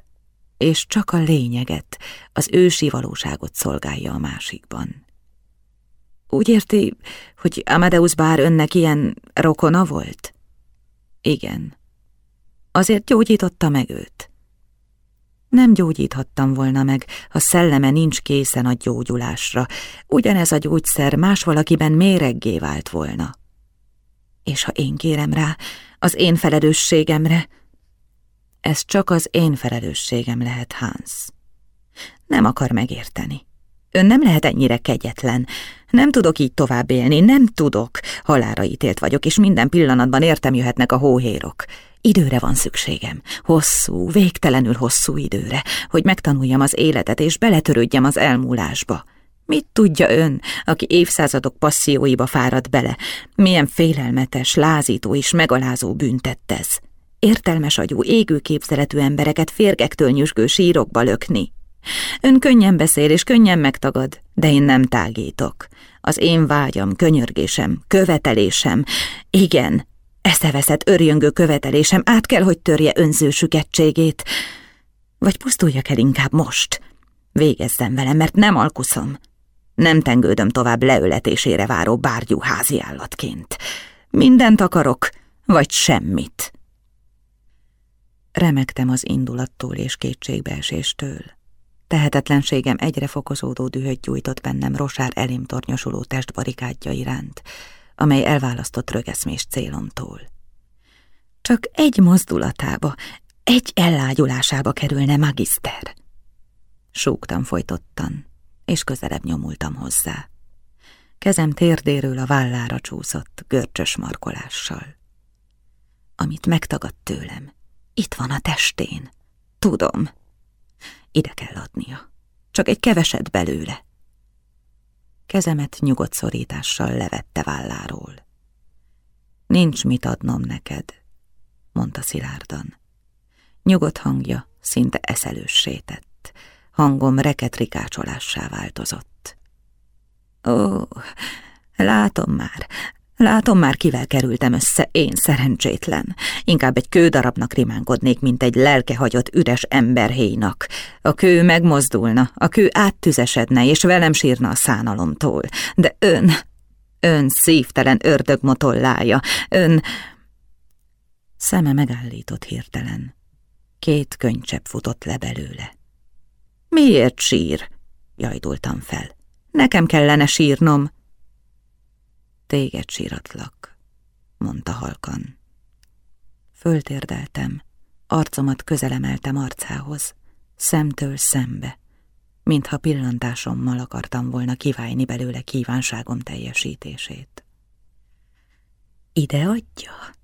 és csak a lényeget, az ősi valóságot szolgálja a másikban. Úgy érti, hogy Amadeus bár önnek ilyen rokona volt? Igen. Azért gyógyította meg őt. Nem gyógyíthattam volna meg, ha szelleme nincs készen a gyógyulásra. Ugyanez a gyógyszer más valakiben méreggé vált volna. És ha én kérem rá, az én felelősségemre, ez csak az én felelősségem lehet, Hans. Nem akar megérteni. Ön nem lehet ennyire kegyetlen. Nem tudok így tovább élni, nem tudok. Halára ítélt vagyok, és minden pillanatban értem jöhetnek a hóhérok. Időre van szükségem. Hosszú, végtelenül hosszú időre, hogy megtanuljam az életet, és beletörődjem az elmúlásba. Mit tudja ön, aki évszázadok passzióiba fárad bele? Milyen félelmetes, lázító és megalázó büntet ez? értelmes agyú, égő képzeletű embereket férgektől nyüzsgő sírokba lökni. Ön könnyen beszél és könnyen megtagad, de én nem tágítok. Az én vágyam, könyörgésem, követelésem, igen, eszeveszett örjöngő követelésem át kell, hogy törje önző sükettségét. Vagy pusztuljak el inkább most. Végezzem velem, mert nem alkuszom. Nem tengődöm tovább leöletésére váró bárgyú házi állatként. Mindent akarok, vagy semmit. Remektem az indulattól és kétségbeeséstől. Tehetetlenségem egyre fokozódó dühöt gyújtott bennem Rosár elém tornyosuló testbarikádja iránt, amely elválasztott rögeszmés célomtól. Csak egy mozdulatába, egy ellágyulásába kerülne magiszter. Súgtam folytottan, és közelebb nyomultam hozzá. Kezem térdéről a vállára csúszott, görcsös markolással. Amit megtagadt tőlem, itt van a testén. Tudom. Ide kell adnia. Csak egy keveset belőle. Kezemet nyugodt szorítással levette válláról. Nincs mit adnom neked, mondta szilárdan. Nyugodt hangja szinte eszelőssé tett. Hangom reketrikácsolássá változott. Ó, látom már, Látom már, kivel kerültem össze, én szerencsétlen. Inkább egy kődarabnak rimánkodnék, mint egy lelkehagyott üres emberhéjnak. A kő megmozdulna, a kő áttüzesedne, és velem sírna a szánalomtól. De ön, ön szívtelen ördögmotollája, ön... Szeme megállított hirtelen. Két könycsepp futott le belőle. Miért sír? jajdultam fel. Nekem kellene sírnom. Téged síratlak, mondta halkan. Föltérdeltem, arcomat közelemeltem arcához, szemtől szembe, mintha pillantásommal akartam volna kiválni belőle kívánságom teljesítését. Ide adja?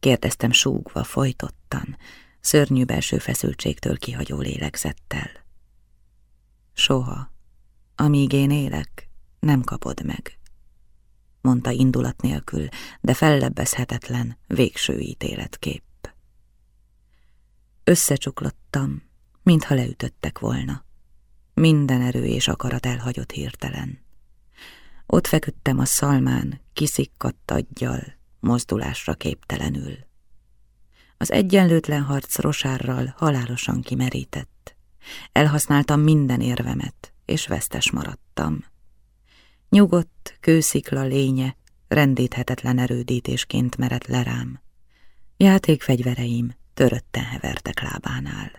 kérdeztem súgva, folytottan, szörnyű belső feszültségtől kihagyó lélegzettel. Soha, amíg én élek, nem kapod meg, mondta indulat nélkül, de fellebbezhetetlen, végső ítéletkép. Összecsuklottam, mintha leütöttek volna. Minden erő és akarat elhagyott hirtelen. Ott feküdtem a szalmán, kiszikkadt aggyal, mozdulásra képtelenül. Az egyenlőtlen harc rosárral halálosan kimerített. Elhasználtam minden érvemet, és vesztes maradtam. Nyugodt, kőszikla lénye, rendíthetetlen erődítésként merett lerám. Játékfegyvereim törötten hevertek lábánál.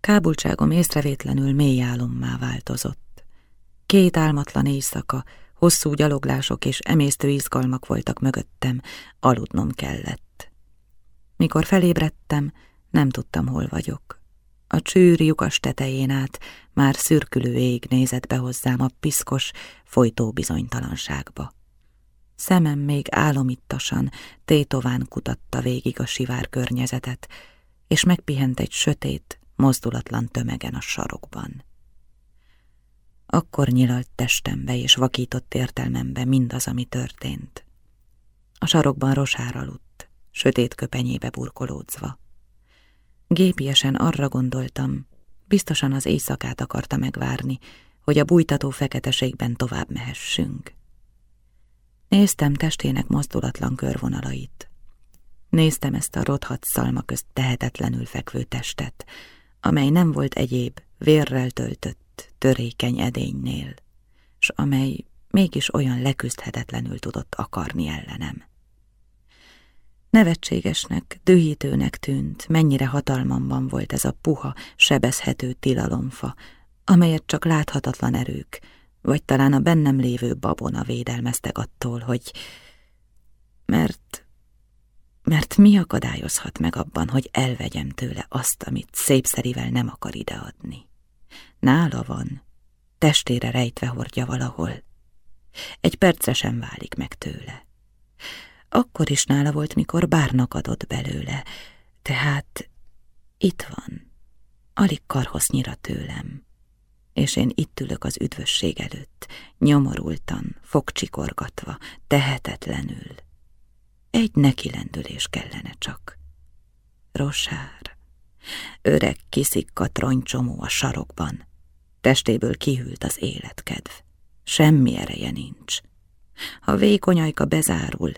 Kábultságom észrevétlenül mély álommá változott. Két álmatlan éjszaka, hosszú gyaloglások és emésztő izgalmak voltak mögöttem, aludnom kellett. Mikor felébredtem, nem tudtam, hol vagyok. A csűr lyukas tetején át már szürkülő ég nézett be hozzám a piszkos, folytó bizonytalanságba. Szemem még álomittasan, tétován kutatta végig a sivár környezetet, és megpihent egy sötét, mozdulatlan tömegen a sarokban. Akkor nyilalt testembe és vakított értelmembe mindaz, ami történt. A sarokban rosár aludt, sötét köpenyébe burkolódzva. Gépiesen arra gondoltam, biztosan az éjszakát akarta megvárni, hogy a bújtató feketeségben tovább mehessünk. Néztem testének mozdulatlan körvonalait. Néztem ezt a rothadt szalma közt tehetetlenül fekvő testet, amely nem volt egyéb, vérrel töltött, törékeny edénynél, s amely mégis olyan leküzdhetetlenül tudott akarni ellenem. Nevetségesnek, dühítőnek tűnt, mennyire hatalmamban volt ez a puha, sebezhető tilalomfa, amelyet csak láthatatlan erők, vagy talán a bennem lévő babona védelmeztek attól, hogy... Mert... Mert mi akadályozhat meg abban, hogy elvegyem tőle azt, amit szépszerivel nem akar ideadni? Nála van, testére rejtve hordja valahol. Egy percre sem válik meg tőle. Akkor is nála volt, mikor bárnak adott belőle, tehát itt van, alig karhosznyira tőlem és én itt ülök az üdvösség előtt, nyomorultan, fogcsikorgatva, tehetetlenül. Egy nekilendülés kellene csak. Rosár, öreg kiszikkat roncsomó a sarokban, testéből kihűlt az életkedv, semmi ereje nincs. Ha vékony ajka bezárul,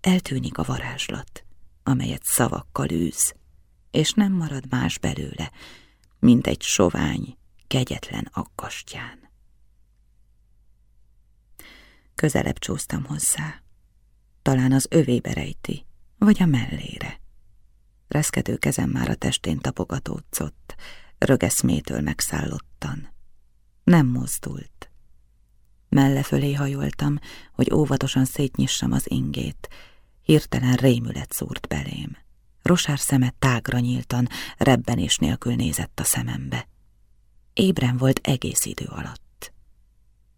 eltűnik a varázslat, amelyet szavakkal űz, és nem marad más belőle, mint egy sovány, kegyetlen akkastyán. Közelebb csúsztam hozzá. Talán az övébe rejti, vagy a mellére. Reszkedő kezem már a testén tapogatódzott, rögeszmétől megszállottan. Nem mozdult. Melle fölé hajoltam, hogy óvatosan szétnyissam az ingét. Hirtelen rémület szúrt belém. Rosár szeme tágra nyíltan, rebbenés nélkül nézett a szemembe. Ébren volt egész idő alatt.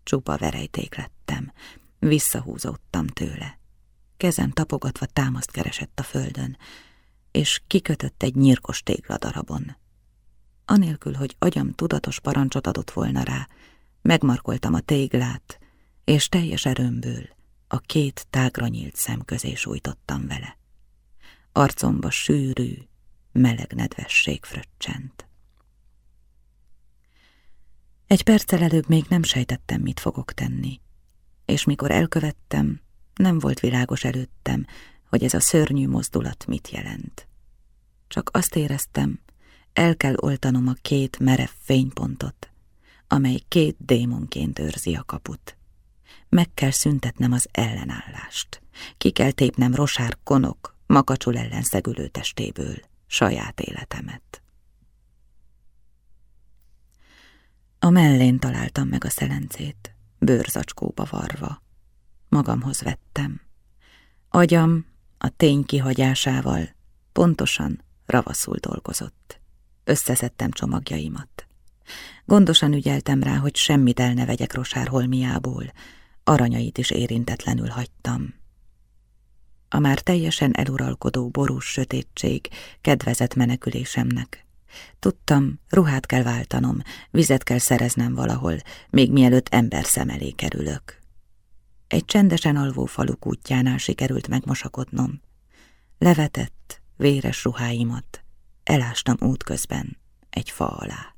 Csupa verejték lettem, visszahúzódtam tőle. Kezem tapogatva támaszt keresett a földön, és kikötött egy nyírkos tégladarabon. Anélkül, hogy agyam tudatos parancsot adott volna rá, megmarkoltam a téglát, és teljes erőmből a két tágra nyílt szem közé sújtottam vele. Arcomba sűrű, meleg nedvesség fröccsent. Egy perccel előbb még nem sejtettem, mit fogok tenni, és mikor elkövettem, nem volt világos előttem, hogy ez a szörnyű mozdulat mit jelent. Csak azt éreztem, el kell oltanom a két merev fénypontot, amely két démonként őrzi a kaput. Meg kell szüntetnem az ellenállást. Ki kell tépnem Rosár konok, makacsul ellenszegülő testéből saját életemet. A mellén találtam meg a szelencét, bőrzacskóba varva. Magamhoz vettem. Agyam a tény kihagyásával pontosan ravaszul dolgozott. Összeszedtem csomagjaimat. Gondosan ügyeltem rá, hogy semmit el ne vegyek Rosár holmiából, aranyait is érintetlenül hagytam. A már teljesen eluralkodó borús sötétség kedvezett menekülésemnek. Tudtam, ruhát kell váltanom, vizet kell szereznem valahol, még mielőtt ember szem elé kerülök. Egy csendesen alvó falu útjánál sikerült megmosakodnom. Levetett, véres ruháimat elástam útközben egy fa alá.